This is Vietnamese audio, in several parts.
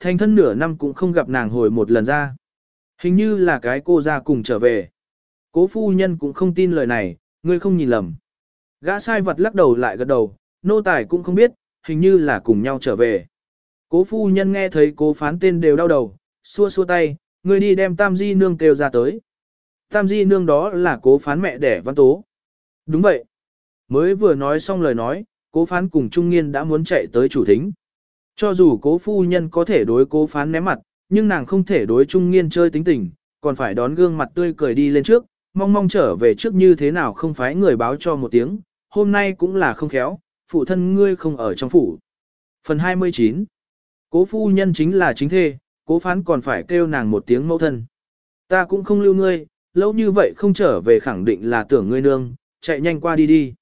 thành thân nửa năm cũng không gặp nàng hồi một lần ra. Hình như là cái cô ra cùng trở về. Cố phu nhân cũng không tin lời này, ngươi không nhìn lầm. Gã sai vật lắc đầu lại gật đầu, nô tài cũng không biết, hình như là cùng nhau trở về. Cố phu nhân nghe thấy cố phán tên đều đau đầu, xua xua tay, ngươi đi đem tam di nương kêu ra tới. Tam di nương đó là cố phán mẹ đẻ văn tố. Đúng vậy. Mới vừa nói xong lời nói, cố phán cùng trung nghiên đã muốn chạy tới chủ thính. Cho dù cố phu nhân có thể đối cố phán ném mặt, nhưng nàng không thể đối trung nghiên chơi tính tình, còn phải đón gương mặt tươi cười đi lên trước, mong mong trở về trước như thế nào không phải người báo cho một tiếng, hôm nay cũng là không khéo, phụ thân ngươi không ở trong phủ. Phần 29 Cố phu nhân chính là chính thê, cố phán còn phải kêu nàng một tiếng mẫu thân. Ta cũng không lưu ngươi, lâu như vậy không trở về khẳng định là tưởng ngươi nương, chạy nhanh qua đi đi.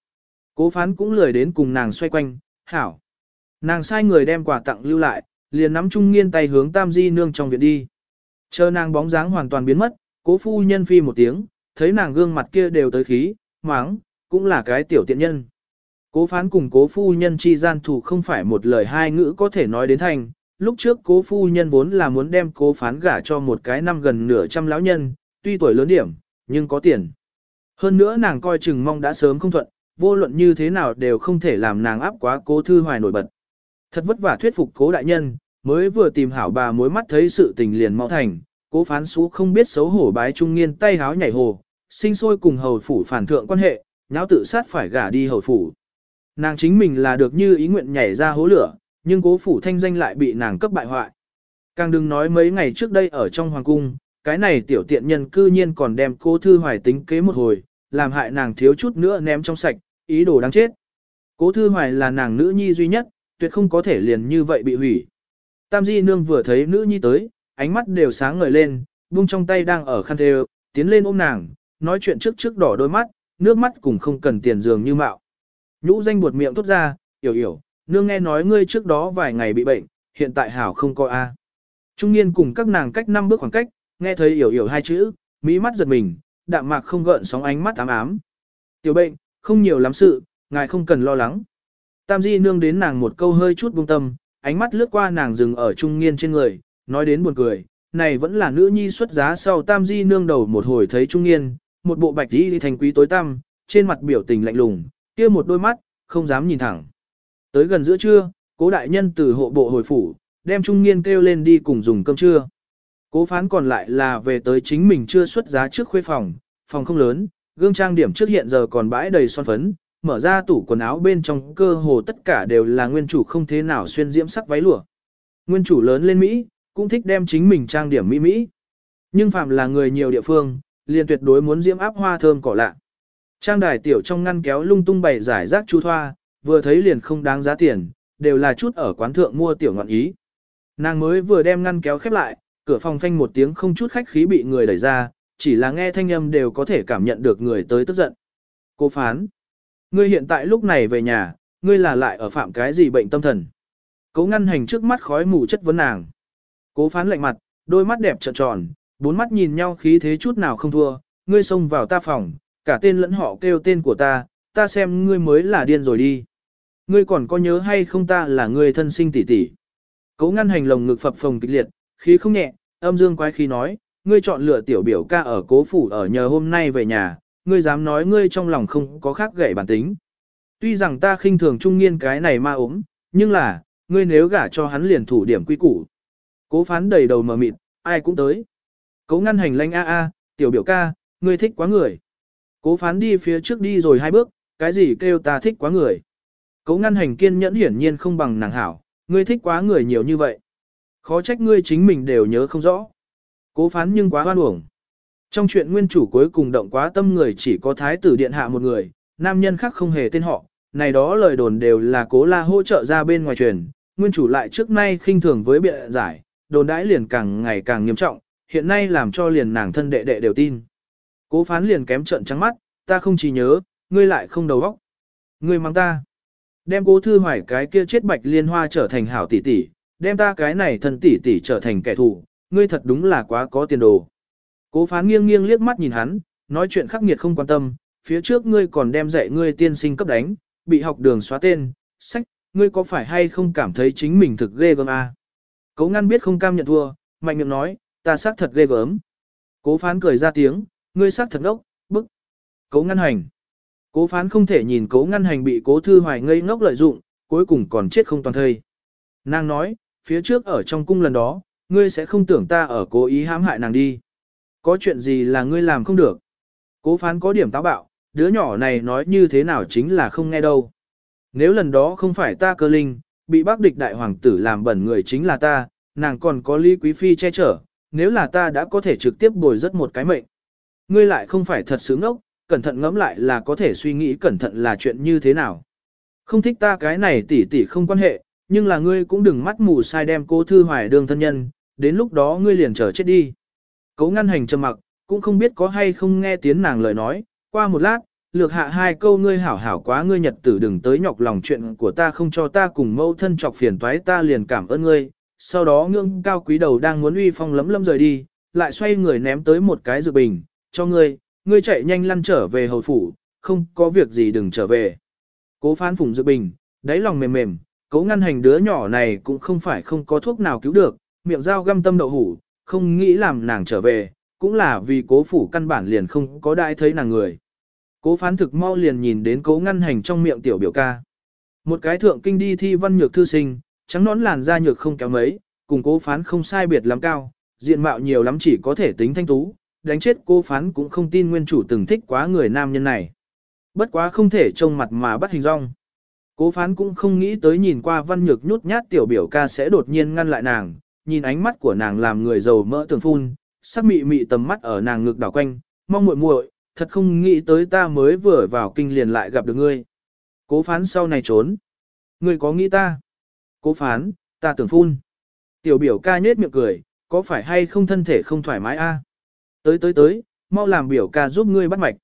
Cố phán cũng lười đến cùng nàng xoay quanh, hảo. Nàng sai người đem quà tặng lưu lại, liền nắm trung nghiên tay hướng tam di nương trong viện đi. Chờ nàng bóng dáng hoàn toàn biến mất, cố phu nhân phi một tiếng, thấy nàng gương mặt kia đều tới khí, máng, cũng là cái tiểu tiện nhân. Cố phán cùng cố phu nhân chi gian thủ không phải một lời hai ngữ có thể nói đến thành. Lúc trước cố phu nhân vốn là muốn đem cố phán gả cho một cái năm gần nửa trăm lão nhân, tuy tuổi lớn điểm, nhưng có tiền. Hơn nữa nàng coi chừng mong đã sớm không thuận, vô luận như thế nào đều không thể làm nàng áp quá cố thư hoài nổi bật. Thật vất vả thuyết phục cố đại nhân, mới vừa tìm hảo bà mối mắt thấy sự tình liền mau thành, cố phán xú không biết xấu hổ bái trung nghiên tay háo nhảy hồ, sinh sôi cùng hầu phủ phản thượng quan hệ, nháo tự sát phải gả đi hầu phủ. Nàng chính mình là được như ý nguyện nhảy ra hố lửa, nhưng cố phủ thanh danh lại bị nàng cấp bại hoại. Càng đừng nói mấy ngày trước đây ở trong hoàng cung, cái này tiểu tiện nhân cư nhiên còn đem cố thư hoài tính kế một hồi, làm hại nàng thiếu chút nữa ném trong sạch, ý đồ đáng chết. Cố thư hoài là nàng nữ nhi duy nhất, tuyệt không có thể liền như vậy bị hủy. Tam di nương vừa thấy nữ nhi tới, ánh mắt đều sáng ngời lên, buông trong tay đang ở khăn thề, tiến lên ôm nàng, nói chuyện trước trước đỏ đôi mắt, nước mắt cũng không cần tiền dường như mạo. Nhũ danh buột miệng tốt ra, hiểu hiểu, nương nghe nói ngươi trước đó vài ngày bị bệnh, hiện tại hảo không coi A. Trung niên cùng các nàng cách năm bước khoảng cách, nghe thấy hiểu hiểu hai chữ, mỹ mắt giật mình, đạm mạc không gợn sóng ánh mắt ám ám. Tiểu bệnh, không nhiều lắm sự, ngài không cần lo lắng. Tam di nương đến nàng một câu hơi chút buông tâm, ánh mắt lướt qua nàng dừng ở trung niên trên người, nói đến buồn cười, này vẫn là nữ nhi xuất giá sau tam di nương đầu một hồi thấy trung niên, một bộ bạch đi thành quý tối tăm, trên mặt biểu tình lạnh lùng, kia một đôi mắt, không dám nhìn thẳng. Tới gần giữa trưa, cố đại nhân từ hộ bộ hồi phủ, đem trung niên kêu lên đi cùng dùng cơm trưa. Cố phán còn lại là về tới chính mình chưa xuất giá trước khuê phòng, phòng không lớn, gương trang điểm trước hiện giờ còn bãi đầy son phấn, mở ra tủ quần áo bên trong cơ hồ tất cả đều là nguyên chủ không thế nào xuyên diễm sắc váy lụa. Nguyên chủ lớn lên Mỹ, cũng thích đem chính mình trang điểm Mỹ Mỹ. Nhưng phạm là người nhiều địa phương, liền tuyệt đối muốn diễm áp hoa thơm cỏ lạ. Trang đài tiểu trong ngăn kéo lung tung bày giải rác chu thoa, vừa thấy liền không đáng giá tiền, đều là chút ở quán thượng mua tiểu ngọn ý. Nàng mới vừa đem ngăn kéo khép lại, cửa phòng phanh một tiếng không chút khách khí bị người đẩy ra, chỉ là nghe thanh âm đều có thể cảm nhận được người tới tức giận. Cô phán, ngươi hiện tại lúc này về nhà, ngươi là lại ở phạm cái gì bệnh tâm thần. Cố ngăn hành trước mắt khói mù chất vấn nàng. Cố phán lạnh mặt, đôi mắt đẹp trợn tròn, bốn mắt nhìn nhau khí thế chút nào không thua, ngươi xông vào ta phòng, cả tên lẫn họ kêu tên của ta, ta xem ngươi mới là điên rồi đi. Ngươi còn có nhớ hay không ta là ngươi thân sinh tỷ tỷ. Cố ngăn hành lồng ngực phập phồng kịch liệt, khí không nhẹ, âm dương quái khí nói, ngươi chọn lựa tiểu biểu ca ở cố phủ ở nhờ hôm nay về nhà, ngươi dám nói ngươi trong lòng không có khác gậy bản tính. Tuy rằng ta khinh thường trung niên cái này ma ốm, nhưng là, ngươi nếu gả cho hắn liền thủ điểm quy củ. Cố phán đầy đầu mờ mịt, ai cũng tới. Cố ngăn hành lanh a a, tiểu biểu ca, ngươi thích quá người. Cố phán đi phía trước đi rồi hai bước, cái gì kêu ta thích quá người. Cố ngăn hành kiên nhẫn hiển nhiên không bằng nàng hảo, ngươi thích quá người nhiều như vậy. Khó trách ngươi chính mình đều nhớ không rõ. Cố phán nhưng quá hoan uổng. Trong chuyện nguyên chủ cuối cùng động quá tâm người chỉ có thái tử điện hạ một người, nam nhân khác không hề tên họ, này đó lời đồn đều là cố la hỗ trợ ra bên ngoài truyền, nguyên chủ lại trước nay khinh thường với biện giải, đồn đãi liền càng ngày càng nghiêm trọng, hiện nay làm cho liền nàng thân đệ đệ đều tin. Cố phán liền kém trận trắng mắt, ta không chỉ nhớ, ngươi lại không đầu óc. Ngươi mang ta. Đem cố thư hoài cái kia chết bạch liên hoa trở thành hảo tỷ tỷ, đem ta cái này thân tỷ tỷ trở thành kẻ thù, ngươi thật đúng là quá có tiền đồ. Cố phán nghiêng nghiêng liếc mắt nhìn hắn, nói chuyện khắc nghiệt không quan tâm, phía trước ngươi còn đem dạy ngươi tiên sinh cấp đánh, bị học đường xóa tên, sách, ngươi có phải hay không cảm thấy chính mình thực ghê gớm? À? Cố ngăn biết không cam nhận thua, mạnh miệng nói, ta xác thật ghê gớm. Cố phán cười ra tiếng, ngươi xác thật ốc, bức. Cố ngăn hành. Cố phán không thể nhìn cố ngăn hành bị cố thư hoài ngây ngốc lợi dụng, cuối cùng còn chết không toàn thây. Nàng nói, phía trước ở trong cung lần đó, ngươi sẽ không tưởng ta ở cố ý hãm hại nàng đi. Có chuyện gì là ngươi làm không được. Cố phán có điểm táo bạo, đứa nhỏ này nói như thế nào chính là không nghe đâu. Nếu lần đó không phải ta cơ linh, bị bác địch đại hoàng tử làm bẩn người chính là ta, nàng còn có lý quý phi che chở, nếu là ta đã có thể trực tiếp bồi rất một cái mệnh. Ngươi lại không phải thật sướng ốc, cẩn thận ngẫm lại là có thể suy nghĩ cẩn thận là chuyện như thế nào. Không thích ta cái này tỉ tỉ không quan hệ, nhưng là ngươi cũng đừng mắt mù sai đem cô thư hoài đường thân nhân, đến lúc đó ngươi liền trở chết đi cố ngăn hành trầm mặc, cũng không biết có hay không nghe tiếng nàng lời nói, qua một lát, lược hạ hai câu ngươi hảo hảo quá ngươi nhật tử đừng tới nhọc lòng chuyện của ta không cho ta cùng mâu thân chọc phiền toái ta liền cảm ơn ngươi, sau đó ngưỡng cao quý đầu đang muốn uy phong lấm lấm rời đi, lại xoay người ném tới một cái dự bình, cho ngươi, ngươi chạy nhanh lăn trở về hầu phủ, không có việc gì đừng trở về. Cố phán phủng dự bình, đáy lòng mềm mềm, cố ngăn hành đứa nhỏ này cũng không phải không có thuốc nào cứu được, miệng dao găm tâm đậu hủ, không nghĩ làm nàng trở về, cũng là vì cố phủ căn bản liền không có đại thấy nàng người. Cố phán thực mau liền nhìn đến cố ngăn hành trong miệng tiểu biểu ca. Một cái thượng kinh đi thi văn nhược thư sinh, trắng nón làn da nhược không kéo mấy, cùng cố phán không sai biệt lắm cao, diện mạo nhiều lắm chỉ có thể tính thanh tú, đánh chết cố phán cũng không tin nguyên chủ từng thích quá người nam nhân này. Bất quá không thể trông mặt mà bắt hình rong. Cố phán cũng không nghĩ tới nhìn qua văn nhược nhút nhát tiểu biểu ca sẽ đột nhiên ngăn lại nàng, nhìn ánh mắt của nàng làm người giàu mỡ tường phun, sắc mị mị tầm mắt ở nàng ngực đảo quanh, mong muội muội, thật không nghĩ tới ta mới vừa vào kinh liền lại gặp được ngươi. Cố phán sau này trốn. Ngươi có nghĩ ta? Cố phán, ta tưởng phun. Tiểu biểu ca nhết miệng cười, có phải hay không thân thể không thoải mái a? Tới tới tới, mau làm biểu ca giúp ngươi bắt mạch.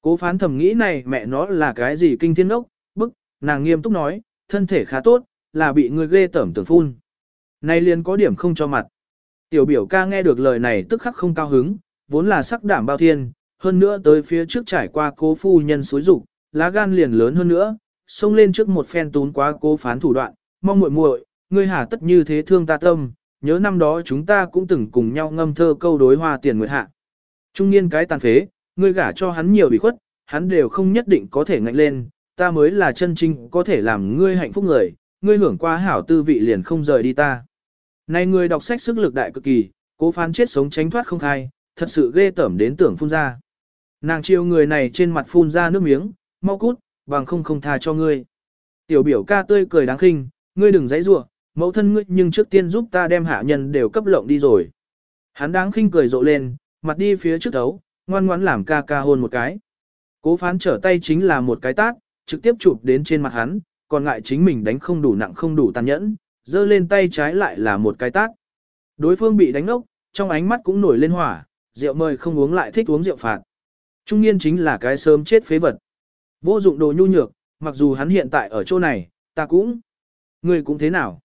Cố phán thầm nghĩ này mẹ nó là cái gì kinh thiên ốc, bức, nàng nghiêm túc nói, thân thể khá tốt, là bị ngươi ghê tẩm tưởng phun nay liền có điểm không cho mặt. Tiểu biểu ca nghe được lời này tức khắc không cao hứng, vốn là sắc đảm bao thiên, hơn nữa tới phía trước trải qua cố phu nhân xối rụng, lá gan liền lớn hơn nữa, xông lên trước một phen tún quá cố phán thủ đoạn, mong muội muội, ngươi hà tất như thế thương ta tâm, nhớ năm đó chúng ta cũng từng cùng nhau ngâm thơ câu đối hoa tiền nguyệt hạ. Trung niên cái tàn phế, ngươi gả cho hắn nhiều bị khuất, hắn đều không nhất định có thể ngạnh lên, ta mới là chân chính có thể làm ngươi hạnh phúc người, ngươi hưởng qua hảo tư vị liền không rời đi ta. Này người đọc sách sức lực đại cực kỳ, cố phán chết sống tránh thoát không khai, thật sự ghê tởm đến tưởng phun ra. Nàng chiêu người này trên mặt phun ra nước miếng, mau cút, bằng không không tha cho ngươi. Tiểu biểu ca tươi cười đáng khinh, ngươi đừng dãy rủa, mẫu thân ngươi nhưng trước tiên giúp ta đem hạ nhân đều cấp lộng đi rồi. Hắn đáng khinh cười rộ lên, mặt đi phía trước thấu, ngoan ngoãn làm ca ca hôn một cái. Cố phán trở tay chính là một cái tát, trực tiếp chụp đến trên mặt hắn, còn ngại chính mình đánh không đủ nặng không đủ tàn nhẫn, giơ lên tay trái lại là một cái tát. Đối phương bị đánh ốc, trong ánh mắt cũng nổi lên hỏa, rượu mời không uống lại thích uống rượu phạt. Trung niên chính là cái sớm chết phế vật. Vô dụng đồ nhu nhược, mặc dù hắn hiện tại ở chỗ này, ta cũng. Người cũng thế nào?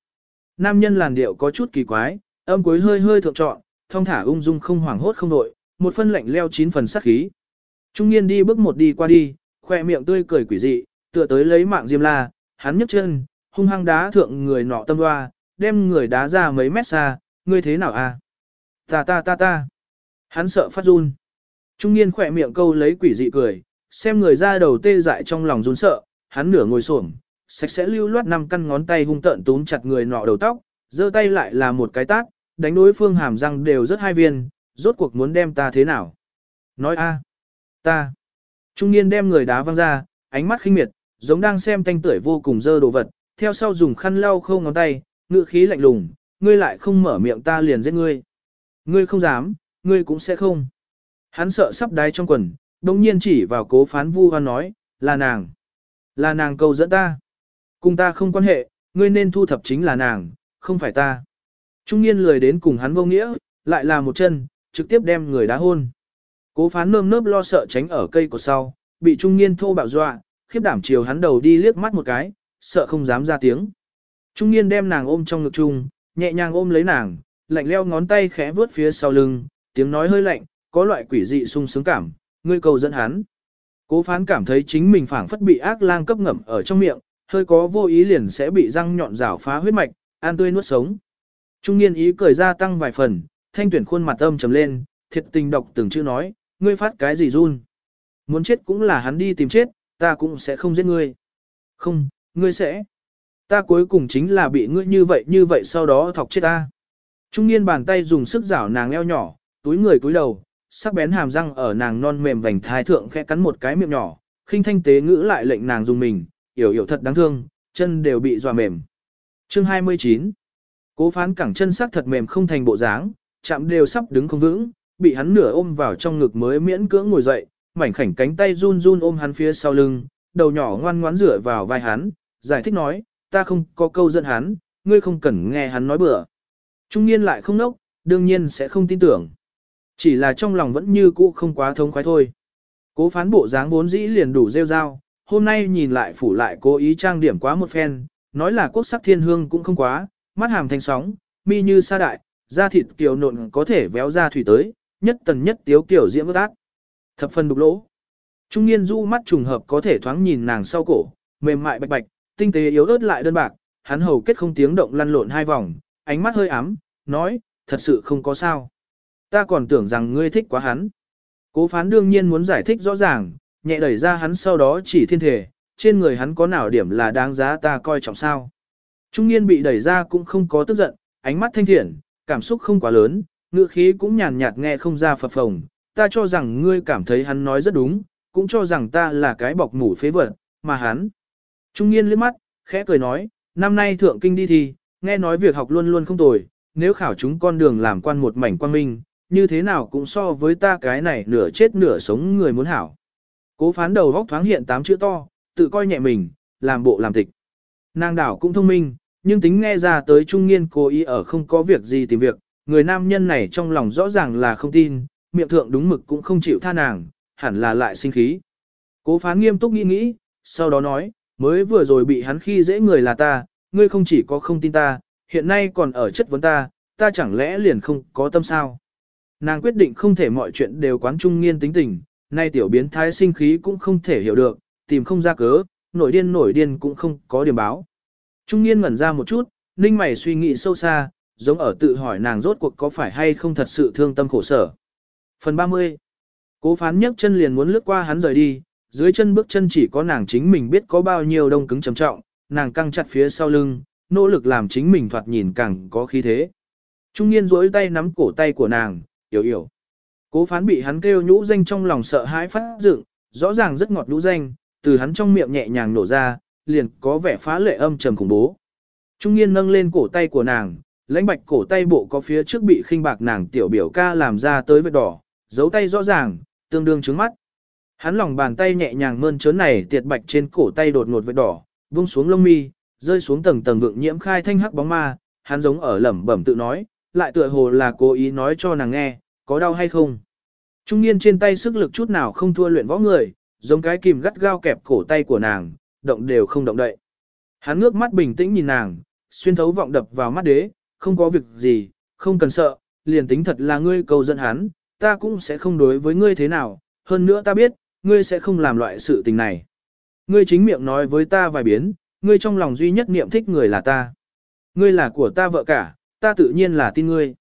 Nam nhân làn điệu có chút kỳ quái, âm cuối hơi hơi thượng trọn, thong thả ung dung không hoảng hốt không đội, một phân lạnh leo chín phần sát khí. Trung niên đi bước một đi qua đi, khoe miệng tươi cười quỷ dị, tựa tới lấy mạng diêm la, hắn nhấc chân, hung hăng đá thượng người nọ tâm hoa, đem người đá ra mấy mét xa, ngươi thế nào a? Ta ta ta ta. Hắn sợ phát run. Trung niên khỏe miệng câu lấy quỷ dị cười, xem người ra đầu tê dại trong lòng run sợ, hắn nửa ngồi xổm, sạch sẽ lưu loát năm căn ngón tay hung tợn túm chặt người nọ đầu tóc, giơ tay lại là một cái tát, đánh đối phương hàm răng đều rất hai viên, rốt cuộc muốn đem ta thế nào? Nói a, ta. Trung niên đem người đá văng ra, ánh mắt khinh miệt, giống đang xem tanh tưởi vô cùng dơ đồ vật, theo sau dùng khăn lau khâu ngón tay, ngự khí lạnh lùng, ngươi lại không mở miệng ta liền giết ngươi. Ngươi không dám, ngươi cũng sẽ không. Hắn sợ sắp đái trong quần, đồng nhiên chỉ vào cố phán vu hoan nói, là nàng. Là nàng cầu dẫn ta. Cùng ta không quan hệ, ngươi nên thu thập chính là nàng, không phải ta. Trung niên lười đến cùng hắn vô nghĩa, lại là một chân, trực tiếp đem người đá hôn. Cố phán nơm nớp lo sợ tránh ở cây của sau, bị trung niên thô bạo dọa, khiếp đảm chiều hắn đầu đi liếc mắt một cái, sợ không dám ra tiếng. Trung niên đem nàng ôm trong ngực chung, nhẹ nhàng ôm lấy nàng, lạnh leo ngón tay khẽ vuốt phía sau lưng, tiếng nói hơi lạnh, có loại quỷ dị sung sướng cảm, ngươi cầu dẫn hắn. Cố phán cảm thấy chính mình phảng phất bị ác lang cấp ngậm ở trong miệng, hơi có vô ý liền sẽ bị răng nhọn rảo phá huyết mạch, an tươi nuốt sống. Trung niên ý cười ra tăng vài phần, thanh tuyển khuôn mặt âm trầm lên, thiệt tình đọc từng chữ nói, ngươi phát cái gì run. Muốn chết cũng là hắn đi tìm chết, ta cũng sẽ không giết ngươi. Không, ngươi sẽ. Ta cuối cùng chính là bị ngươi như vậy như vậy sau đó thọc chết ta. Trung niên bàn tay dùng sức rảo nàng eo nhỏ, túi người túi đầu, sắc bén hàm răng ở nàng non mềm vành thai thượng khẽ cắn một cái miệng nhỏ, khinh thanh tế ngữ lại lệnh nàng dùng mình, hiểu hiểu thật đáng thương, chân đều bị dòa mềm. Chương 29 Cố phán cẳng chân sắc thật mềm không thành bộ dáng, chạm đều sắp đứng không vững, bị hắn nửa ôm vào trong ngực mới miễn cưỡng ngồi dậy, mảnh khảnh cánh tay run run ôm hắn phía sau lưng, đầu nhỏ ngoan ngoãn rửa vào vai hắn, giải thích nói, ta không có câu dẫn hắn, ngươi không cần nghe hắn nói bừa. Trung niên lại không nốc, đương nhiên sẽ không tin tưởng. Chỉ là trong lòng vẫn như cũ không quá thông khoái thôi. Cố phán bộ dáng vốn dĩ liền đủ rêu rao, hôm nay nhìn lại phủ lại cố ý trang điểm quá một phen, nói là quốc sắc thiên hương cũng không quá, mắt hàm thanh sóng, mi như sa đại, da thịt kiều nộn có thể véo ra thủy tới, nhất tần nhất tiếu kiểu diễm ước ác. Thập phần đục lỗ. Trung niên du mắt trùng hợp có thể thoáng nhìn nàng sau cổ, mềm mại bạch bạch, tinh tế yếu ớt lại đơn bạc, hắn hầu kết không tiếng động lăn lộn hai vòng, ánh mắt hơi ám, nói, thật sự không có sao. Ta còn tưởng rằng ngươi thích quá hắn. Cố phán đương nhiên muốn giải thích rõ ràng, nhẹ đẩy ra hắn sau đó chỉ thiên thể, trên người hắn có nào điểm là đáng giá ta coi trọng sao. Trung niên bị đẩy ra cũng không có tức giận, ánh mắt thanh thiện, cảm xúc không quá lớn, ngựa khí cũng nhàn nhạt nghe không ra phập phồng. Ta cho rằng ngươi cảm thấy hắn nói rất đúng, cũng cho rằng ta là cái bọc mủ phế vật, mà hắn. Trung niên liếc mắt, khẽ cười nói, năm nay thượng kinh đi thì, nghe nói việc học luôn luôn không tồi, nếu khảo chúng con đường làm quan một mảnh quan minh, như thế nào cũng so với ta cái này nửa chết nửa sống người muốn hảo. Cố phán đầu góc thoáng hiện tám chữ to, tự coi nhẹ mình, làm bộ làm tịch. Nàng đảo cũng thông minh, nhưng tính nghe ra tới trung niên cố ý ở không có việc gì tìm việc, người nam nhân này trong lòng rõ ràng là không tin, miệng thượng đúng mực cũng không chịu tha nàng, hẳn là lại sinh khí. Cố phán nghiêm túc nghĩ nghĩ, sau đó nói, mới vừa rồi bị hắn khi dễ người là ta, ngươi không chỉ có không tin ta, hiện nay còn ở chất vấn ta, ta chẳng lẽ liền không có tâm sao. Nàng quyết định không thể mọi chuyện đều quán trung nghiên tính tình, nay tiểu biến thái sinh khí cũng không thể hiểu được, tìm không ra cớ, nổi điên nổi điên cũng không có điểm báo. Trung nghiên ngẩn ra một chút, ninh mày suy nghĩ sâu xa, giống ở tự hỏi nàng rốt cuộc có phải hay không thật sự thương tâm khổ sở. Phần 30 Cố phán nhấc chân liền muốn lướt qua hắn rời đi, dưới chân bước chân chỉ có nàng chính mình biết có bao nhiêu đông cứng trầm trọng, nàng căng chặt phía sau lưng, nỗ lực làm chính mình thoạt nhìn càng có khí thế. Trung niên duỗi tay nắm cổ tay của nàng, "Yểu yểu." Cố phán bị hắn kêu nhũ danh trong lòng sợ hãi phát dựng, rõ ràng rất ngọt nhũ danh, từ hắn trong miệng nhẹ nhàng nổ ra, liền có vẻ phá lệ âm trầm khủng bố. Trung niên nâng lên cổ tay của nàng, lãnh bạch cổ tay bộ có phía trước bị khinh bạc nàng tiểu biểu ca làm ra tới vết đỏ, dấu tay rõ ràng, tương đương trứng mắt. Hắn lòng bàn tay nhẹ nhàng mơn trớn này tiệt bạch trên cổ tay đột ngột vết đỏ, vung xuống lông mi, rơi xuống tầng tầng vượng nhiễm khai thanh hắc bóng ma, hắn giống ở lẩm bẩm tự nói, lại tựa hồ là cố ý nói cho nàng nghe, có đau hay không. Trung niên trên tay sức lực chút nào không thua luyện võ người, giống cái kìm gắt gao kẹp cổ tay của nàng, động đều không động đậy. Hắn ngước mắt bình tĩnh nhìn nàng, xuyên thấu vọng đập vào mắt đế, không có việc gì, không cần sợ, liền tính thật là ngươi cầu dẫn hắn, ta cũng sẽ không đối với ngươi thế nào, hơn nữa ta biết, ngươi sẽ không làm loại sự tình này. Ngươi chính miệng nói với ta vài biến, ngươi trong lòng duy nhất niệm thích người là ta. Ngươi là của ta vợ cả, ta tự nhiên là tin ngươi.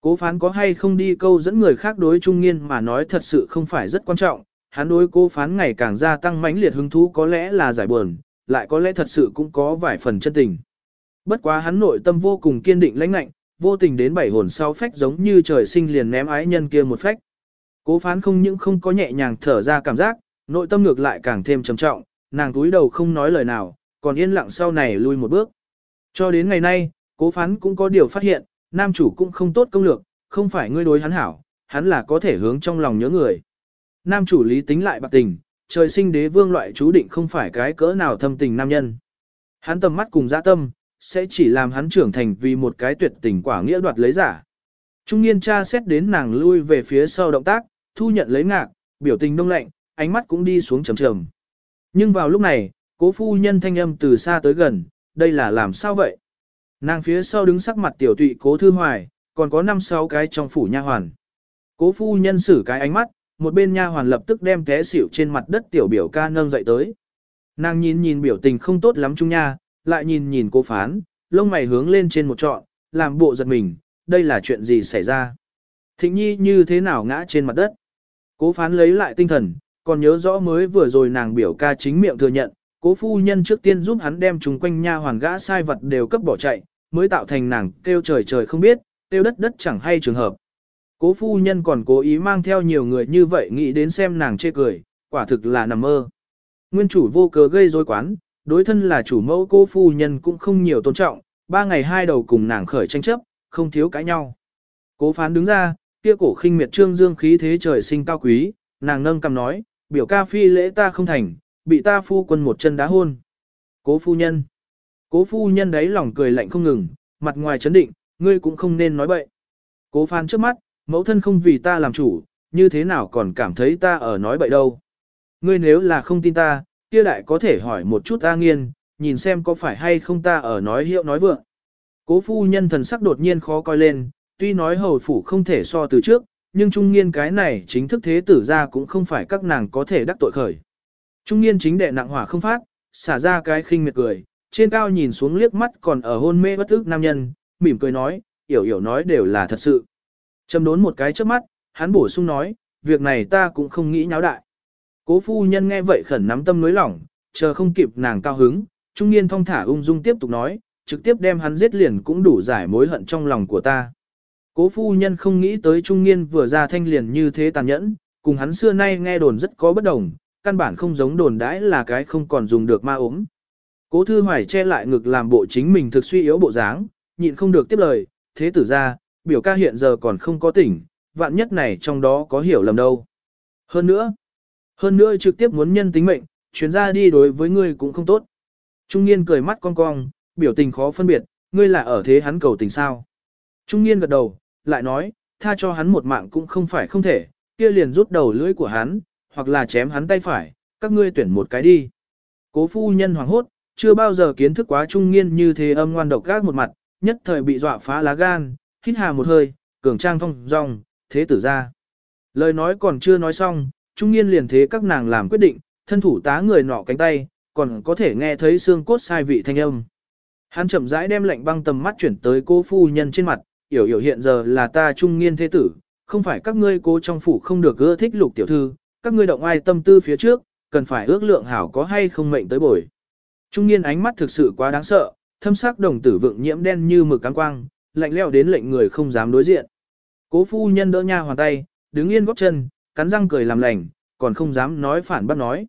Cố phán có hay không đi câu dẫn người khác đối trung nghiên mà nói thật sự không phải rất quan trọng, hắn đối cố phán ngày càng gia tăng mãnh liệt hứng thú có lẽ là giải buồn, lại có lẽ thật sự cũng có vài phần chân tình. Bất quá hắn nội tâm vô cùng kiên định lãnh nạnh, vô tình đến bảy hồn sau phách giống như trời sinh liền ném ái nhân kia một phách. Cố phán không những không có nhẹ nhàng thở ra cảm giác, nội tâm ngược lại càng thêm trầm trọng, nàng túi đầu không nói lời nào, còn yên lặng sau này lui một bước. Cho đến ngày nay, cố phán cũng có điều phát hiện, nam chủ cũng không tốt công lược, không phải ngươi đối hắn hảo, hắn là có thể hướng trong lòng nhớ người. Nam chủ lý tính lại bạc tình, trời sinh đế vương loại chú định không phải cái cỡ nào thâm tình nam nhân. Hắn tầm mắt cùng dã tâm, sẽ chỉ làm hắn trưởng thành vì một cái tuyệt tình quả nghĩa đoạt lấy giả. Trung niên cha xét đến nàng lui về phía sau động tác, thu nhận lấy ngạc, biểu tình đông lạnh, ánh mắt cũng đi xuống trầm trầm. Nhưng vào lúc này, cố phu nhân thanh âm từ xa tới gần, đây là làm sao vậy? Nàng phía sau đứng sắc mặt tiểu tụy cố thư hoài, còn có năm sáu cái trong phủ nha hoàn. Cố phu nhân xử cái ánh mắt, một bên nha hoàn lập tức đem té xỉu trên mặt đất tiểu biểu ca nâng dậy tới. Nàng nhìn nhìn biểu tình không tốt lắm chung nha, lại nhìn nhìn cô phán, lông mày hướng lên trên một trọn, làm bộ giật mình, đây là chuyện gì xảy ra. Thịnh nhi như thế nào ngã trên mặt đất. Cố phán lấy lại tinh thần, còn nhớ rõ mới vừa rồi nàng biểu ca chính miệng thừa nhận, cố phu nhân trước tiên giúp hắn đem chúng quanh nha hoàn gã sai vật đều cấp bỏ chạy, mới tạo thành nàng kêu trời trời không biết, kêu đất đất chẳng hay trường hợp. Cố phu nhân còn cố ý mang theo nhiều người như vậy nghĩ đến xem nàng chê cười, quả thực là nằm mơ. Nguyên chủ vô cớ gây rối quán, đối thân là chủ mẫu cô phu nhân cũng không nhiều tôn trọng, ba ngày hai đầu cùng nàng khởi tranh chấp, không thiếu cãi nhau. Cố phán đứng ra, kia cổ khinh miệt trương dương khí thế trời sinh cao quý, nàng nâng cầm nói, biểu ca phi lễ ta không thành, bị ta phu quân một chân đá hôn. Cố phu nhân. Cố phu nhân đấy lòng cười lạnh không ngừng, mặt ngoài chấn định, ngươi cũng không nên nói bậy. Cố phán trước mắt, mẫu thân không vì ta làm chủ, như thế nào còn cảm thấy ta ở nói bậy đâu. Ngươi nếu là không tin ta, kia lại có thể hỏi một chút ta nghiên, nhìn xem có phải hay không ta ở nói hiệu nói vượng. Cố phu nhân thần sắc đột nhiên khó coi lên, tuy nói hầu phủ không thể so từ trước, nhưng trung niên cái này chính thức thế tử ra cũng không phải các nàng có thể đắc tội khởi. Trung niên chính đệ nặng hỏa không phát, xả ra cái khinh miệt cười, trên cao nhìn xuống liếc mắt còn ở hôn mê bất ức nam nhân, mỉm cười nói, hiểu hiểu nói đều là thật sự. Châm đốn một cái trước mắt, hắn bổ sung nói, việc này ta cũng không nghĩ nháo đại. Cố phu nhân nghe vậy khẩn nắm tâm nối lỏng, chờ không kịp nàng cao hứng, trung niên thong thả ung dung tiếp tục nói, trực tiếp đem hắn giết liền cũng đủ giải mối hận trong lòng của ta. Cố phu nhân không nghĩ tới trung niên vừa ra thanh liền như thế tàn nhẫn, cùng hắn xưa nay nghe đồn rất có bất đồng, căn bản không giống đồn đãi là cái không còn dùng được ma ốm. Cố thư hoài che lại ngực làm bộ chính mình thực suy yếu bộ dáng, nhịn không được tiếp lời, thế tử ra, biểu ca hiện giờ còn không có tỉnh, vạn nhất này trong đó có hiểu lầm đâu. Hơn nữa, hơn nữa trực tiếp muốn nhân tính mệnh, chuyến ra đi đối với ngươi cũng không tốt. Trung niên cười mắt cong cong, biểu tình khó phân biệt, ngươi là ở thế hắn cầu tình sao. Trung niên gật đầu, lại nói, tha cho hắn một mạng cũng không phải không thể, kia liền rút đầu lưỡi của hắn, hoặc là chém hắn tay phải, các ngươi tuyển một cái đi. Cố phu nhân hoảng hốt, chưa bao giờ kiến thức quá trung niên như thế âm ngoan độc gác một mặt, nhất thời bị dọa phá lá gan, hít hà một hơi, cường trang thông dong, thế tử ra. Lời nói còn chưa nói xong, trung niên liền thế các nàng làm quyết định, thân thủ tá người nọ cánh tay, còn có thể nghe thấy xương cốt sai vị thanh âm. Hắn chậm rãi đem lệnh băng tầm mắt chuyển tới cô phu nhân trên mặt, hiểu hiểu hiện giờ là ta trung niên thế tử, không phải các ngươi cố trong phủ không được ưa thích lục tiểu thư, các ngươi động ai tâm tư phía trước, cần phải ước lượng hảo có hay không mệnh tới bồi. Trung niên ánh mắt thực sự quá đáng sợ, thâm sắc đồng tử vượng nhiễm đen như mực cáng quang, lạnh lẽo đến lệnh người không dám đối diện. Cố phu nhân đỡ nha hoàn tay, đứng yên góp chân, cắn răng cười làm lành, còn không dám nói phản bác nói.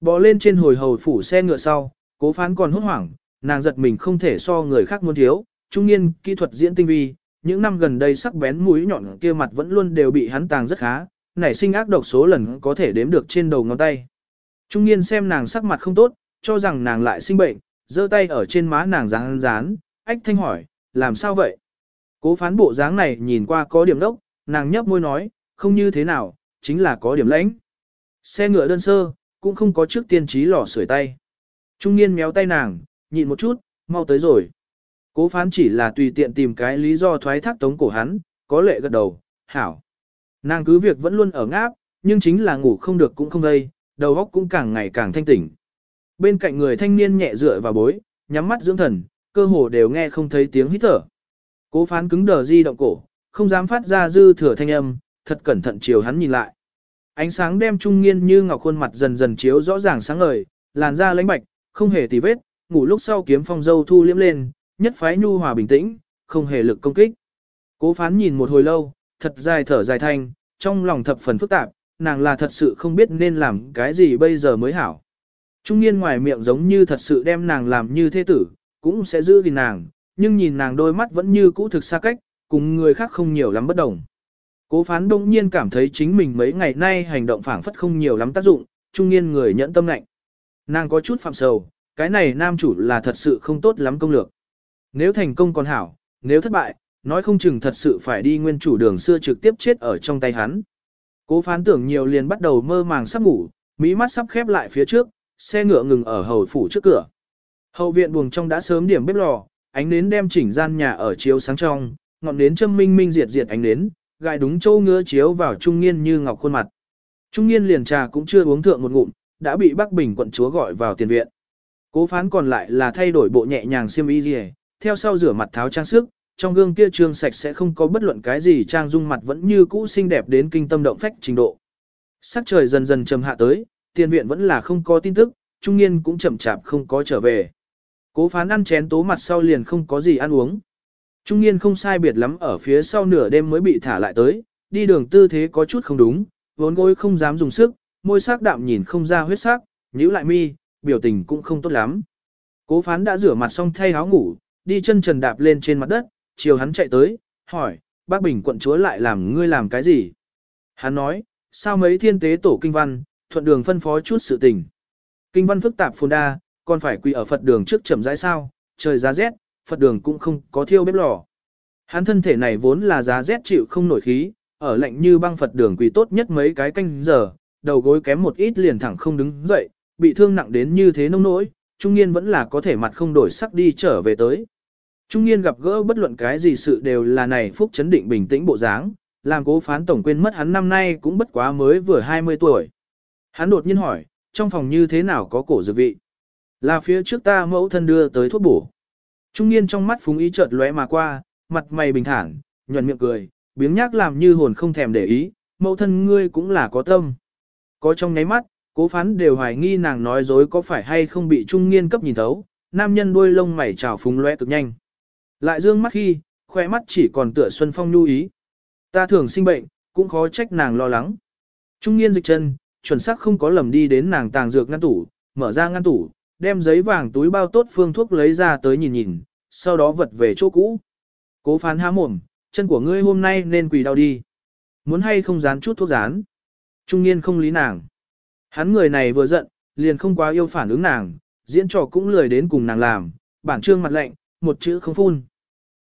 Bò lên trên hồi hầu phủ xe ngựa sau, cố phán còn hốt hoảng, nàng giật mình không thể so người khác muốn thiếu, trung niên kỹ thuật diễn tinh vi, những năm gần đây sắc bén mũi nhọn kia mặt vẫn luôn đều bị hắn tàng rất khá, nảy sinh ác độc số lần có thể đếm được trên đầu ngón tay. Trung niên xem nàng sắc mặt không tốt, cho rằng nàng lại sinh bệnh, giơ tay ở trên má nàng rán rán, ách thanh hỏi, làm sao vậy? Cố phán bộ dáng này nhìn qua có điểm đốc, nàng nhấp môi nói, không như thế nào, chính là có điểm lãnh. Xe ngựa đơn sơ, cũng không có trước tiên trí lò sưởi tay. Trung niên méo tay nàng, nhịn một chút, mau tới rồi. Cố phán chỉ là tùy tiện tìm cái lý do thoái thác tống cổ hắn, có lệ gật đầu, hảo. Nàng cứ việc vẫn luôn ở ngáp, nhưng chính là ngủ không được cũng không gây, đầu óc cũng càng ngày càng thanh tỉnh. Bên cạnh người thanh niên nhẹ dựa vào bối, nhắm mắt dưỡng thần, cơ hồ đều nghe không thấy tiếng hít thở. Cố phán cứng đờ di động cổ, không dám phát ra dư thừa thanh âm, thật cẩn thận chiều hắn nhìn lại. Ánh sáng đem trung nghiên như ngọc khuôn mặt dần dần chiếu rõ ràng sáng ngời, làn da lãnh bạch, không hề tì vết, ngủ lúc sau kiếm phong dâu thu liễm lên, nhất phái nhu hòa bình tĩnh, không hề lực công kích. Cố phán nhìn một hồi lâu, thật dài thở dài thanh, trong lòng thập phần phức tạp, nàng là thật sự không biết nên làm cái gì bây giờ mới hảo. Trung niên ngoài miệng giống như thật sự đem nàng làm như thế tử, cũng sẽ giữ gìn nàng, nhưng nhìn nàng đôi mắt vẫn như cũ thực xa cách, cùng người khác không nhiều lắm bất đồng. Cố phán đông nhiên cảm thấy chính mình mấy ngày nay hành động phản phất không nhiều lắm tác dụng, trung niên người nhẫn tâm lạnh. Nàng có chút phạm sầu, cái này nam chủ là thật sự không tốt lắm công lược. Nếu thành công còn hảo, nếu thất bại, nói không chừng thật sự phải đi nguyên chủ đường xưa trực tiếp chết ở trong tay hắn. Cố phán tưởng nhiều liền bắt đầu mơ màng sắp ngủ, mỹ mắt sắp khép lại phía trước, xe ngựa ngừng ở hầu phủ trước cửa. Hậu viện buồng trong đã sớm điểm bếp lò, ánh nến đem chỉnh gian nhà ở chiếu sáng trong, ngọn nến châm minh minh diệt diệt ánh nến, gai đúng châu ngứa chiếu vào trung niên như ngọc khuôn mặt. Trung niên liền trà cũng chưa uống thượng một ngụm, đã bị Bắc Bình quận chúa gọi vào tiền viện. Cố phán còn lại là thay đổi bộ nhẹ nhàng xiêm y theo sau rửa mặt tháo trang sức, trong gương kia trương sạch sẽ không có bất luận cái gì trang dung mặt vẫn như cũ xinh đẹp đến kinh tâm động phách trình độ. Sắc trời dần dần trầm hạ tới, tiền viện vẫn là không có tin tức, trung niên cũng chậm chạp không có trở về. Cố phán ăn chén tố mặt sau liền không có gì ăn uống. Trung niên không sai biệt lắm ở phía sau nửa đêm mới bị thả lại tới, đi đường tư thế có chút không đúng, vốn gối không dám dùng sức, môi sắc đạm nhìn không ra huyết sắc, nhíu lại mi, biểu tình cũng không tốt lắm. Cố phán đã rửa mặt xong thay áo ngủ, đi chân trần đạp lên trên mặt đất, chiều hắn chạy tới, hỏi, bác Bình quận chúa lại làm ngươi làm cái gì? Hắn nói, sao mấy thiên tế tổ kinh văn, thuận đường phân phó chút sự tình. Kinh văn phức tạp phồn đa, còn phải quỳ ở Phật đường trước chậm rãi sao, trời giá rét, Phật đường cũng không có thiêu bếp lò. Hắn thân thể này vốn là giá rét chịu không nổi khí, ở lạnh như băng Phật đường quỳ tốt nhất mấy cái canh giờ, đầu gối kém một ít liền thẳng không đứng dậy, bị thương nặng đến như thế nông nỗi, trung niên vẫn là có thể mặt không đổi sắc đi trở về tới. Trung niên gặp gỡ bất luận cái gì sự đều là này phúc chấn định bình tĩnh bộ dáng, làm cố phán tổng quên mất hắn năm nay cũng bất quá mới vừa 20 tuổi. Hắn đột nhiên hỏi, trong phòng như thế nào có cổ dược vị? Là phía trước ta mẫu thân đưa tới thuốc bổ. Trung niên trong mắt phúng ý chợt lóe mà qua, mặt mày bình thản, nhuận miệng cười, biếng nhác làm như hồn không thèm để ý, mẫu thân ngươi cũng là có tâm. Có trong nháy mắt, cố phán đều hoài nghi nàng nói dối có phải hay không bị trung niên cấp nhìn thấu, nam nhân đuôi lông mày trào phúng lóe cực nhanh. Lại dương mắt khi, khoe mắt chỉ còn tựa xuân phong nhu ý. Ta thường sinh bệnh, cũng khó trách nàng lo lắng. Trung niên dịch chân, chuẩn xác không có lầm đi đến nàng tàng dược ngăn tủ, mở ra ngăn tủ, đem giấy vàng túi bao tốt phương thuốc lấy ra tới nhìn nhìn, sau đó vật về chỗ cũ. Cố phán há mồm, chân của ngươi hôm nay nên quỳ đau đi. Muốn hay không dán chút thuốc dán. Trung niên không lý nàng. Hắn người này vừa giận, liền không quá yêu phản ứng nàng, diễn trò cũng lười đến cùng nàng làm, bản trương mặt lạnh, một chữ không phun.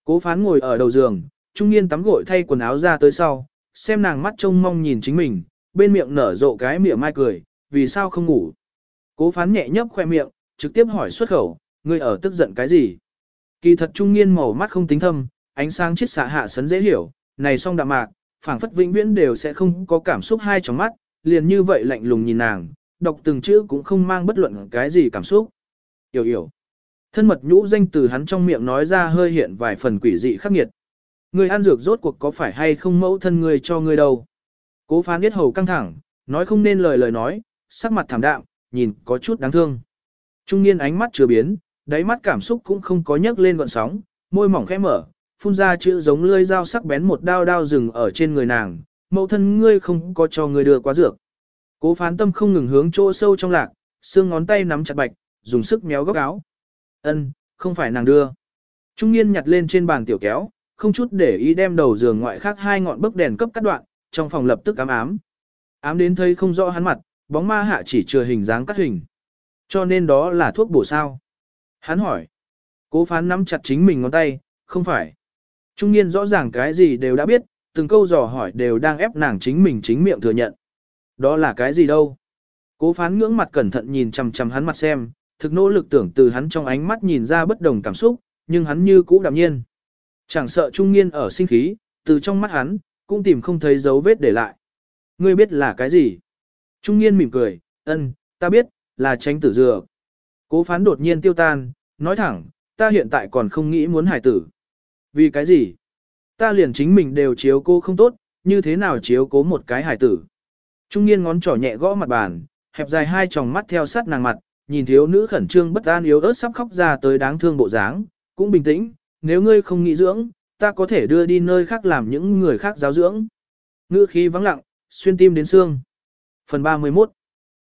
Cố phán ngồi ở đầu giường, trung niên tắm gội thay quần áo ra tới sau, xem nàng mắt trông mong nhìn chính mình, bên miệng nở rộ cái miệng mai cười, vì sao không ngủ. Cố phán nhẹ nhấp khoe miệng, trực tiếp hỏi xuất khẩu, ngươi ở tức giận cái gì? Kỳ thật trung niên màu mắt không tính thâm, ánh sáng chiết xạ hạ sấn dễ hiểu, này song đạm mạc, phảng phất vĩnh viễn đều sẽ không có cảm xúc hai trong mắt, liền như vậy lạnh lùng nhìn nàng, đọc từng chữ cũng không mang bất luận cái gì cảm xúc. Yểu yểu. Thân mật nhũ danh từ hắn trong miệng nói ra hơi hiện vài phần quỷ dị khắc nghiệt. Người ăn dược rốt cuộc có phải hay không mẫu thân người cho người đâu. Cố phán biết hầu căng thẳng, nói không nên lời lời nói, sắc mặt thảm đạm, nhìn có chút đáng thương. Trung niên ánh mắt chưa biến, đáy mắt cảm xúc cũng không có nhấc lên gọn sóng, môi mỏng khẽ mở, phun ra chữ giống lưỡi dao sắc bén một đao đao rừng ở trên người nàng, mẫu thân ngươi không có cho ngươi đưa quá dược. Cố phán tâm không ngừng hướng chỗ sâu trong lạc, xương ngón tay nắm chặt bạch, dùng sức méo góc áo. Ân, không phải nàng đưa. Trung niên nhặt lên trên bàn tiểu kéo, không chút để ý đem đầu giường ngoại khác hai ngọn bức đèn cấp cắt đoạn, trong phòng lập tức ám ám. Ám đến thấy không rõ hắn mặt, bóng ma hạ chỉ chừa hình dáng cắt hình. Cho nên đó là thuốc bổ sao. Hắn hỏi. Cố phán nắm chặt chính mình ngón tay, không phải. Trung niên rõ ràng cái gì đều đã biết, từng câu dò hỏi đều đang ép nàng chính mình chính miệng thừa nhận. Đó là cái gì đâu? Cố phán ngưỡng mặt cẩn thận nhìn chằm chằm hắn mặt xem, thực nỗ lực tưởng từ hắn trong ánh mắt nhìn ra bất đồng cảm xúc, nhưng hắn như cũ đạm nhiên. Chẳng sợ trung niên ở sinh khí, từ trong mắt hắn, cũng tìm không thấy dấu vết để lại. Ngươi biết là cái gì? Trung niên mỉm cười, ân, ta biết, là tránh tử dược. Cố phán đột nhiên tiêu tan, nói thẳng, ta hiện tại còn không nghĩ muốn hải tử. Vì cái gì? Ta liền chính mình đều chiếu cô không tốt, như thế nào chiếu cố một cái hải tử. Trung niên ngón trỏ nhẹ gõ mặt bàn, hẹp dài hai tròng mắt theo sát nàng mặt, nhìn thiếu nữ khẩn trương bất an yếu ớt sắp khóc ra tới đáng thương bộ dáng, cũng bình tĩnh, nếu ngươi không nghĩ dưỡng, ta có thể đưa đi nơi khác làm những người khác giáo dưỡng. Ngữ khí vắng lặng, xuyên tim đến xương. Phần 31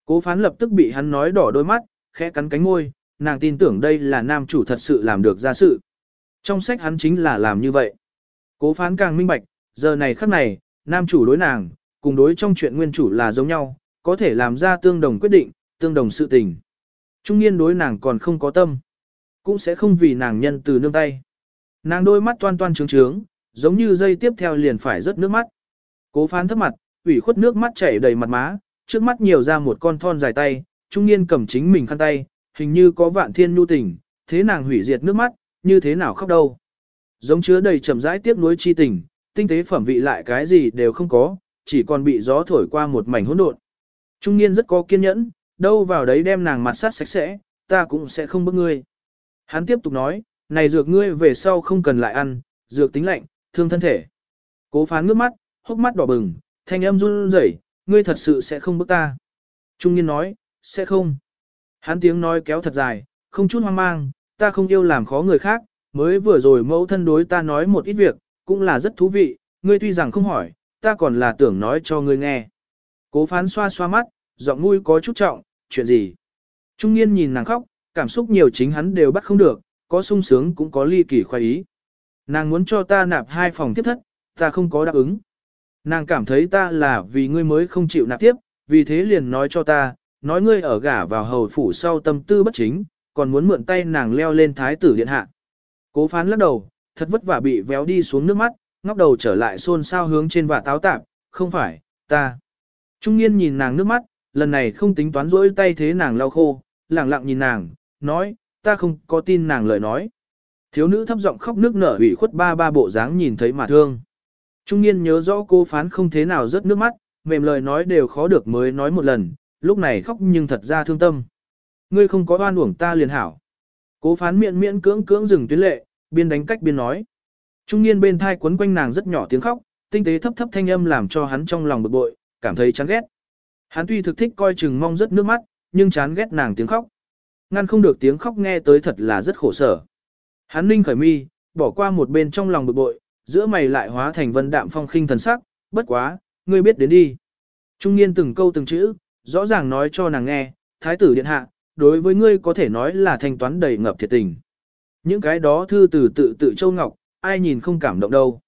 Cố phán lập tức bị hắn nói đỏ đôi mắt, khẽ cắn cánh môi, nàng tin tưởng đây là nam chủ thật sự làm được ra sự. Trong sách hắn chính là làm như vậy. Cố phán càng minh bạch, giờ này khắc này, nam chủ đối nàng, cùng đối trong chuyện nguyên chủ là giống nhau, có thể làm ra tương đồng quyết định, tương đồng sự tình. Trung niên đối nàng còn không có tâm, cũng sẽ không vì nàng nhân từ nương tay. Nàng đôi mắt toan toan trướng trướng, giống như dây tiếp theo liền phải rớt nước mắt. Cố phán thấp mặt, ủy khuất nước mắt chảy đầy mặt má, trước mắt nhiều ra một con thon dài tay, trung niên cầm chính mình khăn tay, hình như có vạn thiên nhu tình, thế nàng hủy diệt nước mắt, như thế nào khóc đâu. Giống chứa đầy trầm rãi tiếc nuối chi tình, tinh tế phẩm vị lại cái gì đều không có, chỉ còn bị gió thổi qua một mảnh hỗn độn. Trung niên rất có kiên nhẫn, đâu vào đấy đem nàng mặt sát sạch sẽ, ta cũng sẽ không bức ngươi. Hắn tiếp tục nói, này dược ngươi về sau không cần lại ăn, dược tính lạnh, thương thân thể. Cố phán ngước mắt, hốc mắt đỏ bừng, thanh âm run rẩy, ngươi thật sự sẽ không bức ta. Trung niên nói, sẽ không. Hắn tiếng nói kéo thật dài, không chút hoang mang, ta không yêu làm khó người khác, mới vừa rồi mẫu thân đối ta nói một ít việc, cũng là rất thú vị, ngươi tuy rằng không hỏi, ta còn là tưởng nói cho ngươi nghe. Cố phán xoa xoa mắt, giọng mũi có chút trọng, chuyện gì? Trung niên nhìn nàng khóc, cảm xúc nhiều chính hắn đều bắt không được, có sung sướng cũng có ly kỳ khoái ý. Nàng muốn cho ta nạp hai phòng tiếp thất, ta không có đáp ứng. Nàng cảm thấy ta là vì ngươi mới không chịu nạp tiếp, vì thế liền nói cho ta, nói ngươi ở gả vào hầu phủ sau tâm tư bất chính, còn muốn mượn tay nàng leo lên thái tử điện hạ. Cố phán lắc đầu, thật vất vả bị véo đi xuống nước mắt, ngóc đầu trở lại xôn xao hướng trên và táo tạp, không phải, ta. Trung niên nhìn nàng nước mắt, lần này không tính toán rỗi tay thế nàng lau khô, lặng lặng nhìn nàng, nói, ta không có tin nàng lời nói. Thiếu nữ thấp giọng khóc nước nở ủy khuất ba ba bộ dáng nhìn thấy mà thương. Trung niên nhớ rõ cô phán không thế nào rớt nước mắt, mềm lời nói đều khó được mới nói một lần, lúc này khóc nhưng thật ra thương tâm. Ngươi không có oan uổng ta liền hảo. Cố phán miệng miễn cưỡng cưỡng dừng tuyến lệ, biên đánh cách biên nói. Trung niên bên thai quấn quanh nàng rất nhỏ tiếng khóc, tinh tế thấp thấp thanh âm làm cho hắn trong lòng bực bội, cảm thấy chán ghét. Hắn tuy thực thích coi chừng mong rất nước mắt, nhưng chán ghét nàng tiếng khóc. Ngăn không được tiếng khóc nghe tới thật là rất khổ sở. Hắn ninh khởi mi, bỏ qua một bên trong lòng bực bội, giữa mày lại hóa thành vân đạm phong khinh thần sắc, bất quá, ngươi biết đến đi. Trung niên từng câu từng chữ, rõ ràng nói cho nàng nghe, thái tử điện hạ, đối với ngươi có thể nói là thanh toán đầy ngập thiệt tình. Những cái đó thư từ tự tự châu ngọc, ai nhìn không cảm động đâu.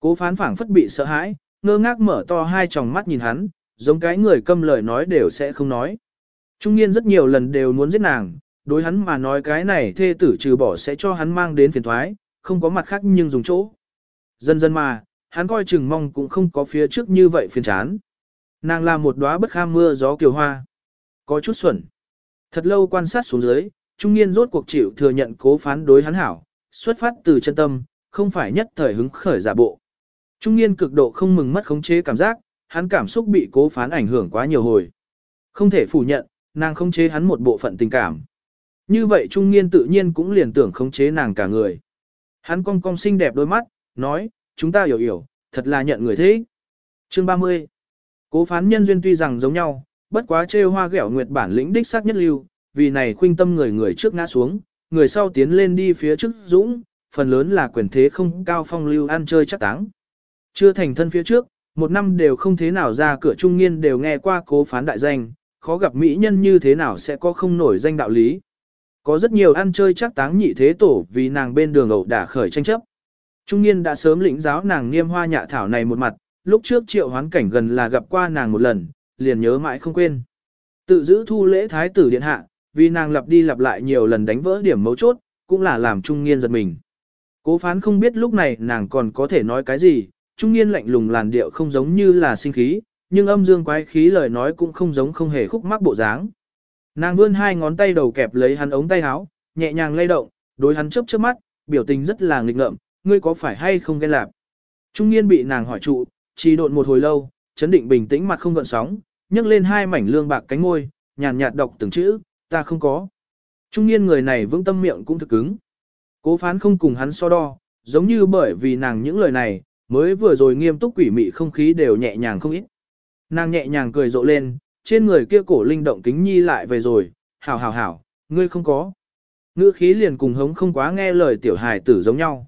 Cố phán phảng phất bị sợ hãi, ngơ ngác mở to hai tròng mắt nhìn hắn, giống cái người câm lời nói đều sẽ không nói. Trung niên rất nhiều lần đều muốn giết nàng, đối hắn mà nói cái này thê tử trừ bỏ sẽ cho hắn mang đến phiền thoái, không có mặt khác nhưng dùng chỗ. Dần dần mà, hắn coi chừng mong cũng không có phía trước như vậy phiền chán. Nàng là một đóa bất kham mưa gió kiều hoa. Có chút xuẩn. Thật lâu quan sát xuống dưới, trung niên rốt cuộc chịu thừa nhận cố phán đối hắn hảo, xuất phát từ chân tâm, không phải nhất thời hứng khởi giả bộ. Trung niên cực độ không mừng mất khống chế cảm giác, hắn cảm xúc bị cố phán ảnh hưởng quá nhiều hồi. Không thể phủ nhận, nàng khống chế hắn một bộ phận tình cảm. Như vậy trung niên tự nhiên cũng liền tưởng khống chế nàng cả người. Hắn cong cong xinh đẹp đôi mắt, nói, chúng ta hiểu hiểu, thật là nhận người thế. Chương 30 Cố phán nhân duyên tuy rằng giống nhau, bất quá trêu hoa ghẹo nguyệt bản lĩnh đích xác nhất lưu, vì này khuynh tâm người người trước ngã xuống, người sau tiến lên đi phía trước dũng, phần lớn là quyền thế không cao phong lưu ăn chơi chắc táng. Chưa thành thân phía trước, một năm đều không thế nào ra cửa trung niên đều nghe qua cố phán đại danh, khó gặp mỹ nhân như thế nào sẽ có không nổi danh đạo lý. Có rất nhiều ăn chơi chắc táng nhị thế tổ vì nàng bên đường ẩu đả khởi tranh chấp. Trung niên đã sớm lĩnh giáo nàng niêm hoa nhạ thảo này một mặt, lúc trước triệu hoán cảnh gần là gặp qua nàng một lần, liền nhớ mãi không quên. Tự giữ thu lễ thái tử điện hạ, vì nàng lặp đi lặp lại nhiều lần đánh vỡ điểm mấu chốt, cũng là làm trung niên giật mình. Cố phán không biết lúc này nàng còn có thể nói cái gì, trung niên lạnh lùng làn điệu không giống như là sinh khí, nhưng âm dương quái khí lời nói cũng không giống không hề khúc mắc bộ dáng. Nàng vươn hai ngón tay đầu kẹp lấy hắn ống tay áo, nhẹ nhàng lay động, đối hắn chớp chớp mắt, biểu tình rất là nghịch ngợm, ngươi có phải hay không ghen lạp? Trung niên bị nàng hỏi trụ, chỉ độn một hồi lâu, chấn định bình tĩnh mặt không gợn sóng, nhấc lên hai mảnh lương bạc cánh môi, nhàn nhạt đọc từng chữ, ta không có. Trung niên người này vững tâm miệng cũng thực cứng. Cố phán không cùng hắn so đo, giống như bởi vì nàng những lời này, mới vừa rồi nghiêm túc quỷ mị không khí đều nhẹ nhàng không ít. Nàng nhẹ nhàng cười rộ lên, trên người kia cổ linh động kính nhi lại về rồi, hảo hảo hảo, ngươi không có. Ngữ khí liền cùng hống không quá nghe lời tiểu hài tử giống nhau.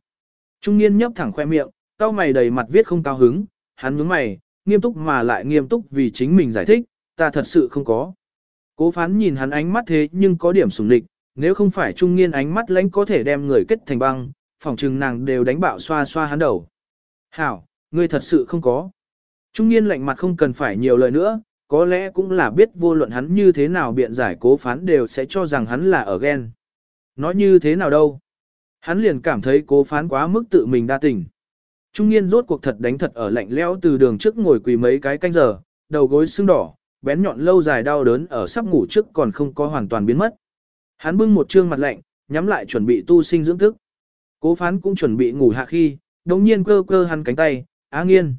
Trung niên nhấp thẳng khoe miệng, tao mày đầy mặt viết không cao hứng, hắn nhướng mày, nghiêm túc mà lại nghiêm túc vì chính mình giải thích, ta thật sự không có. Cố phán nhìn hắn ánh mắt thế nhưng có điểm sùng địch, nếu không phải trung niên ánh mắt lãnh có thể đem người kết thành băng, phòng trừng nàng đều đánh bạo xoa xoa hắn đầu. Hảo, ngươi thật sự không có. Trung niên lạnh mặt không cần phải nhiều lời nữa, có lẽ cũng là biết vô luận hắn như thế nào biện giải cố phán đều sẽ cho rằng hắn là ở ghen. Nói như thế nào đâu. Hắn liền cảm thấy cố phán quá mức tự mình đa tình. Trung niên rốt cuộc thật đánh thật ở lạnh lẽo từ đường trước ngồi quỳ mấy cái canh giờ, đầu gối sưng đỏ, bén nhọn lâu dài đau đớn ở sắp ngủ trước còn không có hoàn toàn biến mất. Hắn bưng một trương mặt lạnh, nhắm lại chuẩn bị tu sinh dưỡng thức. Cố phán cũng chuẩn bị ngủ hạ khi, đồng nhiên cơ cơ hắn cánh tay, á nghiên.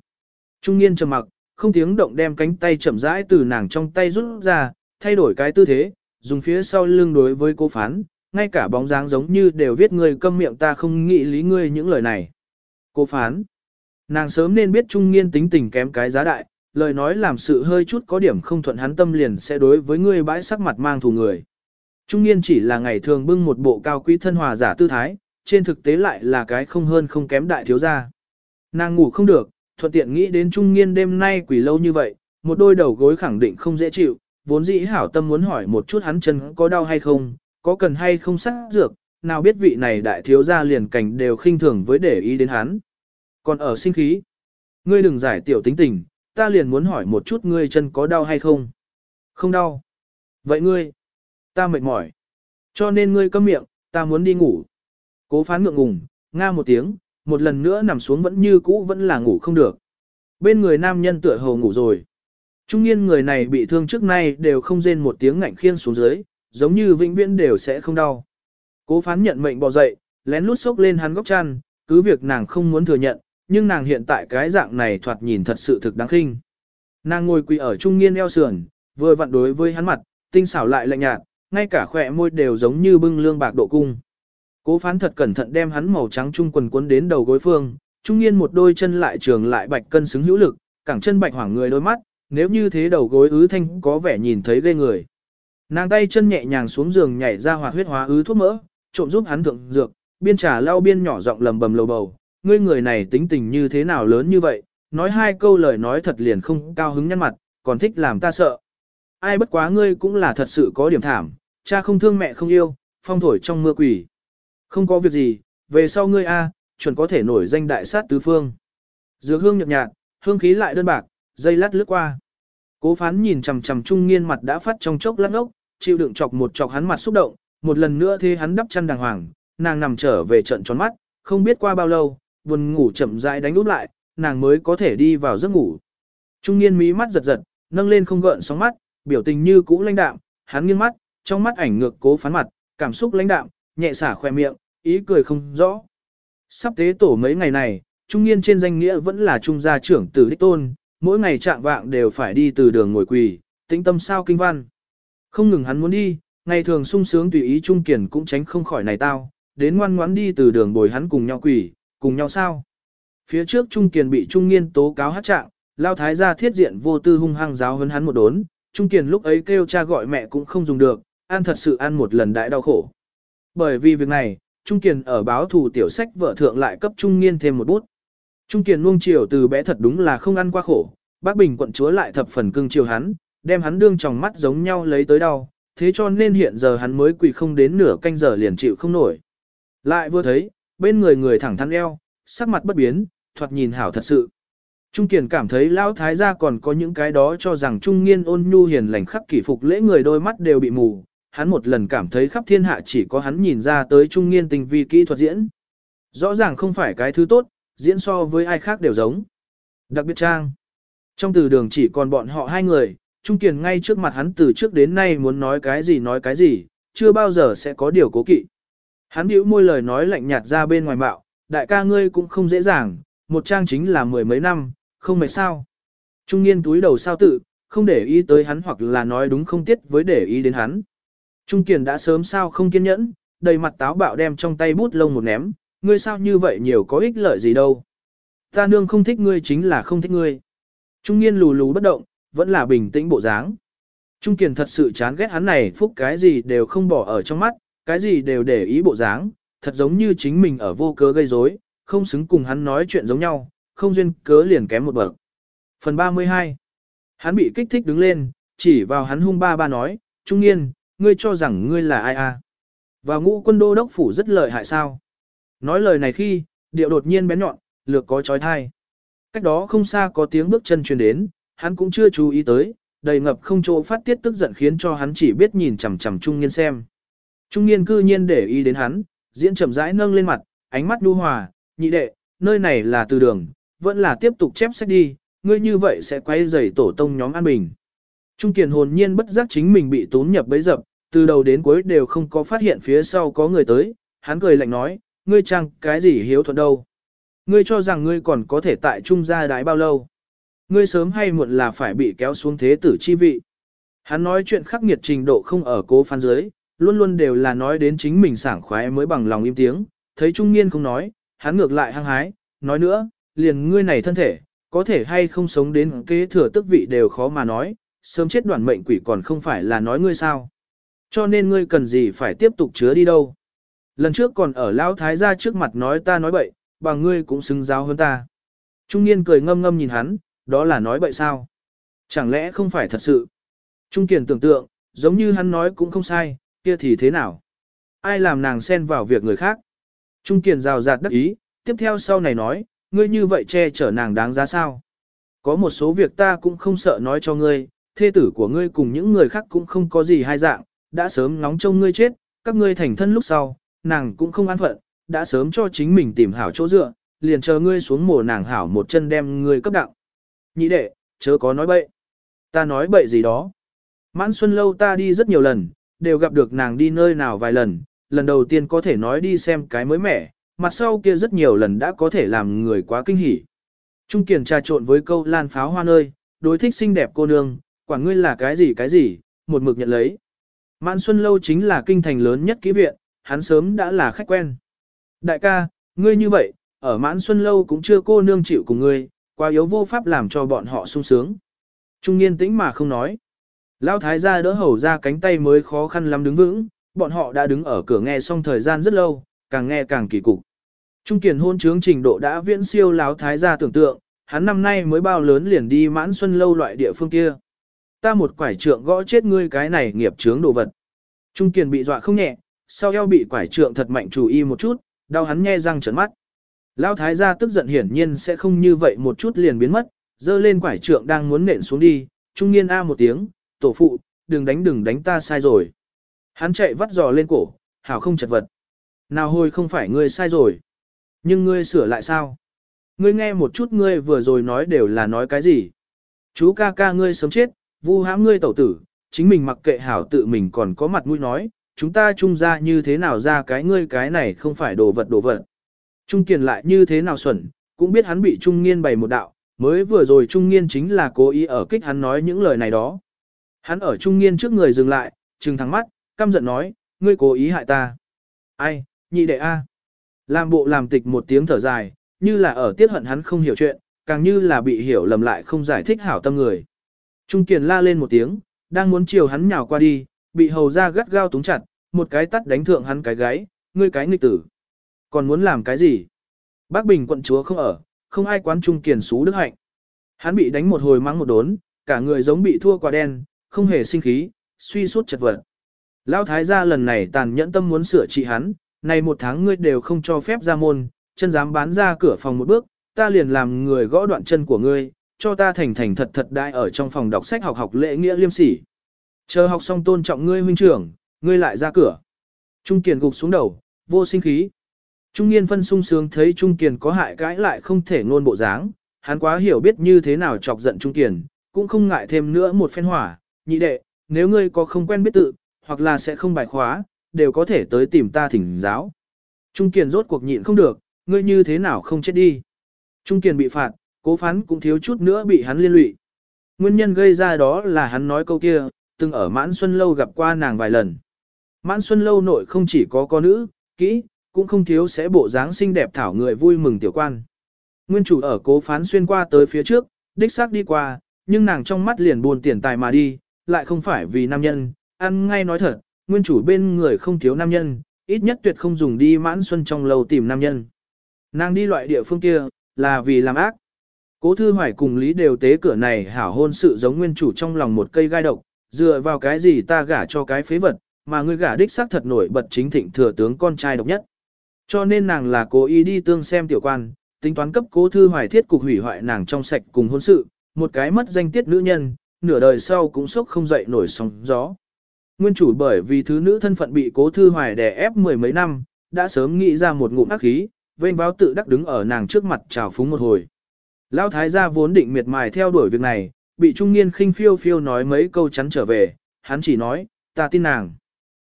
Trung nghiên trầm mặc, không tiếng động đem cánh tay chậm rãi từ nàng trong tay rút ra, thay đổi cái tư thế, dùng phía sau lưng đối với cô phán, ngay cả bóng dáng giống như đều viết người câm miệng ta không nghĩ lý ngươi những lời này. Cô phán. Nàng sớm nên biết trung nghiên tính tình kém cái giá đại, lời nói làm sự hơi chút có điểm không thuận hắn tâm liền sẽ đối với ngươi bãi sắc mặt mang thù người. Trung nghiên chỉ là ngày thường bưng một bộ cao quý thân hòa giả tư thái, trên thực tế lại là cái không hơn không kém đại thiếu gia. Nàng ngủ không được, thuận tiện nghĩ đến trung nghiên đêm nay quỷ lâu như vậy, một đôi đầu gối khẳng định không dễ chịu, vốn dĩ hảo tâm muốn hỏi một chút hắn chân có đau hay không, có cần hay không sắc dược, nào biết vị này đại thiếu gia liền cảnh đều khinh thường với để ý đến hắn. Còn ở sinh khí, ngươi đừng giải tiểu tính tình, ta liền muốn hỏi một chút ngươi chân có đau hay không. Không đau. Vậy ngươi, ta mệt mỏi. Cho nên ngươi câm miệng, ta muốn đi ngủ. Cố phán ngượng ngùng, nga một tiếng, một lần nữa nằm xuống vẫn như cũ vẫn là ngủ không được. Bên người nam nhân tựa hồ ngủ rồi. Trung niên người này bị thương trước nay đều không rên một tiếng ngạnh khiên xuống dưới, giống như vĩnh viễn đều sẽ không đau. Cố phán nhận mệnh bò dậy, lén lút xốc lên hắn góc chăn, cứ việc nàng không muốn thừa nhận, nhưng nàng hiện tại cái dạng này thoạt nhìn thật sự thực đáng khinh. Nàng ngồi quỳ ở trung niên eo sườn, vừa vặn đối với hắn mặt, tinh xảo lại lạnh nhạt, ngay cả khỏe môi đều giống như bưng lương bạc độ cung. Cố phán thật cẩn thận đem hắn màu trắng trung quần cuốn đến đầu gối phương, trung niên một đôi chân lại trường lại bạch cân xứng hữu lực, cẳng chân bạch hoảng người đôi mắt, nếu như thế đầu gối ứ thanh có vẻ nhìn thấy ghê người. Nàng tay chân nhẹ nhàng xuống giường nhảy ra hoạt huyết hóa ứ thuốc mỡ, trộm giúp hắn thượng dược, biên trà lau biên nhỏ giọng lầm bầm lầu bầu, ngươi người này tính tình như thế nào lớn như vậy, nói hai câu lời nói thật liền không cao hứng nhăn mặt, còn thích làm ta sợ. Ai bất quá ngươi cũng là thật sự có điểm thảm, cha không thương mẹ không yêu, phong thổi trong mưa quỷ. Không có việc gì, về sau ngươi A, chuẩn có thể nổi danh đại sát tứ phương. Dược hương nhợt nhạt, hương khí lại đơn bạc, dây lát lướt qua. Cố phán nhìn chằm chằm trung nghiên mặt đã phát trong chốc lát ốc, chịu đựng chọc một chọc hắn mặt xúc động, một lần nữa thế hắn đắp chăn đàng hoàng, nàng nằm trở về trận tròn mắt, không biết qua bao lâu, buồn ngủ chậm rãi đánh úp lại, nàng mới có thể đi vào giấc ngủ. Trung niên mí mắt giật giật, nâng lên không gợn sóng mắt, biểu tình như cũ lãnh đạm, hắn nghiêng mắt, trong mắt ảnh ngược cố phán mặt, cảm xúc lãnh đạm, nhẹ xả khoe miệng, ý cười không rõ. Sắp tế tổ mấy ngày này, trung niên trên danh nghĩa vẫn là trung gia trưởng tử đích tôn, mỗi ngày trạng vạng đều phải đi từ đường ngồi quỳ, tĩnh tâm sao kinh văn. Không ngừng hắn muốn đi, ngày thường sung sướng tùy ý trung kiền cũng tránh không khỏi này tao, đến ngoan ngoãn đi từ đường bồi hắn cùng nhau quỳ, cùng nhau sao. Phía trước trung kiền bị trung niên tố cáo hát trạng, lao thái gia thiết diện vô tư hung hăng giáo hấn hắn một đốn, trung kiền lúc ấy kêu cha gọi mẹ cũng không dùng được, ăn thật sự ăn một lần đại đau khổ. Bởi vì việc này, Trung Kiền ở báo thù tiểu sách vợ thượng lại cấp Trung Nghiên thêm một bút. Trung Kiền nuông chiều từ bé thật đúng là không ăn qua khổ, bác Bình quận chúa lại thập phần cưng chiều hắn, đem hắn đương trong mắt giống nhau lấy tới đau, thế cho nên hiện giờ hắn mới quỳ không đến nửa canh giờ liền chịu không nổi. Lại vừa thấy, bên người người thẳng thắn eo, sắc mặt bất biến, thoạt nhìn hảo thật sự. Trung Kiền cảm thấy lão thái gia còn có những cái đó cho rằng Trung Nghiên ôn nhu hiền lành khắc kỷ phục lễ người đôi mắt đều bị mù, hắn một lần cảm thấy khắp thiên hạ chỉ có hắn nhìn ra tới Trung Nghiên tình vi kỹ thuật diễn. Rõ ràng không phải cái thứ tốt, diễn so với ai khác đều giống. Đặc biệt trang. Trong từ đường chỉ còn bọn họ hai người, Trung Kiền ngay trước mặt hắn từ trước đến nay muốn nói cái gì nói cái gì, chưa bao giờ sẽ có điều cố kỵ. Hắn bĩu môi lời nói lạnh nhạt ra bên ngoài mạo đại ca ngươi cũng không dễ dàng, một trang chính là mười mấy năm, không mệt sao. Trung niên túi đầu sao tự, không để ý tới hắn hoặc là nói đúng không tiết với để ý đến hắn. Trung Kiền đã sớm sao không kiên nhẫn, đầy mặt táo bạo đem trong tay bút lông một ném, ngươi sao như vậy nhiều có ích lợi gì đâu. Ta nương không thích ngươi chính là không thích ngươi. Trung Nghiên lù lù bất động, vẫn là bình tĩnh bộ dáng. Trung Kiền thật sự chán ghét hắn này phúc cái gì đều không bỏ ở trong mắt, cái gì đều để ý bộ dáng, thật giống như chính mình ở vô cớ gây rối, không xứng cùng hắn nói chuyện giống nhau, không duyên cớ liền kém một bậc. Phần 32 Hắn bị kích thích đứng lên, chỉ vào hắn hung ba ba nói, Trung Nghiên, ngươi cho rằng ngươi là ai à? Và ngũ quân đô đốc phủ rất lợi hại sao? Nói lời này khi, điệu đột nhiên bén nhọn, lược có trói thai. Cách đó không xa có tiếng bước chân truyền đến, hắn cũng chưa chú ý tới, đầy ngập không chỗ phát tiết tức giận khiến cho hắn chỉ biết nhìn chằm chằm Trung niên xem. Trung niên cư nhiên để ý đến hắn, diễn chậm rãi nâng lên mặt, ánh mắt nhu hòa, nhị đệ, nơi này là từ đường, vẫn là tiếp tục chép sách đi, ngươi như vậy sẽ quay dày tổ tông nhóm an bình. Trung Kiền hồn nhiên bất giác chính mình bị tốn nhập bấy dập, từ đầu đến cuối đều không có phát hiện phía sau có người tới, hắn cười lạnh nói, ngươi chăng cái gì hiếu thuận đâu. Ngươi cho rằng ngươi còn có thể tại trung gia đái bao lâu. Ngươi sớm hay muộn là phải bị kéo xuống thế tử chi vị. Hắn nói chuyện khắc nghiệt trình độ không ở cố phán dưới, luôn luôn đều là nói đến chính mình sảng khoái mới bằng lòng im tiếng, thấy trung niên không nói, hắn ngược lại hăng hái, nói nữa, liền ngươi này thân thể, có thể hay không sống đến kế thừa tức vị đều khó mà nói, sớm chết đoạn mệnh quỷ còn không phải là nói ngươi sao. Cho nên ngươi cần gì phải tiếp tục chứa đi đâu. Lần trước còn ở Lão Thái gia trước mặt nói ta nói bậy, bằng ngươi cũng xứng giáo hơn ta. Trung niên cười ngâm ngâm nhìn hắn, đó là nói bậy sao? Chẳng lẽ không phải thật sự? Trung kiền tưởng tượng, giống như hắn nói cũng không sai, kia thì thế nào? Ai làm nàng xen vào việc người khác? Trung kiền rào rạt đắc ý, tiếp theo sau này nói, ngươi như vậy che chở nàng đáng giá sao? Có một số việc ta cũng không sợ nói cho ngươi, thê tử của ngươi cùng những người khác cũng không có gì hai dạng, đã sớm ngóng trông ngươi chết, các ngươi thành thân lúc sau, nàng cũng không an phận, đã sớm cho chính mình tìm hảo chỗ dựa, liền chờ ngươi xuống mồ nàng hảo một chân đem ngươi cấp đạo. Nhị đệ, chớ có nói bậy. Ta nói bậy gì đó. Mãn xuân lâu ta đi rất nhiều lần, đều gặp được nàng đi nơi nào vài lần, lần đầu tiên có thể nói đi xem cái mới mẻ, mặt sau kia rất nhiều lần đã có thể làm người quá kinh hỉ. Trung Kiền trà trộn với câu lan pháo hoa nơi, đối thích xinh đẹp cô nương, quả ngươi là cái gì cái gì, một mực nhận lấy. Mãn Xuân Lâu chính là kinh thành lớn nhất ký viện, hắn sớm đã là khách quen. Đại ca, ngươi như vậy, ở Mãn Xuân Lâu cũng chưa cô nương chịu cùng ngươi, quá yếu vô pháp làm cho bọn họ sung sướng. Trung niên tĩnh mà không nói. Lão thái gia đỡ hầu ra cánh tay mới khó khăn lắm đứng vững, bọn họ đã đứng ở cửa nghe xong thời gian rất lâu, càng nghe càng kỳ cục. Trung kiền hôn trướng trình độ đã viễn siêu lão thái gia tưởng tượng, hắn năm nay mới bao lớn liền đi mãn xuân lâu loại địa phương kia. Ta một quải trượng gõ chết ngươi cái này nghiệp chướng đồ vật. Trung kiền bị dọa không nhẹ, sau eo bị quải trượng thật mạnh chủ y một chút, đau hắn nghe răng trợn mắt. Lão thái gia tức giận hiển nhiên sẽ không như vậy một chút liền biến mất, dơ lên quải trượng đang muốn nện xuống đi, trung niên a một tiếng, tổ phụ, đừng đánh đừng đánh ta sai rồi. Hắn chạy vắt giò lên cổ, hảo không chật vật. Nào hồi không phải ngươi sai rồi. Nhưng ngươi sửa lại sao? Ngươi nghe một chút ngươi vừa rồi nói đều là nói cái gì? Chú ca ca ngươi sớm chết, vu hãm ngươi tẩu tử, chính mình mặc kệ hảo tự mình còn có mặt mũi nói, chúng ta chung ra như thế nào ra cái ngươi cái này không phải đồ vật đồ vật. Trung kiền lại như thế nào xuẩn, cũng biết hắn bị trung nghiên bày một đạo, mới vừa rồi trung nghiên chính là cố ý ở kích hắn nói những lời này đó. Hắn ở trung nghiên trước người dừng lại, trừng thẳng mắt, căm giận nói, ngươi cố ý hại ta. Ai, nhị đệ A. Làm bộ làm tịch một tiếng thở dài, như là ở tiết hận hắn không hiểu chuyện, càng như là bị hiểu lầm lại không giải thích hảo tâm người. Trung Kiền la lên một tiếng, đang muốn chiều hắn nhào qua đi, bị hầu ra gắt gao túng chặt, một cái tắt đánh thượng hắn cái gáy, ngươi cái nghịch tử. Còn muốn làm cái gì? Bác Bình quận chúa không ở, không ai quán Trung Kiền xú đức hạnh. Hắn bị đánh một hồi mắng một đốn, cả người giống bị thua quả đen, không hề sinh khí, suy suốt chật vật. Lão thái gia lần này tàn nhẫn tâm muốn sửa trị hắn, này một tháng ngươi đều không cho phép ra môn, chân dám bán ra cửa phòng một bước, ta liền làm người gõ đoạn chân của ngươi, cho ta thành thành thật thật đại ở trong phòng đọc sách học học lễ nghĩa liêm sỉ. Chờ học xong tôn trọng ngươi huynh trưởng, ngươi lại ra cửa. Trung Kiền gục xuống đầu, vô sinh khí. Trung niên phân sung sướng thấy Trung Kiền có hại cãi lại không thể ngôn bộ dáng, hắn quá hiểu biết như thế nào chọc giận Trung Kiền, cũng không ngại thêm nữa một phen hỏa, nhị đệ, nếu ngươi có không quen biết tự, hoặc là sẽ không bài khóa, đều có thể tới tìm ta thỉnh giáo. Trung Kiền rốt cuộc nhịn không được, ngươi như thế nào không chết đi. Trung Kiền bị phạt, cố phán cũng thiếu chút nữa bị hắn liên lụy. Nguyên nhân gây ra đó là hắn nói câu kia, từng ở Mãn Xuân Lâu gặp qua nàng vài lần. Mãn Xuân Lâu nội không chỉ có con nữ, kỹ, cũng không thiếu sẽ bộ dáng xinh đẹp thảo người vui mừng tiểu quan. Nguyên chủ ở cố phán xuyên qua tới phía trước, đích xác đi qua, nhưng nàng trong mắt liền buồn tiền tài mà đi, lại không phải vì nam nhân, ăn ngay nói thật, nguyên chủ bên người không thiếu nam nhân, ít nhất tuyệt không dùng đi mãn xuân trong lâu tìm nam nhân. Nàng đi loại địa phương kia, là vì làm ác. Cố thư hoài cùng lý đều tế cửa này hảo hôn sự giống nguyên chủ trong lòng một cây gai độc, dựa vào cái gì ta gả cho cái phế vật, mà ngươi gả đích xác thật nổi bật chính thịnh thừa tướng con trai độc nhất. Cho nên nàng là cố ý đi tương xem tiểu quan, tính toán cấp cố thư hoài thiết cục hủy hoại nàng trong sạch cùng hôn sự, một cái mất danh tiết nữ nhân, nửa đời sau cũng sốc không dậy nổi sóng gió. Nguyên chủ bởi vì thứ nữ thân phận bị cố thư hoài đè ép mười mấy năm, đã sớm nghĩ ra một ngụm ác khí, vênh báo tự đắc đứng ở nàng trước mặt chào phúng một hồi. Lão thái gia vốn định miệt mài theo đuổi việc này, bị trung niên khinh phiêu phiêu nói mấy câu chắn trở về, hắn chỉ nói, ta tin nàng.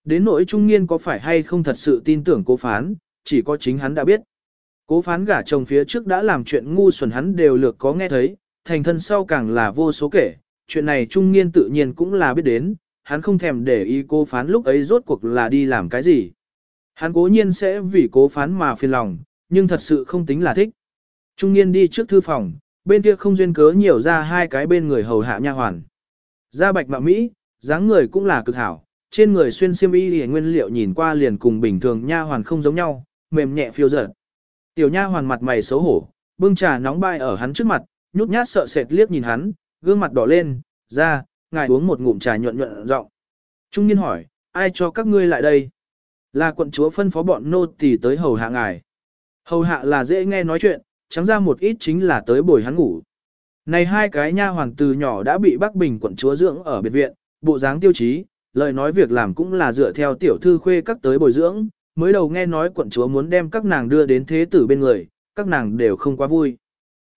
Đến nỗi trung niên có phải hay không thật sự tin tưởng cố phán, chỉ có chính hắn đã biết. Cố phán gả chồng phía trước đã làm chuyện ngu xuẩn hắn đều lược có nghe thấy, thành thân sau càng là vô số kể, chuyện này trung niên tự nhiên cũng là biết đến, hắn không thèm để ý cố phán lúc ấy rốt cuộc là đi làm cái gì. Hắn cố nhiên sẽ vì cố phán mà phiền lòng, nhưng thật sự không tính là thích. Trung niên đi trước thư phòng, bên kia không duyên cớ nhiều ra hai cái bên người hầu hạ nha hoàn. Da bạch mạ Mỹ, dáng người cũng là cực hảo, trên người xuyên xiêm y thì nguyên liệu nhìn qua liền cùng bình thường nha hoàn không giống nhau, mềm nhẹ phiêu dở. Tiểu nha hoàn mặt mày xấu hổ, bưng trà nóng bay ở hắn trước mặt, nhút nhát sợ sệt liếc nhìn hắn, gương mặt đỏ lên, ra, ngài uống một ngụm trà nhuận nhuận giọng. Trung niên hỏi, ai cho các ngươi lại đây? Là quận chúa phân phó bọn nô tỳ tới hầu hạ ngài. Hầu hạ là dễ nghe nói chuyện, trắng ra một ít chính là tới bồi hắn ngủ. Này hai cái nha hoàng từ nhỏ đã bị Bắc Bình quận chúa dưỡng ở biệt viện, bộ dáng tiêu chí, lời nói việc làm cũng là dựa theo tiểu thư khuê các tới bồi dưỡng, mới đầu nghe nói quận chúa muốn đem các nàng đưa đến thế tử bên người, các nàng đều không quá vui.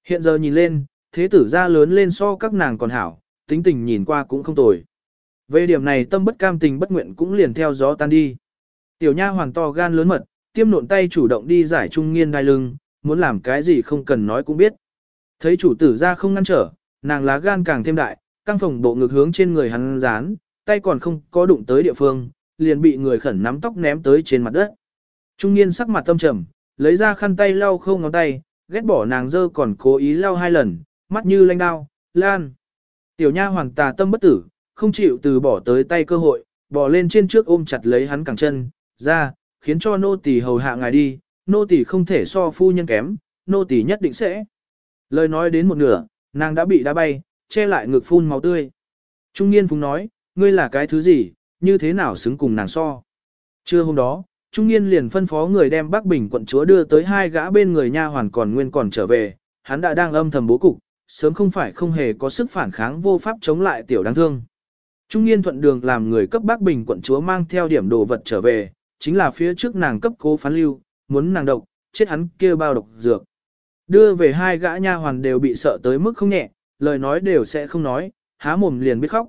Hiện giờ nhìn lên, thế tử ra lớn lên so các nàng còn hảo, tính tình nhìn qua cũng không tồi. Về điểm này tâm bất cam tình bất nguyện cũng liền theo gió tan đi. Tiểu nha hoàng to gan lớn mật, tiêm nộn tay chủ động đi giải trung nghiên đai lưng, muốn làm cái gì không cần nói cũng biết. Thấy chủ tử ra không ngăn trở, nàng lá gan càng thêm đại, căng phòng bộ ngực hướng trên người hắn dán, tay còn không có đụng tới địa phương, liền bị người khẩn nắm tóc ném tới trên mặt đất. Trung niên sắc mặt tâm trầm, lấy ra khăn tay lau khâu ngón tay, ghét bỏ nàng dơ còn cố ý lau hai lần, mắt như lanh đao, lan. Tiểu nha hoàng tà tâm bất tử, không chịu từ bỏ tới tay cơ hội, bỏ lên trên trước ôm chặt lấy hắn cẳng chân, ra, khiến cho nô tỳ hầu hạ ngài đi, nô tỳ không thể so phu nhân kém, nô tỳ nhất định sẽ. Lời nói đến một nửa, nàng đã bị đá bay, che lại ngực phun máu tươi. Trung niên phúng nói, ngươi là cái thứ gì, như thế nào xứng cùng nàng so. Trưa hôm đó, Trung niên liền phân phó người đem Bắc Bình quận chúa đưa tới hai gã bên người nha hoàn còn nguyên còn trở về, hắn đã đang âm thầm bố cục, sớm không phải không hề có sức phản kháng vô pháp chống lại tiểu đáng thương. Trung niên thuận đường làm người cấp Bắc Bình quận chúa mang theo điểm đồ vật trở về, chính là phía trước nàng cấp cố phán lưu, muốn nàng độc, chết hắn kia bao độc dược. Đưa về hai gã nha hoàn đều bị sợ tới mức không nhẹ, lời nói đều sẽ không nói, há mồm liền biết khóc.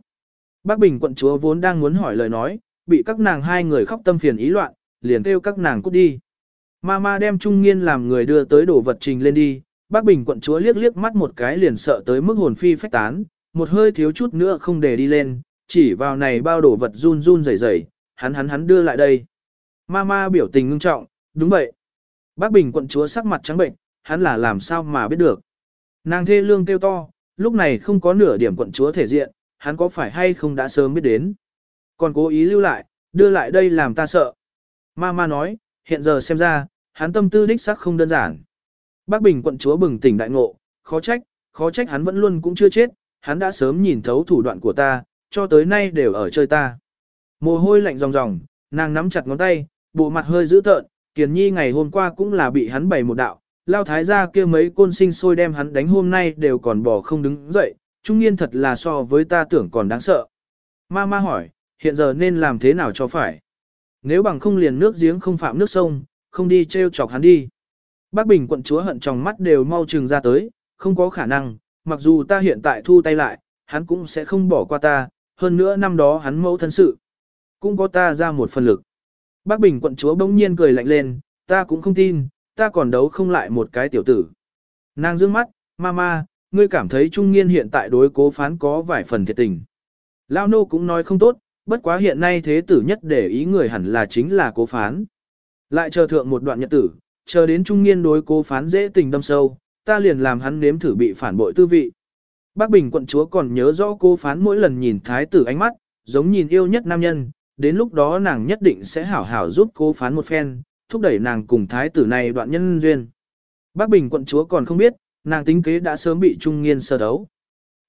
Bác Bình quận chúa vốn đang muốn hỏi lời nói, bị các nàng hai người khóc tâm phiền ý loạn, liền kêu các nàng cút đi. Mama đem Trung Nghiên làm người đưa tới đổ vật trình lên đi, bác Bình quận chúa liếc liếc mắt một cái liền sợ tới mức hồn phi phách tán, một hơi thiếu chút nữa không để đi lên, chỉ vào này bao đổ vật run run rẩy rẩy, hắn hắn hắn đưa lại đây. Mama biểu tình ngưng trọng, đúng vậy. Bác Bình quận chúa sắc mặt trắng bệnh, hắn là làm sao mà biết được. Nàng thê lương kêu to, lúc này không có nửa điểm quận chúa thể diện, hắn có phải hay không đã sớm biết đến. Còn cố ý lưu lại, đưa lại đây làm ta sợ. ma ma nói, hiện giờ xem ra, hắn tâm tư đích sắc không đơn giản. Bác Bình quận chúa bừng tỉnh đại ngộ, khó trách, khó trách hắn vẫn luôn cũng chưa chết, hắn đã sớm nhìn thấu thủ đoạn của ta, cho tới nay đều ở chơi ta. Mồ hôi lạnh ròng ròng, nàng nắm chặt ngón tay, bộ mặt hơi dữ tợn, Kiền Nhi ngày hôm qua cũng là bị hắn bày một đạo, lao thái gia kia mấy côn sinh sôi đem hắn đánh hôm nay đều còn bỏ không đứng dậy, trung niên thật là so với ta tưởng còn đáng sợ. Ma ma hỏi, hiện giờ nên làm thế nào cho phải? Nếu bằng không liền nước giếng không phạm nước sông, không đi treo chọc hắn đi. Bác Bình quận chúa hận trong mắt đều mau trừng ra tới, không có khả năng, mặc dù ta hiện tại thu tay lại, hắn cũng sẽ không bỏ qua ta, hơn nữa năm đó hắn mẫu thân sự. Cũng có ta ra một phần lực. Bác Bình quận chúa bỗng nhiên cười lạnh lên, ta cũng không tin, ta còn đấu không lại một cái tiểu tử. Nàng dương mắt, mama, ngươi cảm thấy trung niên hiện tại đối cố phán có vài phần thiệt tình. Lao nô cũng nói không tốt, bất quá hiện nay thế tử nhất để ý người hẳn là chính là cố phán. Lại chờ thượng một đoạn nhật tử, chờ đến trung niên đối cố phán dễ tình đâm sâu, ta liền làm hắn nếm thử bị phản bội tư vị. Bác Bình quận chúa còn nhớ rõ cố phán mỗi lần nhìn thái tử ánh mắt, giống nhìn yêu nhất nam nhân, đến lúc đó nàng nhất định sẽ hảo hảo giúp cố phán một phen, thúc đẩy nàng cùng thái tử này đoạn nhân duyên. Bác Bình quận chúa còn không biết, nàng tính kế đã sớm bị Trung Nghiên sơ đấu.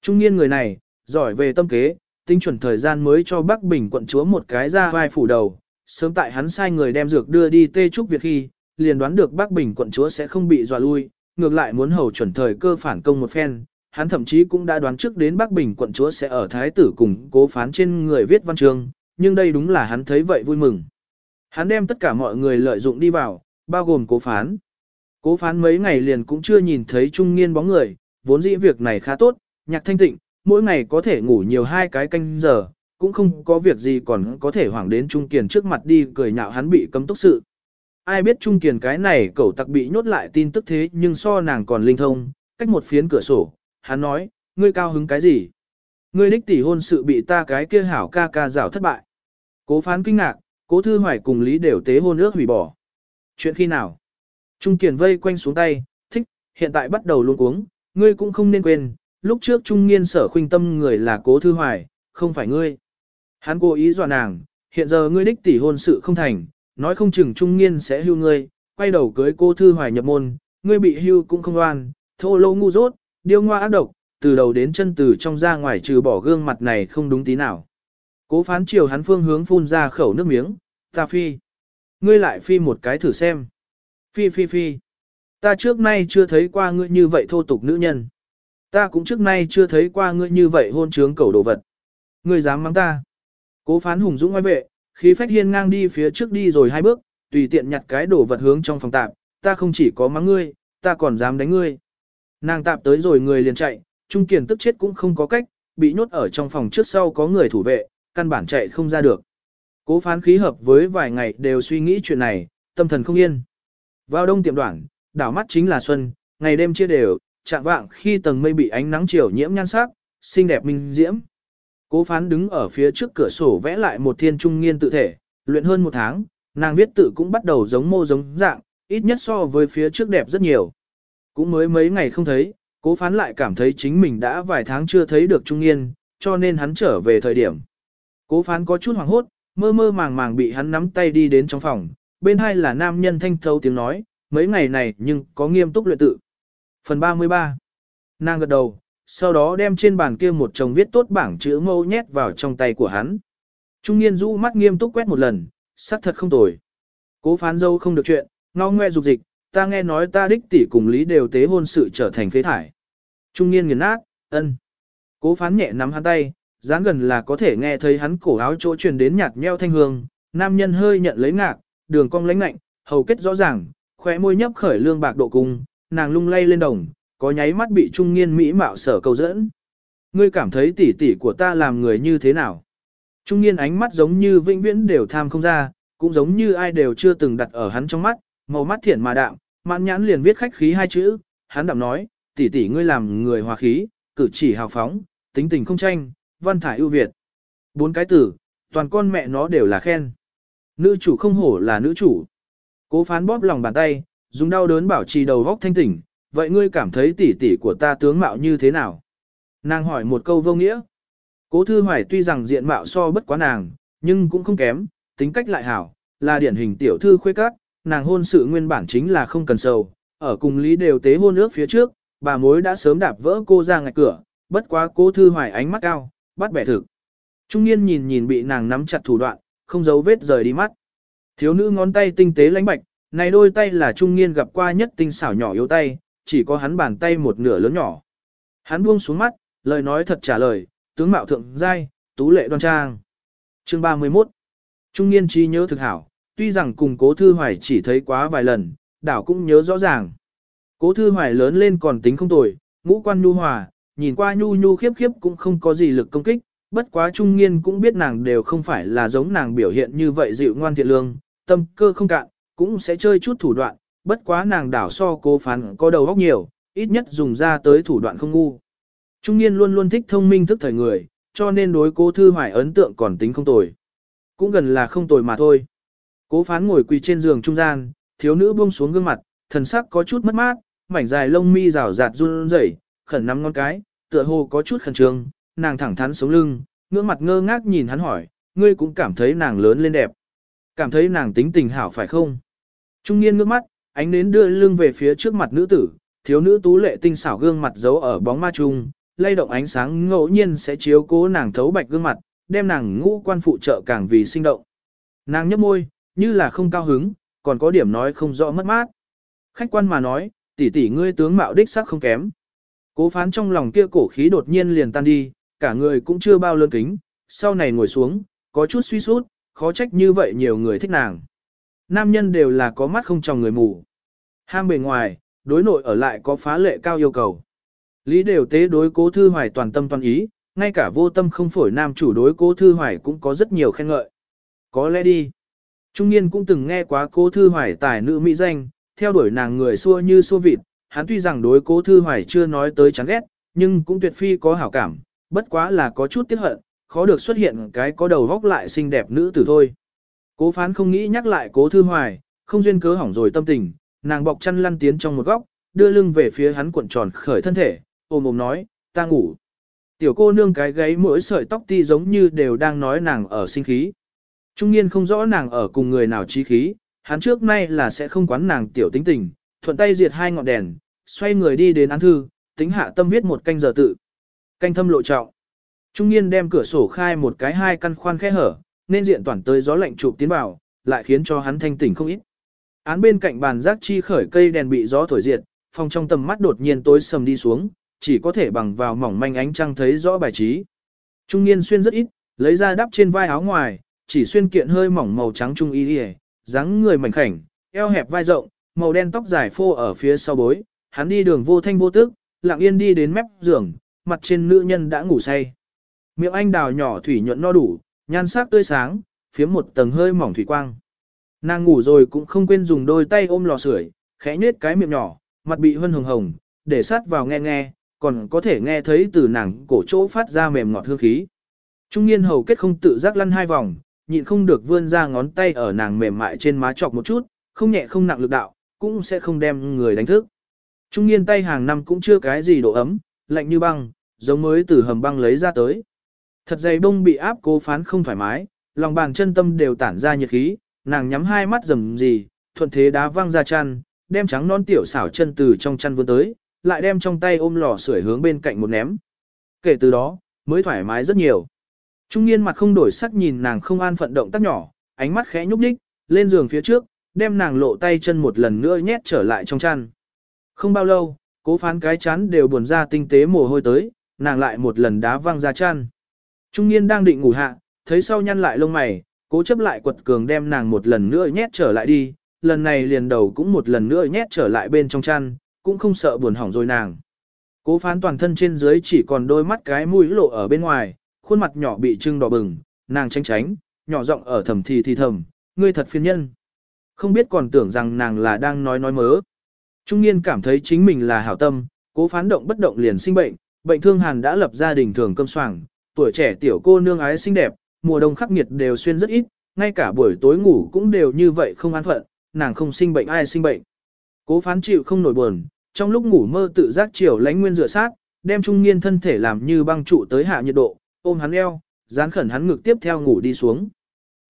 Trung Nghiên người này, giỏi về tâm kế, tính chuẩn thời gian mới cho Bắc Bình quận chúa một cái ra vai phủ đầu, sớm tại hắn sai người đem dược đưa đi Tê Trúc Việt khi, liền đoán được Bắc Bình quận chúa sẽ không bị dọa lui, ngược lại muốn hầu chuẩn thời cơ phản công một phen. Hắn thậm chí cũng đã đoán trước đến Bắc Bình quận chúa sẽ ở thái tử cùng cố phán trên người viết văn chương, nhưng đây đúng là hắn thấy vậy vui mừng. Hắn đem tất cả mọi người lợi dụng đi vào, bao gồm cố phán. Cố phán mấy ngày liền cũng chưa nhìn thấy trung niên bóng người, vốn dĩ việc này khá tốt, nhạc thanh tịnh, mỗi ngày có thể ngủ nhiều hai cái canh giờ, cũng không có việc gì còn có thể hoảng đến Trung Kiền trước mặt đi cười nhạo hắn bị cấm túc sự. Ai biết Trung Kiền cái này cậu tặc bị nhốt lại tin tức thế nhưng so nàng còn linh thông, cách một phiến cửa sổ, hắn nói, ngươi cao hứng cái gì? Ngươi đích tỷ hôn sự bị ta cái kia hảo ca ca rào thất bại. Cố phán kinh ngạc, cố thư hoài cùng lý đều tế hôn ước hủy bỏ. Chuyện khi nào? Trung Kiền vây quanh xuống tay, thích, hiện tại bắt đầu luôn uống. ngươi cũng không nên quên, lúc trước trung nghiên sở khuynh tâm người là cố thư hoài, không phải ngươi. Hắn cố ý dọa nàng, hiện giờ ngươi đích tỷ hôn sự không thành, nói không chừng trung nghiên sẽ hưu ngươi, quay đầu cưới cô thư hoài nhập môn, ngươi bị hưu cũng không oan, thô lô ngu dốt, điêu ngoa ác độc, từ đầu đến chân từ trong ra ngoài trừ bỏ gương mặt này không đúng tí nào. Cố phán chiều hắn phương hướng phun ra khẩu nước miếng, ta phi. Ngươi lại phi một cái thử xem. Phi phi phi. Ta trước nay chưa thấy qua ngươi như vậy thô tục nữ nhân. Ta cũng trước nay chưa thấy qua ngươi như vậy hôn trướng cầu đồ vật. Ngươi dám mắng ta. Cố phán hùng dũng ngoài vệ, khí phách hiên ngang đi phía trước đi rồi hai bước, tùy tiện nhặt cái đồ vật hướng trong phòng tạp. Ta không chỉ có mắng ngươi, ta còn dám đánh ngươi. Nàng tạp tới rồi người liền chạy, Trung Kiền tức chết cũng không có cách, bị nhốt ở trong phòng trước sau có người thủ vệ, căn bản chạy không ra được. Cố phán khí hợp với vài ngày đều suy nghĩ chuyện này, tâm thần không yên. Vào đông tiệm đoạn, đảo mắt chính là xuân, ngày đêm chia đều, chạm vạng khi tầng mây bị ánh nắng chiều nhiễm nhan sắc, xinh đẹp minh diễm. Cố phán đứng ở phía trước cửa sổ vẽ lại một thiên trung nghiên tự thể, luyện hơn một tháng, nàng viết tự cũng bắt đầu giống mô giống dạng, ít nhất so với phía trước đẹp rất nhiều. Cũng mới mấy ngày không thấy, cố phán lại cảm thấy chính mình đã vài tháng chưa thấy được trung nghiên, cho nên hắn trở về thời điểm. Cố phán có chút hoảng hốt, mơ mơ màng màng bị hắn nắm tay đi đến trong phòng, bên hai là nam nhân thanh thâu tiếng nói, mấy ngày này nhưng có nghiêm túc luyện tự. Phần 33 Nàng gật đầu, sau đó đem trên bàn kia một chồng viết tốt bảng chữ mâu nhét vào trong tay của hắn. Trung niên rũ mắt nghiêm túc quét một lần, sắc thật không tồi. Cố phán dâu không được chuyện, ngao ngoe dục dịch, ta nghe nói ta đích tỷ cùng lý đều tế hôn sự trở thành phế thải. Trung niên nghiền nát, ân. Cố phán nhẹ nắm hắn tay, dán gần là có thể nghe thấy hắn cổ áo chỗ truyền đến nhạt nheo thanh hương, nam nhân hơi nhận lấy ngạc, đường cong lãnh lạnh, hầu kết rõ ràng, khóe môi nhấp khởi lương bạc độ cung, nàng lung lay lên đồng, có nháy mắt bị trung niên mỹ mạo sở cầu dẫn. Ngươi cảm thấy tỷ tỷ của ta làm người như thế nào? Trung niên ánh mắt giống như vĩnh viễn đều tham không ra, cũng giống như ai đều chưa từng đặt ở hắn trong mắt, màu mắt thiện mà đạm, mãn nhãn liền viết khách khí hai chữ, hắn đạm nói, tỷ tỷ ngươi làm người hòa khí, cử chỉ hào phóng, tính tình không tranh, văn thải ưu việt. Bốn cái tử, toàn con mẹ nó đều là khen. Nữ chủ không hổ là nữ chủ. Cố phán bóp lòng bàn tay, dùng đau đớn bảo trì đầu góc thanh tỉnh, vậy ngươi cảm thấy tỷ tỷ của ta tướng mạo như thế nào? Nàng hỏi một câu vô nghĩa. Cố thư hoài tuy rằng diện mạo so bất quá nàng, nhưng cũng không kém, tính cách lại hảo, là điển hình tiểu thư khuê các, nàng hôn sự nguyên bản chính là không cần sầu, ở cùng lý đều tế hôn ước phía trước, bà mối đã sớm đạp vỡ cô ra ngạch cửa, bất quá cố thư hoài ánh mắt cao, bắt bẻ thực. Trung niên nhìn nhìn bị nàng nắm chặt thủ đoạn, không giấu vết rời đi mắt. Thiếu nữ ngón tay tinh tế lánh bạch, này đôi tay là trung niên gặp qua nhất tinh xảo nhỏ yếu tay, chỉ có hắn bàn tay một nửa lớn nhỏ. Hắn buông xuống mắt, lời nói thật trả lời, tướng mạo thượng giai, tú lệ đoan trang. Chương 31 Trung niên trí nhớ thực hảo, tuy rằng cùng cố thư hoài chỉ thấy quá vài lần, đảo cũng nhớ rõ ràng. Cố thư hoài lớn lên còn tính không tồi, ngũ quan nhu hòa, nhìn qua nhu nhu khiếp khiếp cũng không có gì lực công kích, bất quá trung nghiên cũng biết nàng đều không phải là giống nàng biểu hiện như vậy dịu ngoan thiện lương, tâm cơ không cạn, cũng sẽ chơi chút thủ đoạn, bất quá nàng đảo so cố phán có đầu óc nhiều, ít nhất dùng ra tới thủ đoạn không ngu. Trung nghiên luôn luôn thích thông minh thức thời người, cho nên đối cố thư hoài ấn tượng còn tính không tồi. Cũng gần là không tồi mà thôi. Cố phán ngồi quỳ trên giường trung gian, thiếu nữ buông xuống gương mặt, thần sắc có chút mất mát, mảnh dài lông mi rào rạt run rẩy, khẩn nắm ngón cái, tựa hồ có chút khẩn trương, nàng thẳng thắn sống lưng, ngưỡng mặt ngơ ngác nhìn hắn hỏi, ngươi cũng cảm thấy nàng lớn lên đẹp. Cảm thấy nàng tính tình hảo phải không? Trung niên ngước mắt, ánh nến đưa lưng về phía trước mặt nữ tử, thiếu nữ tú lệ tinh xảo gương mặt giấu ở bóng ma trung, lay động ánh sáng ngẫu nhiên sẽ chiếu cố nàng thấu bạch gương mặt, đem nàng ngũ quan phụ trợ càng vì sinh động. Nàng nhấp môi, như là không cao hứng, còn có điểm nói không rõ mất mát. Khách quan mà nói, tỷ tỷ ngươi tướng mạo đích sắc không kém. Cố phán trong lòng kia cổ khí đột nhiên liền tan đi, cả người cũng chưa bao lớn kính, sau này ngồi xuống, có chút suy sút, khó trách như vậy nhiều người thích nàng. Nam nhân đều là có mắt không tròng người mù. Ham bề ngoài, đối nội ở lại có phá lệ cao yêu cầu. Lý đều tế đối cố thư hoài toàn tâm toàn ý, ngay cả vô tâm không phổi nam chủ đối cố thư hoài cũng có rất nhiều khen ngợi. Có lẽ đi. Trung niên cũng từng nghe quá cố thư hoài tài nữ mỹ danh, theo đuổi nàng người xua như xua vịt, hắn tuy rằng đối cố thư hoài chưa nói tới chán ghét, nhưng cũng tuyệt phi có hảo cảm, bất quá là có chút tiếc hận, khó được xuất hiện cái có đầu vóc lại xinh đẹp nữ tử thôi. Cố phán không nghĩ nhắc lại cố thư hoài, không duyên cớ hỏng rồi tâm tình, nàng bọc chăn lăn tiến trong một góc, đưa lưng về phía hắn cuộn tròn khởi thân thể, ôm ôm nói, ta ngủ. Tiểu cô nương cái gáy mỗi sợi tóc ti giống như đều đang nói nàng ở sinh khí. Trung niên không rõ nàng ở cùng người nào trí khí, hắn trước nay là sẽ không quán nàng tiểu tính tình, thuận tay diệt hai ngọn đèn, xoay người đi đến án thư, tính hạ tâm viết một canh giờ tự. Canh thâm lộ trọng. Trung niên đem cửa sổ khai một cái hai căn khoan khe hở, nên diện toàn tới gió lạnh chụp tiến vào, lại khiến cho hắn thanh tỉnh không ít. Án bên cạnh bàn rác chi khởi cây đèn bị gió thổi diệt, phòng trong tầm mắt đột nhiên tối sầm đi xuống, chỉ có thể bằng vào mỏng manh ánh trăng thấy rõ bài trí. Trung niên xuyên rất ít, lấy ra đắp trên vai áo ngoài, chỉ xuyên kiện hơi mỏng màu trắng trung y dáng người mảnh khảnh, eo hẹp vai rộng, màu đen tóc dài phô ở phía sau bối, hắn đi đường vô thanh vô tức, lặng yên đi đến mép giường, mặt trên nữ nhân đã ngủ say. Miệng anh đào nhỏ thủy nhuận no đủ, nhan sắc tươi sáng, phía một tầng hơi mỏng thủy quang. Nàng ngủ rồi cũng không quên dùng đôi tay ôm lò sưởi, khẽ nhếch cái miệng nhỏ, mặt bị hân hồng hồng, để sát vào nghe nghe, còn có thể nghe thấy từ nàng cổ chỗ phát ra mềm ngọt hương khí. Trung niên hầu kết không tự giác lăn hai vòng, nhịn không được vươn ra ngón tay ở nàng mềm mại trên má chọc một chút, không nhẹ không nặng lực đạo, cũng sẽ không đem người đánh thức. Trung niên tay hàng năm cũng chưa cái gì độ ấm, lạnh như băng, giống mới từ hầm băng lấy ra tới. Thật dày bông bị áp cố phán không thoải mái, lòng bàn chân tâm đều tản ra nhiệt khí, nàng nhắm hai mắt rầm gì, thuận thế đá văng ra chăn, đem trắng non tiểu xảo chân từ trong chăn vươn tới, lại đem trong tay ôm lò sưởi hướng bên cạnh một ném. Kể từ đó, mới thoải mái rất nhiều. Trung niên mặt không đổi sắc nhìn nàng không an phận động tác nhỏ, ánh mắt khẽ nhúc nhích lên giường phía trước, đem nàng lộ tay chân một lần nữa nhét trở lại trong chăn. Không bao lâu, cố phán cái chán đều buồn ra tinh tế mồ hôi tới, nàng lại một lần đá văng ra chăn. Trung niên đang định ngủ hạ, thấy sau nhăn lại lông mày, cố chấp lại quật cường đem nàng một lần nữa nhét trở lại đi, lần này liền đầu cũng một lần nữa nhét trở lại bên trong chăn, cũng không sợ buồn hỏng rồi nàng. Cố phán toàn thân trên dưới chỉ còn đôi mắt cái mũi lộ ở bên ngoài, khuôn mặt nhỏ bị trưng đỏ bừng, nàng tránh tránh, nhỏ giọng ở thầm thì thì thầm, ngươi thật phiền nhân. Không biết còn tưởng rằng nàng là đang nói nói mớ. Trung niên cảm thấy chính mình là hảo tâm, cố phán động bất động liền sinh bệnh, bệnh thương hàn đã lập gia đình thường cơm soảng, tuổi trẻ tiểu cô nương ái xinh đẹp, mùa đông khắc nghiệt đều xuyên rất ít, ngay cả buổi tối ngủ cũng đều như vậy không an phận, nàng không sinh bệnh ai sinh bệnh. Cố phán chịu không nổi buồn, trong lúc ngủ mơ tự giác chiều lánh nguyên rửa sát, đem trung niên thân thể làm như băng trụ tới hạ nhiệt độ, ôm hắn eo, dán khẩn hắn ngực tiếp theo ngủ đi xuống.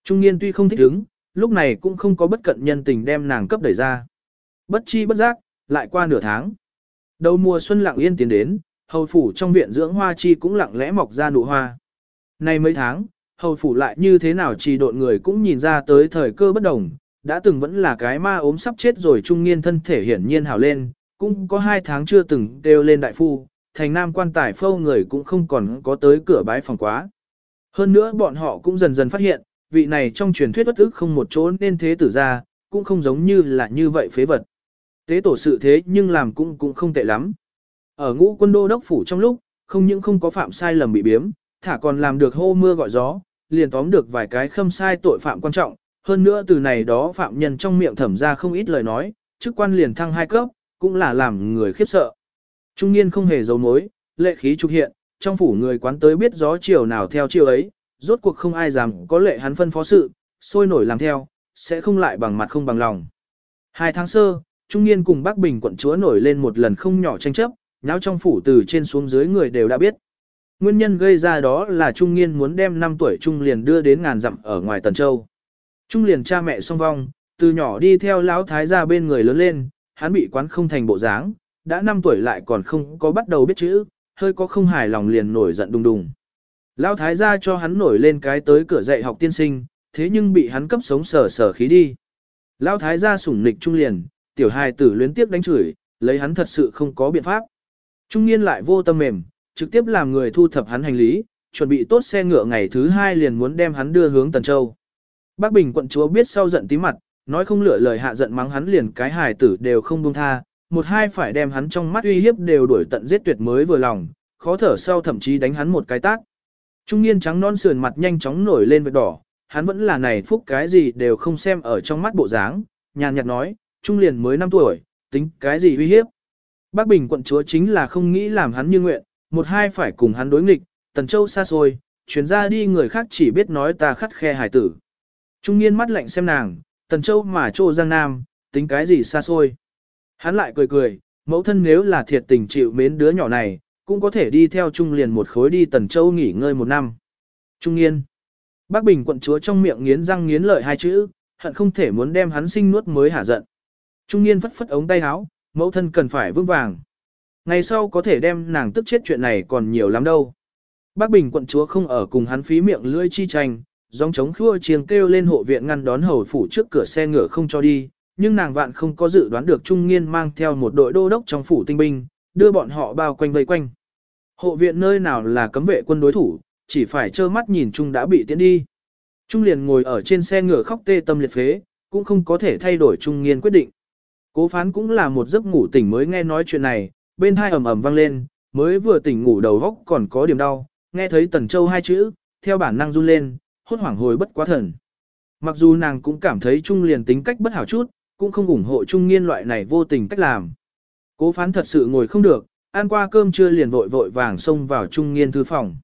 Trung niên tuy không thích đứng, lúc này cũng không có bất cận nhân tình đem nàng cấp đẩy ra. Bất chi bất giác, lại qua nửa tháng. Đầu mùa xuân lặng yên tiến đến, hầu phủ trong viện dưỡng hoa chi cũng lặng lẽ mọc ra nụ hoa. Nay mấy tháng, hầu phủ lại như thế nào chi độn người cũng nhìn ra tới thời cơ bất đồng, đã từng vẫn là cái ma ốm sắp chết rồi trung niên thân thể hiển nhiên hảo lên, cũng có hai tháng chưa từng đều lên đại phu, thành nam quan tài phâu người cũng không còn có tới cửa bái phòng quá. Hơn nữa bọn họ cũng dần dần phát hiện, vị này trong truyền thuyết bất ức không một chỗ nên thế tử ra, cũng không giống như là như vậy phế vật. Tế tổ sự thế nhưng làm cũng cũng không tệ lắm. Ở ngũ quân đô đốc phủ trong lúc, không những không có phạm sai lầm bị biếm, thả còn làm được hô mưa gọi gió, liền tóm được vài cái khâm sai tội phạm quan trọng. Hơn nữa từ này đó phạm nhân trong miệng thẩm ra không ít lời nói, chức quan liền thăng hai cấp, cũng là làm người khiếp sợ. Trung niên không hề giấu mối, lệ khí trục hiện, trong phủ người quán tới biết gió chiều nào theo chiều ấy, rốt cuộc không ai dám có lệ hắn phân phó sự, sôi nổi làm theo, sẽ không lại bằng mặt không bằng lòng. Hai tháng sơ, Trung niên cùng Bắc Bình quận chúa nổi lên một lần không nhỏ tranh chấp, nháo trong phủ từ trên xuống dưới người đều đã biết. Nguyên nhân gây ra đó là Trung niên muốn đem 5 tuổi Trung liền đưa đến ngàn dặm ở ngoài Tần Châu. Trung liền cha mẹ song vong, từ nhỏ đi theo lão thái gia bên người lớn lên, hắn bị quán không thành bộ dáng, đã 5 tuổi lại còn không có bắt đầu biết chữ, hơi có không hài lòng liền nổi giận đùng đùng. Lão thái gia cho hắn nổi lên cái tới cửa dạy học tiên sinh, thế nhưng bị hắn cấp sống sở sở khí đi. Lão thái gia sủng nịch trung liền, tiểu hài tử luyến tiếp đánh chửi, lấy hắn thật sự không có biện pháp. Trung niên lại vô tâm mềm, trực tiếp làm người thu thập hắn hành lý, chuẩn bị tốt xe ngựa ngày thứ hai liền muốn đem hắn đưa hướng Tần Châu. Bác Bình quận chúa biết sau giận tí mặt, nói không lựa lời hạ giận mắng hắn liền cái hài tử đều không buông tha, một hai phải đem hắn trong mắt uy hiếp đều đuổi tận giết tuyệt mới vừa lòng, khó thở sau thậm chí đánh hắn một cái tác. Trung niên trắng non sườn mặt nhanh chóng nổi lên vệt đỏ, hắn vẫn là này phúc cái gì đều không xem ở trong mắt bộ dáng, nhàn nhạt nói, trung liền mới 5 tuổi, tính cái gì uy hiếp. Bác Bình quận chúa chính là không nghĩ làm hắn như nguyện, một hai phải cùng hắn đối nghịch, Tần Châu xa xôi, chuyến ra đi người khác chỉ biết nói ta khắt khe hải tử. Trung niên mắt lạnh xem nàng, Tần Châu mà trô Giang Nam, tính cái gì xa xôi. Hắn lại cười cười, mẫu thân nếu là thiệt tình chịu mến đứa nhỏ này, cũng có thể đi theo Trung liền một khối đi Tần Châu nghỉ ngơi một năm. Trung Nghiên Bác Bình quận chúa trong miệng nghiến răng nghiến lợi hai chữ, hận không thể muốn đem hắn sinh nuốt mới hả giận. Trung Nghiên phất phất ống tay áo, mẫu thân cần phải vững vàng. Ngày sau có thể đem nàng tức chết chuyện này còn nhiều lắm đâu. Bác Bình quận chúa không ở cùng hắn phí miệng lưỡi chi tranh, gióng trống khua chiêng kêu lên hộ viện ngăn đón hầu phủ trước cửa xe ngựa không cho đi, nhưng nàng vạn không có dự đoán được Trung Nghiên mang theo một đội đô đốc trong phủ tinh binh, đưa bọn họ bao quanh vây quanh. Hộ viện nơi nào là cấm vệ quân đối thủ, chỉ phải trơ mắt nhìn Trung đã bị tiến đi. Trung liền ngồi ở trên xe ngựa khóc tê tâm liệt phế, cũng không có thể thay đổi Trung Nghiên quyết định. Cố phán cũng là một giấc ngủ tỉnh mới nghe nói chuyện này, bên tai ầm ầm vang lên, mới vừa tỉnh ngủ đầu góc còn có điểm đau, nghe thấy Tần Châu hai chữ, theo bản năng run lên, hốt hoảng hồi bất quá thần. Mặc dù nàng cũng cảm thấy Trung liền tính cách bất hảo chút, cũng không ủng hộ Trung nghiên loại này vô tình cách làm. Cố phán thật sự ngồi không được, ăn qua cơm trưa liền vội vội vàng xông vào Trung nghiên thư phòng.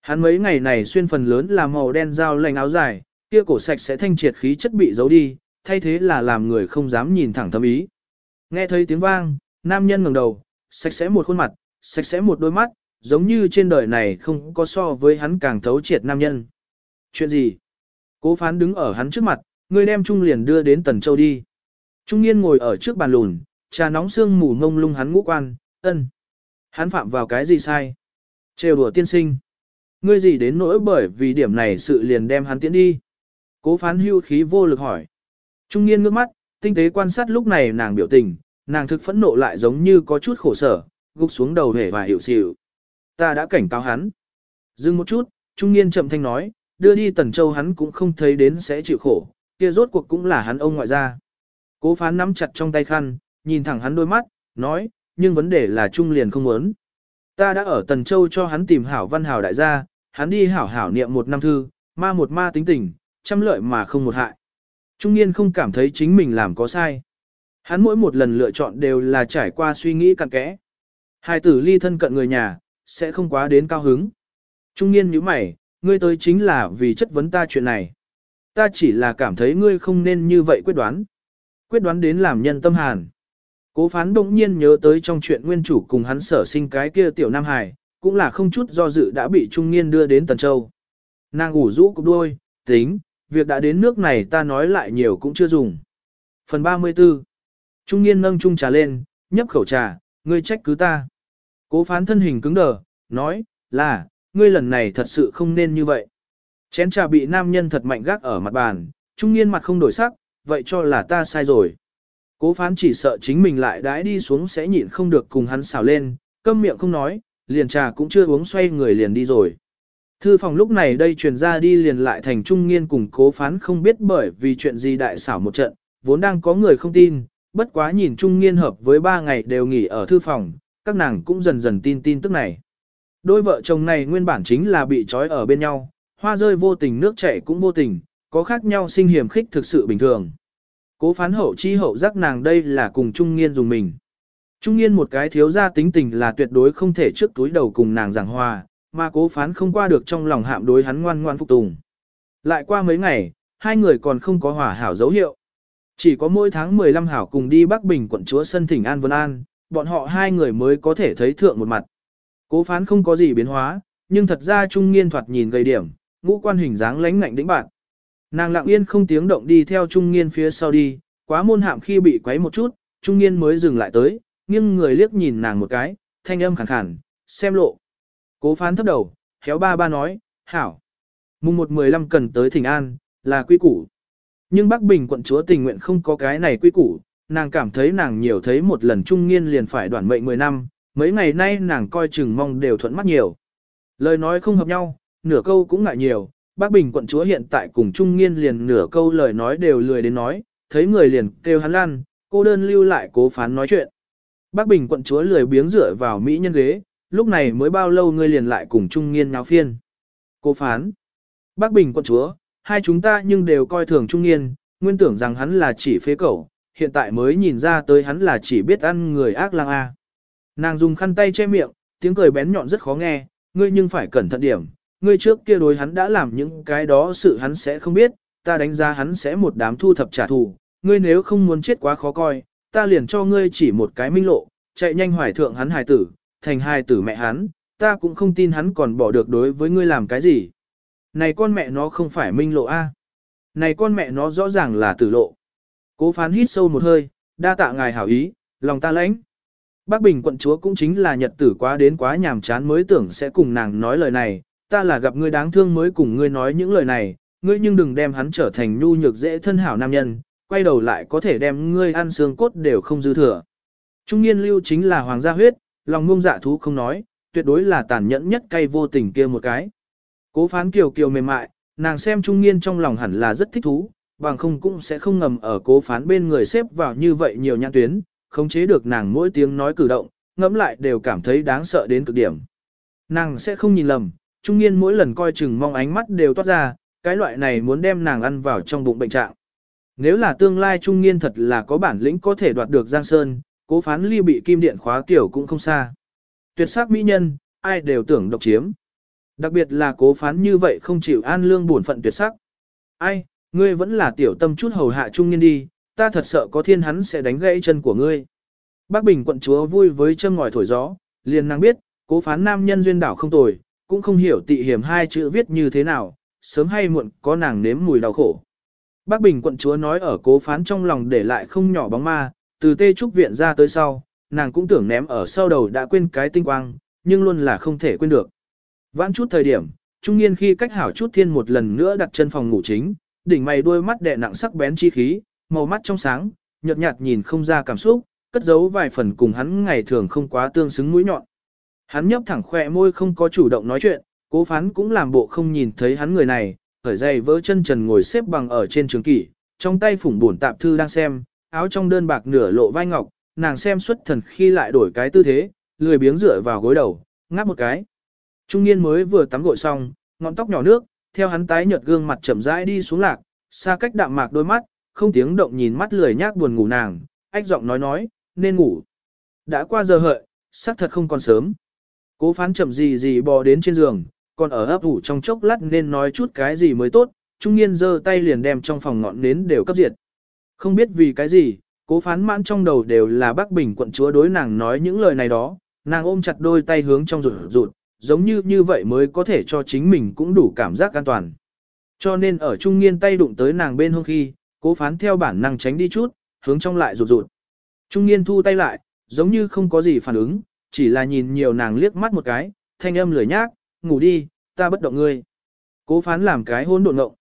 Hắn mấy ngày này xuyên phần lớn là màu đen dao lành áo dài, kia cổ sạch sẽ thanh triệt khí chất bị giấu đi, thay thế là làm người không dám nhìn thẳng thâm ý. Nghe thấy tiếng vang, nam nhân ngẩng đầu, sạch sẽ một khuôn mặt, sạch sẽ một đôi mắt, giống như trên đời này không có so với hắn càng thấu triệt nam nhân. Chuyện gì? Cố phán đứng ở hắn trước mặt, người đem Trung liền đưa đến Tần Châu đi. Trung niên ngồi ở trước bàn lùn, trà nóng xương mù ngông lung hắn ngũ quan, ân. Hắn phạm vào cái gì sai? Trêu đùa tiên sinh. Ngươi gì đến nỗi bởi vì điểm này sự liền đem hắn tiễn đi. Cố phán hưu khí vô lực hỏi. Trung niên ngước mắt, tinh tế quan sát lúc này nàng biểu tình, nàng thực phẫn nộ lại giống như có chút khổ sở, gục xuống đầu hề và hiểu xỉu. Ta đã cảnh cáo hắn. Dừng một chút, trung niên chậm thanh nói, đưa đi Tần Châu hắn cũng không thấy đến sẽ chịu khổ, kia rốt cuộc cũng là hắn ông ngoại gia. Cố phán nắm chặt trong tay khăn, nhìn thẳng hắn đôi mắt, nói, nhưng vấn đề là Trung liền không muốn. Ta đã ở Tần Châu cho hắn tìm hảo văn hảo đại gia, hắn đi hảo hảo niệm một năm thư, ma một ma tính tình, trăm lợi mà không một hại. Trung niên không cảm thấy chính mình làm có sai. Hắn mỗi một lần lựa chọn đều là trải qua suy nghĩ cặn kẽ. Hai tử ly thân cận người nhà, sẽ không quá đến cao hứng. Trung niên như mày, ngươi tới chính là vì chất vấn ta chuyện này. Ta chỉ là cảm thấy ngươi không nên như vậy quyết đoán. Quyết đoán đến làm nhân tâm hàn. Cố phán đông nhiên nhớ tới trong chuyện nguyên chủ cùng hắn sở sinh cái kia tiểu Nam Hải, cũng là không chút do dự đã bị Trung Niên đưa đến Tần Châu. Nàng ủ rũ cục đôi, tính, việc đã đến nước này ta nói lại nhiều cũng chưa dùng. Phần 34 Trung Niên nâng chung trà lên, nhấp khẩu trà, ngươi trách cứ ta. Cố phán thân hình cứng đờ, nói, là, ngươi lần này thật sự không nên như vậy. Chén trà bị nam nhân thật mạnh gác ở mặt bàn, trung niên mặt không đổi sắc, vậy cho là ta sai rồi. Cố phán chỉ sợ chính mình lại đãi đi xuống sẽ nhịn không được cùng hắn xào lên, câm miệng không nói, liền trà cũng chưa uống xoay người liền đi rồi. Thư phòng lúc này đây truyền ra đi liền lại thành trung niên cùng cố phán không biết bởi vì chuyện gì đại xảo một trận, vốn đang có người không tin, bất quá nhìn trung niên hợp với ba ngày đều nghỉ ở thư phòng, các nàng cũng dần dần tin tin tức này. Đôi vợ chồng này nguyên bản chính là bị trói ở bên nhau, hoa rơi vô tình nước chảy cũng vô tình, có khác nhau sinh hiểm khích thực sự bình thường. Cố phán hậu chi hậu giác nàng đây là cùng Trung Nghiên dùng mình. Trung Nghiên một cái thiếu gia tính tình là tuyệt đối không thể trước túi đầu cùng nàng giảng hòa, mà cố phán không qua được trong lòng hạm đối hắn ngoan ngoan phục tùng. Lại qua mấy ngày, hai người còn không có hòa hảo dấu hiệu. Chỉ có mỗi tháng 15 hảo cùng đi Bắc Bình quận chúa sân thỉnh An Vân An, bọn họ hai người mới có thể thấy thượng một mặt. Cố phán không có gì biến hóa, nhưng thật ra Trung Nghiên thoạt nhìn gây điểm, ngũ quan hình dáng lãnh ngạnh đĩnh bạn. Nàng lặng yên không tiếng động đi theo Trung Nghiên phía sau đi, quá môn hạm khi bị quấy một chút, Trung Nghiên mới dừng lại tới, nghiêng người liếc nhìn nàng một cái, thanh âm khàn khàn, xem lộ. Cố phán thấp đầu, khéo ba ba nói, hảo. Mùng 1-15 cần tới thỉnh an, là quy củ. Nhưng Bắc Bình quận chúa tình nguyện không có cái này quy củ, nàng cảm thấy nàng nhiều thấy một lần trung nghiên liền phải đoạn mệnh 10 năm, mấy ngày nay nàng coi chừng mong đều thuận mắt nhiều. Lời nói không hợp nhau, nửa câu cũng ngại nhiều, bác Bình quận chúa hiện tại cùng Trung Nghiên liền nửa câu lời nói đều lười đến nói, thấy người liền kêu hắn lăn, cô đơn lưu lại cố phán nói chuyện. Bác Bình quận chúa lười biếng dựa vào Mỹ nhân ghế, lúc này mới bao lâu ngươi liền lại cùng Trung Nghiên nháo phiên. Cố phán. Bác Bình quận chúa, hai chúng ta nhưng đều coi thường Trung Nghiên, nguyên tưởng rằng hắn là chỉ phế cẩu, hiện tại mới nhìn ra tới hắn là chỉ biết ăn người ác lang A. Nàng dùng khăn tay che miệng, tiếng cười bén nhọn rất khó nghe, ngươi nhưng phải cẩn thận điểm, ngươi trước kia đối hắn đã làm những cái đó sự hắn sẽ không biết, ta đánh giá hắn sẽ một đám thu thập trả thù, ngươi nếu không muốn chết quá khó coi, ta liền cho ngươi chỉ một cái minh lộ, chạy nhanh hoài thượng hắn hài tử, thành hài tử mẹ hắn, ta cũng không tin hắn còn bỏ được đối với ngươi làm cái gì. Này con mẹ nó không phải minh lộ A. Này con mẹ nó rõ ràng là tử lộ. Cố phán hít sâu một hơi, đa tạ ngài hảo ý, lòng ta lãnh. Bác Bình quận chúa cũng chính là nhật tử quá đến quá nhàm chán mới tưởng sẽ cùng nàng nói lời này, ta là gặp ngươi đáng thương mới cùng ngươi nói những lời này, ngươi nhưng đừng đem hắn trở thành nhu nhược dễ thân hảo nam nhân, quay đầu lại có thể đem ngươi ăn xương cốt đều không dư thừa. Trung niên lưu chính là hoàng gia huyết, lòng ngông dạ thú không nói, tuyệt đối là tàn nhẫn nhất cay vô tình kia một cái. Cố phán kiều kiều mềm mại, nàng xem trung niên trong lòng hẳn là rất thích thú, bằng không cũng sẽ không ngầm ở cố phán bên người xếp vào như vậy nhiều nhãn tuyến, khống chế được nàng mỗi tiếng nói cử động, ngẫm lại đều cảm thấy đáng sợ đến cực điểm. Nàng sẽ không nhìn lầm, trung niên mỗi lần coi chừng mong ánh mắt đều toát ra, cái loại này muốn đem nàng ăn vào trong bụng bệnh trạng. Nếu là tương lai trung niên thật là có bản lĩnh có thể đoạt được Giang Sơn, cố phán ly bị kim điện khóa tiểu cũng không xa. Tuyệt sắc mỹ nhân, ai đều tưởng độc chiếm. Đặc biệt là cố phán như vậy không chịu an lương bổn phận tuyệt sắc. Ai, ngươi vẫn là tiểu tâm chút hầu hạ trung niên đi, ta thật sợ có thiên hắn sẽ đánh gãy chân của ngươi. Bác Bình quận chúa vui với châm ngòi thổi gió, liền năng biết, cố phán nam nhân duyên đảo không tồi, cũng không hiểu tị hiểm hai chữ viết như thế nào, sớm hay muộn có nàng nếm mùi đau khổ. Bác Bình quận chúa nói ở cố phán trong lòng để lại không nhỏ bóng ma, từ tê trúc viện ra tới sau, nàng cũng tưởng ném ở sau đầu đã quên cái tinh quang, nhưng luôn là không thể quên được. Vãn chút thời điểm, trung niên khi cách hảo chút thiên một lần nữa đặt chân phòng ngủ chính, đỉnh mày đôi mắt đè nặng sắc bén chi khí, màu mắt trong sáng, nhợt nhạt nhìn không ra cảm xúc, cất giấu vài phần cùng hắn ngày thường không quá tương xứng mũi nhọn. Hắn nhấp thẳng khỏe môi không có chủ động nói chuyện, cố phán cũng làm bộ không nhìn thấy hắn người này, khởi dày vỡ chân trần ngồi xếp bằng ở trên trường kỷ, trong tay phủng bổn tạp thư đang xem, áo trong đơn bạc nửa lộ vai ngọc, nàng xem xuất thần khi lại đổi cái tư thế, lười biếng dựa vào gối đầu, ngáp một cái. Trung niên mới vừa tắm gội xong, ngọn tóc nhỏ nước, theo hắn tái nhợt gương mặt chậm rãi đi xuống lạc, xa cách đạm mạc đôi mắt, không tiếng động nhìn mắt lười nhác buồn ngủ nàng, ách giọng nói nói, nên ngủ. Đã qua giờ hợi, xác thật không còn sớm. Cố phán chậm gì gì bò đến trên giường, còn ở ấp ủ trong chốc lát nên nói chút cái gì mới tốt, trung niên giơ tay liền đem trong phòng ngọn nến đều cấp diệt. Không biết vì cái gì, cố phán mãn trong đầu đều là bác bình quận chúa đối nàng nói những lời này đó, nàng ôm chặt đôi tay hướng trong rụt rụt, giống như như vậy mới có thể cho chính mình cũng đủ cảm giác an toàn. Cho nên ở trung niên tay đụng tới nàng bên hông khi, cố phán theo bản năng tránh đi chút, hướng trong lại rụt rụt. Trung niên thu tay lại, giống như không có gì phản ứng, chỉ là nhìn nhiều nàng liếc mắt một cái, thanh âm lười nhác, ngủ đi, ta bất động ngươi. Cố phán làm cái hôn độn ngộng.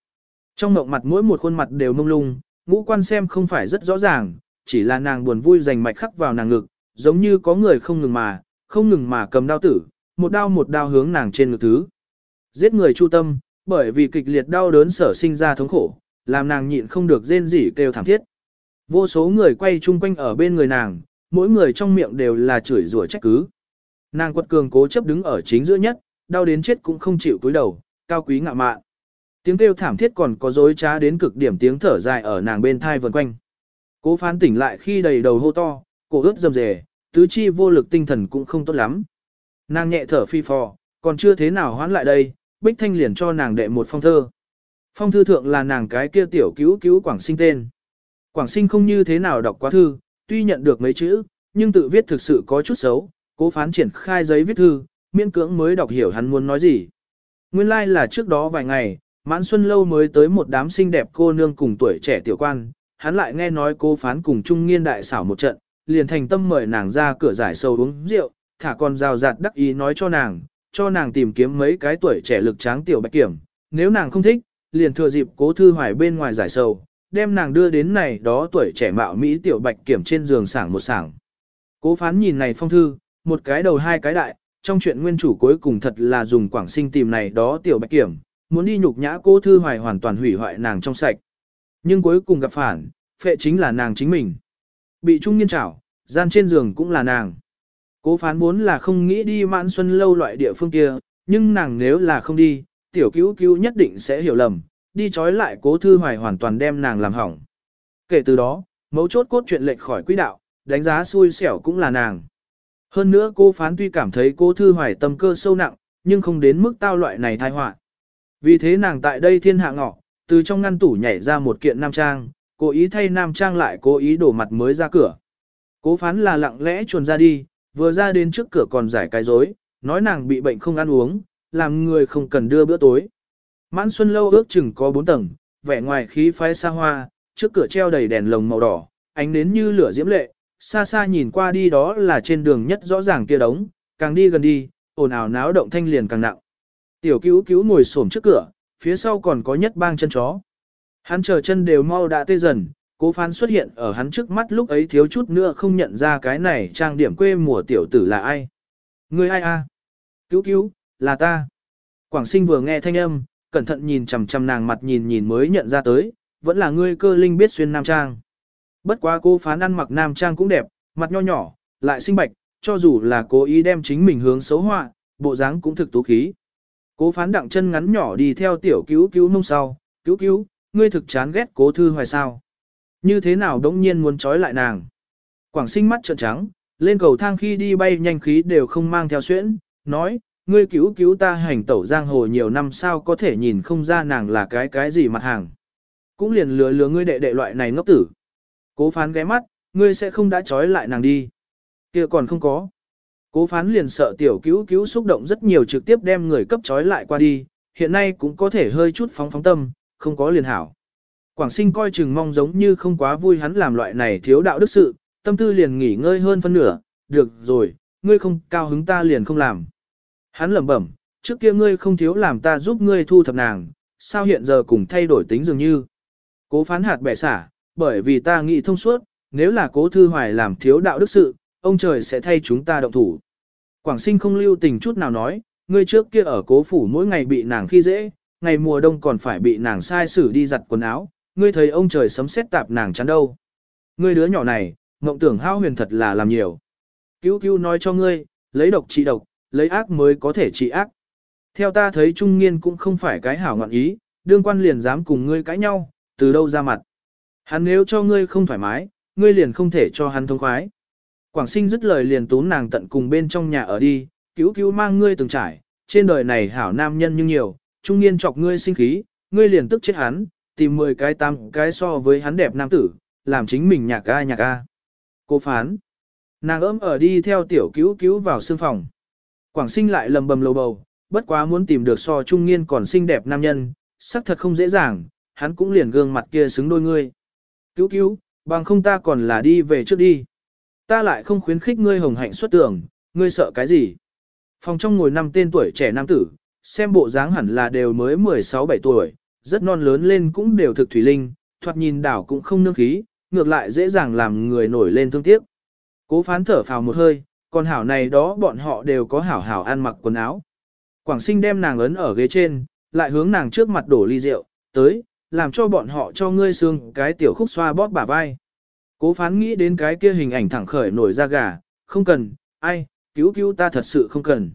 Trong ngộng mặt mỗi một khuôn mặt đều mông lung, ngũ quan xem không phải rất rõ ràng, chỉ là nàng buồn vui dành mạch khắc vào nàng ngực, giống như có người không ngừng mà, không ngừng mà cầm đao tử, một đao một đao hướng nàng trên ngực thứ. Giết người chu tâm, bởi vì kịch liệt đau đớn sở sinh ra thống khổ, làm nàng nhịn không được rên rỉ kêu thảm thiết. Vô số người quay chung quanh ở bên người nàng, mỗi người trong miệng đều là chửi rủa trách cứ. Nàng quật cường cố chấp đứng ở chính giữa nhất, đau đến chết cũng không chịu cúi đầu, cao quý ngạ mạn. Tiếng kêu thảm thiết còn có dối trá đến cực điểm tiếng thở dài ở nàng bên thai vần quanh. Cố phán tỉnh lại khi đầy đầu hô to, cổ ướt dầm dề, tứ chi vô lực tinh thần cũng không tốt lắm. Nàng nhẹ thở phi phò, còn chưa thế nào hoán lại đây, Bích Thanh liền cho nàng đệ một phong thơ. Phong thư thượng là nàng cái kia tiểu cứu cứu Quảng Sinh tên. Quảng Sinh không như thế nào đọc quá thư, tuy nhận được mấy chữ, nhưng tự viết thực sự có chút xấu, cố phán triển khai giấy viết thư, miễn cưỡng mới đọc hiểu hắn muốn nói gì. Nguyên lai like là trước đó vài ngày, mãn xuân lâu mới tới một đám xinh đẹp cô nương cùng tuổi trẻ tiểu quan, hắn lại nghe nói cô phán cùng trung nghiên đại xảo một trận, liền thành tâm mời nàng ra cửa giải sầu uống rượu, thả con rào rạt đắc ý nói cho nàng, cho nàng tìm kiếm mấy cái tuổi trẻ lực tráng tiểu bạch kiểm, nếu nàng không thích, liền thừa dịp cố thư hoài bên ngoài giải sầu, đem nàng đưa đến này đó tuổi trẻ mạo Mỹ tiểu bạch kiểm trên giường sảng một sảng. Cố phán nhìn này phong thư, một cái đầu hai cái đại, trong chuyện nguyên chủ cuối cùng thật là dùng quảng sinh tìm này đó tiểu bạch kiểm, muốn đi nhục nhã cố thư hoài hoàn toàn hủy hoại nàng trong sạch. Nhưng cuối cùng gặp phản, phệ chính là nàng chính mình. Bị trung niên trảo, gian trên giường cũng là nàng. Cố phán muốn là không nghĩ đi mãn xuân lâu loại địa phương kia, nhưng nàng nếu là không đi, tiểu cứu cứu nhất định sẽ hiểu lầm, đi trói lại cố thư hoài hoàn toàn đem nàng làm hỏng. Kể từ đó, mấu chốt cốt chuyện lệch khỏi quỹ đạo, đánh giá xui xẻo cũng là nàng. Hơn nữa cô phán tuy cảm thấy cô thư hoài tâm cơ sâu nặng, nhưng không đến mức tao loại này thai họa. Vì thế nàng tại đây thiên hạ ngọ, từ trong ngăn tủ nhảy ra một kiện nam trang, cố ý thay nam trang lại cố ý đổ mặt mới ra cửa. Cố phán là lặng lẽ chuồn ra đi, vừa ra đến trước cửa còn giải cái dối, nói nàng bị bệnh không ăn uống, làm người không cần đưa bữa tối. Mãn Xuân Lâu ước chừng có 4 tầng, vẻ ngoài khí phái xa hoa, trước cửa treo đầy đèn lồng màu đỏ, ánh nến như lửa diễm lệ, xa xa nhìn qua đi đó là trên đường nhất rõ ràng kia đống, càng đi gần đi, ồn ào náo động thanh liền càng nặng. Tiểu cứu cứu ngồi xổm trước cửa, phía sau còn có nhất bang chân chó. Hắn chờ chân đều mau đã tê dần, cố phán xuất hiện ở hắn trước mắt lúc ấy thiếu chút nữa không nhận ra cái này trang điểm quê mùa tiểu tử là ai. Người ai a? Cứu cứu, là ta. Quảng sinh vừa nghe thanh âm, cẩn thận nhìn chằm chằm nàng mặt nhìn nhìn mới nhận ra tới, vẫn là ngươi cơ linh biết xuyên nam trang. Bất quá cô phán ăn mặc nam trang cũng đẹp, mặt nho nhỏ, lại xinh bạch, cho dù là cố ý đem chính mình hướng xấu họa, bộ dáng cũng thực tú khí. Cố phán đặng chân ngắn nhỏ đi theo tiểu cứu cứu mông sau, cứu cứu, ngươi thực chán ghét cố thư hoài sao. Như thế nào đống nhiên muốn trói lại nàng. Quảng sinh mắt trợn trắng, lên cầu thang khi đi bay nhanh khí đều không mang theo xuyễn, nói, ngươi cứu cứu ta hành tẩu giang hồ nhiều năm sao có thể nhìn không ra nàng là cái cái gì mặt hàng. Cũng liền lừa lừa ngươi đệ đệ loại này ngốc tử. Cố phán ghé mắt, ngươi sẽ không đã trói lại nàng đi. kia còn không có. Cố phán liền sợ tiểu cứu cứu xúc động rất nhiều trực tiếp đem người cấp trói lại qua đi, hiện nay cũng có thể hơi chút phóng phóng tâm, không có liền hảo. Quảng sinh coi chừng mong giống như không quá vui hắn làm loại này thiếu đạo đức sự, tâm tư liền nghỉ ngơi hơn phân nửa, được rồi, ngươi không cao hứng ta liền không làm. Hắn lẩm bẩm, trước kia ngươi không thiếu làm ta giúp ngươi thu thập nàng, sao hiện giờ cùng thay đổi tính dường như. Cố phán hạt bẻ xả, bởi vì ta nghĩ thông suốt, nếu là cố thư hoài làm thiếu đạo đức sự, ông trời sẽ thay chúng ta động thủ. Quảng sinh không lưu tình chút nào nói, ngươi trước kia ở cố phủ mỗi ngày bị nàng khi dễ, ngày mùa đông còn phải bị nàng sai xử đi giặt quần áo, ngươi thấy ông trời sấm xét tạp nàng chắn đâu. Ngươi đứa nhỏ này, mộng tưởng hao huyền thật là làm nhiều. Cứu cứu nói cho ngươi, lấy độc trị độc, lấy ác mới có thể trị ác. Theo ta thấy trung nghiên cũng không phải cái hảo ngọn ý, đương quan liền dám cùng ngươi cãi nhau, từ đâu ra mặt. Hắn nếu cho ngươi không thoải mái, ngươi liền không thể cho hắn thông khoái. Quảng sinh dứt lời liền tốn nàng tận cùng bên trong nhà ở đi, cứu cứu mang ngươi từng trải, trên đời này hảo nam nhân nhưng nhiều, trung niên chọc ngươi sinh khí, ngươi liền tức chết hắn, tìm 10 cái tam cái so với hắn đẹp nam tử, làm chính mình nhạc ca nhạc ca. Cô phán. Nàng ấm ở đi theo tiểu cứu cứu vào sương phòng. Quảng sinh lại lầm bầm lầu bầu, bất quá muốn tìm được so trung niên còn xinh đẹp nam nhân, sắc thật không dễ dàng, hắn cũng liền gương mặt kia xứng đôi ngươi. Cứu cứu, bằng không ta còn là đi về trước đi. Ta lại không khuyến khích ngươi hồng hạnh xuất tưởng, ngươi sợ cái gì? Phòng trong ngồi năm tên tuổi trẻ nam tử, xem bộ dáng hẳn là đều mới 16-17 tuổi, rất non lớn lên cũng đều thực thủy linh, thoạt nhìn đảo cũng không nương khí, ngược lại dễ dàng làm người nổi lên thương tiếc. Cố phán thở phào một hơi, còn hảo này đó bọn họ đều có hảo hảo ăn mặc quần áo. Quảng sinh đem nàng ấn ở ghế trên, lại hướng nàng trước mặt đổ ly rượu, tới, làm cho bọn họ cho ngươi xương cái tiểu khúc xoa bóp bả vai. Cố phán nghĩ đến cái kia hình ảnh thẳng khởi nổi ra gà, không cần, ai, cứu cứu ta thật sự không cần.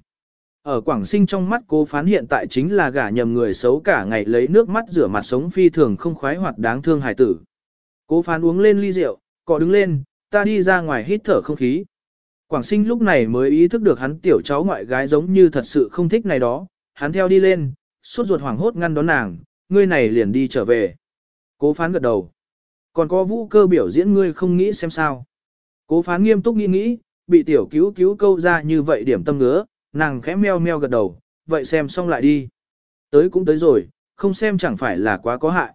Ở Quảng Sinh trong mắt cố phán hiện tại chính là gả nhầm người xấu cả ngày lấy nước mắt rửa mặt sống phi thường không khoái hoặc đáng thương hài tử. Cố phán uống lên ly rượu, cọ đứng lên, ta đi ra ngoài hít thở không khí. Quảng Sinh lúc này mới ý thức được hắn tiểu cháu ngoại gái giống như thật sự không thích này đó, hắn theo đi lên, suốt ruột hoảng hốt ngăn đón nàng, ngươi này liền đi trở về. Cố phán gật đầu. Còn có vũ cơ biểu diễn ngươi không nghĩ xem sao. Cố phán nghiêm túc nghĩ nghĩ, bị tiểu cứu cứu câu ra như vậy điểm tâm ngứa, nàng khẽ meo meo gật đầu, vậy xem xong lại đi. Tới cũng tới rồi, không xem chẳng phải là quá có hại.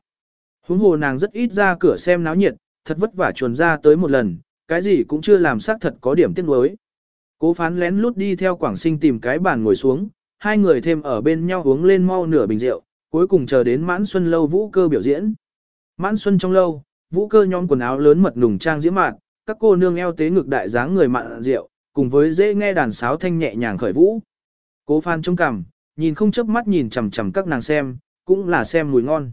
Huống hồ nàng rất ít ra cửa xem náo nhiệt, thật vất vả chuồn ra tới một lần, cái gì cũng chưa làm xác thật có điểm tiếc nuối. Cố phán lén lút đi theo quảng sinh tìm cái bàn ngồi xuống, hai người thêm ở bên nhau uống lên mau nửa bình rượu, cuối cùng chờ đến mãn xuân lâu vũ cơ biểu diễn. Mãn xuân trong lâu, vũ cơ nhóm quần áo lớn mật nùng trang diễm mạn, các cô nương eo tế ngực đại dáng người mặn rượu, cùng với dễ nghe đàn sáo thanh nhẹ nhàng khởi vũ. Cố Phan trông cằm, nhìn không chớp mắt nhìn chằm chằm các nàng xem, cũng là xem mùi ngon.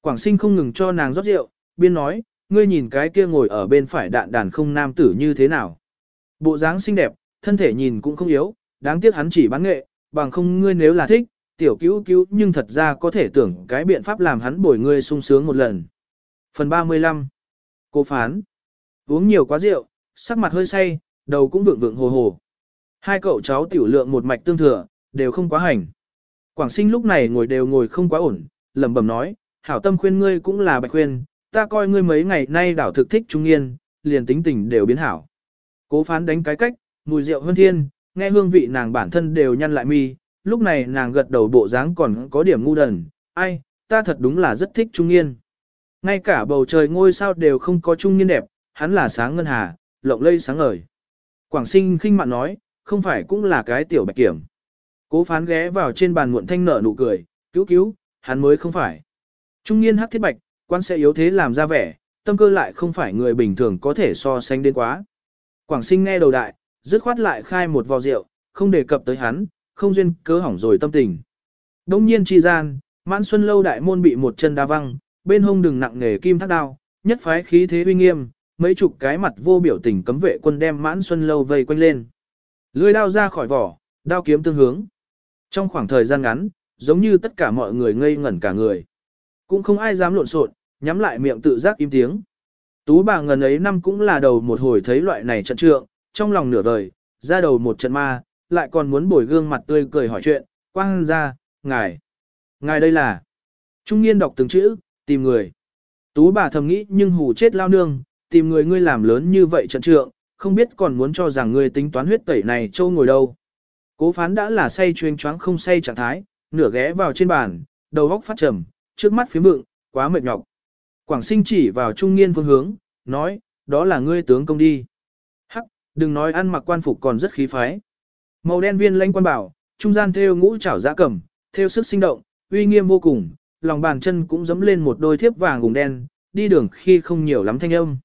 Quảng Sinh không ngừng cho nàng rót rượu, biên nói, ngươi nhìn cái kia ngồi ở bên phải đạn đàn không nam tử như thế nào. Bộ dáng xinh đẹp, thân thể nhìn cũng không yếu, đáng tiếc hắn chỉ bán nghệ, bằng không ngươi nếu là thích, tiểu cứu cứu nhưng thật ra có thể tưởng cái biện pháp làm hắn bồi ngươi sung sướng một lần. Phần 35 Cô phán Uống nhiều quá rượu, sắc mặt hơi say, đầu cũng vượng vượng hồ hồ. Hai cậu cháu tiểu lượng một mạch tương thừa, đều không quá hành. Quảng sinh lúc này ngồi đều ngồi không quá ổn, lẩm bẩm nói, hảo tâm khuyên ngươi cũng là bạch khuyên, ta coi ngươi mấy ngày nay đảo thực thích trung yên, liền tính tình đều biến hảo. Cố phán đánh cái cách, mùi rượu hơn thiên, nghe hương vị nàng bản thân đều nhăn lại mi, lúc này nàng gật đầu bộ dáng còn có điểm ngu đần, ai, ta thật đúng là rất thích Trung yên. Ngay cả bầu trời ngôi sao đều không có Trung yên đẹp, hắn là sáng ngân hà, lộng lây sáng ngời. Quảng sinh khinh mạn nói, không phải cũng là cái tiểu bạch kiểm. Cố phán ghé vào trên bàn muộn thanh nở nụ cười, cứu cứu, hắn mới không phải. Trung niên hắc thiết bạch, quan sẽ yếu thế làm ra vẻ, tâm cơ lại không phải người bình thường có thể so sánh đến quá. Quảng sinh nghe đầu đại, dứt khoát lại khai một vò rượu, không đề cập tới hắn, không duyên cớ hỏng rồi tâm tình. Đông nhiên chi gian, mãn xuân lâu đại môn bị một chân đá văng, bên hông đừng nặng nghề kim thác đao, nhất phái khí thế uy nghiêm, mấy chục cái mặt vô biểu tình cấm vệ quân đem mãn xuân lâu vây quanh lên. Lưỡi đao ra khỏi vỏ, đao kiếm tương hướng. Trong khoảng thời gian ngắn, giống như tất cả mọi người ngây ngẩn cả người. Cũng không ai dám lộn xộn, nhắm lại miệng tự giác im tiếng. Tú bà ngần ấy năm cũng là đầu một hồi thấy loại này trận trượng, trong lòng nửa vời, ra đầu một trận ma, lại còn muốn bồi gương mặt tươi cười hỏi chuyện, quang ra, ngài. Ngài đây là. Trung niên đọc từng chữ, tìm người. Tú bà thầm nghĩ nhưng hù chết lao nương, tìm người ngươi làm lớn như vậy trận trượng, không biết còn muốn cho rằng ngươi tính toán huyết tẩy này trâu ngồi đâu. Cố phán đã là say chuyên choáng không say trạng thái, nửa ghé vào trên bàn, đầu góc phát trầm, trước mắt phía vượng, quá mệt nhọc. Quảng sinh chỉ vào trung niên phương hướng, nói, đó là ngươi tướng công đi. Hắc, đừng nói ăn mặc quan phục còn rất khí phái. Màu đen viên lãnh quan bảo, trung gian theo ngũ chảo giã cẩm, theo sức sinh động, uy nghiêm vô cùng, lòng bàn chân cũng dẫm lên một đôi thiếp vàng cùng đen, đi đường khi không nhiều lắm thanh âm.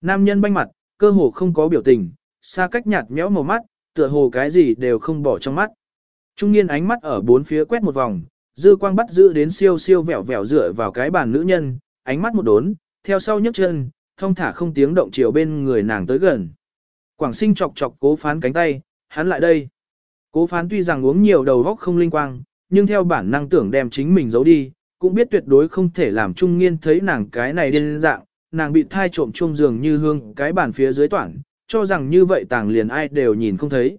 Nam nhân banh mặt, cơ hồ không có biểu tình, xa cách nhạt méo màu mắt, tựa hồ cái gì đều không bỏ trong mắt. Trung niên ánh mắt ở bốn phía quét một vòng, dư quang bắt giữ đến siêu siêu vẹo vẹo dựa vào cái bàn nữ nhân, ánh mắt một đốn, theo sau nhấc chân, thông thả không tiếng động chiều bên người nàng tới gần. Quảng sinh chọc chọc cố phán cánh tay, hắn lại đây. Cố phán tuy rằng uống nhiều đầu góc không linh quang, nhưng theo bản năng tưởng đem chính mình giấu đi, cũng biết tuyệt đối không thể làm trung nghiên thấy nàng cái này điên dạng, nàng bị thai trộm chung giường như hương cái bàn phía dưới toản, cho rằng như vậy tàng liền ai đều nhìn không thấy.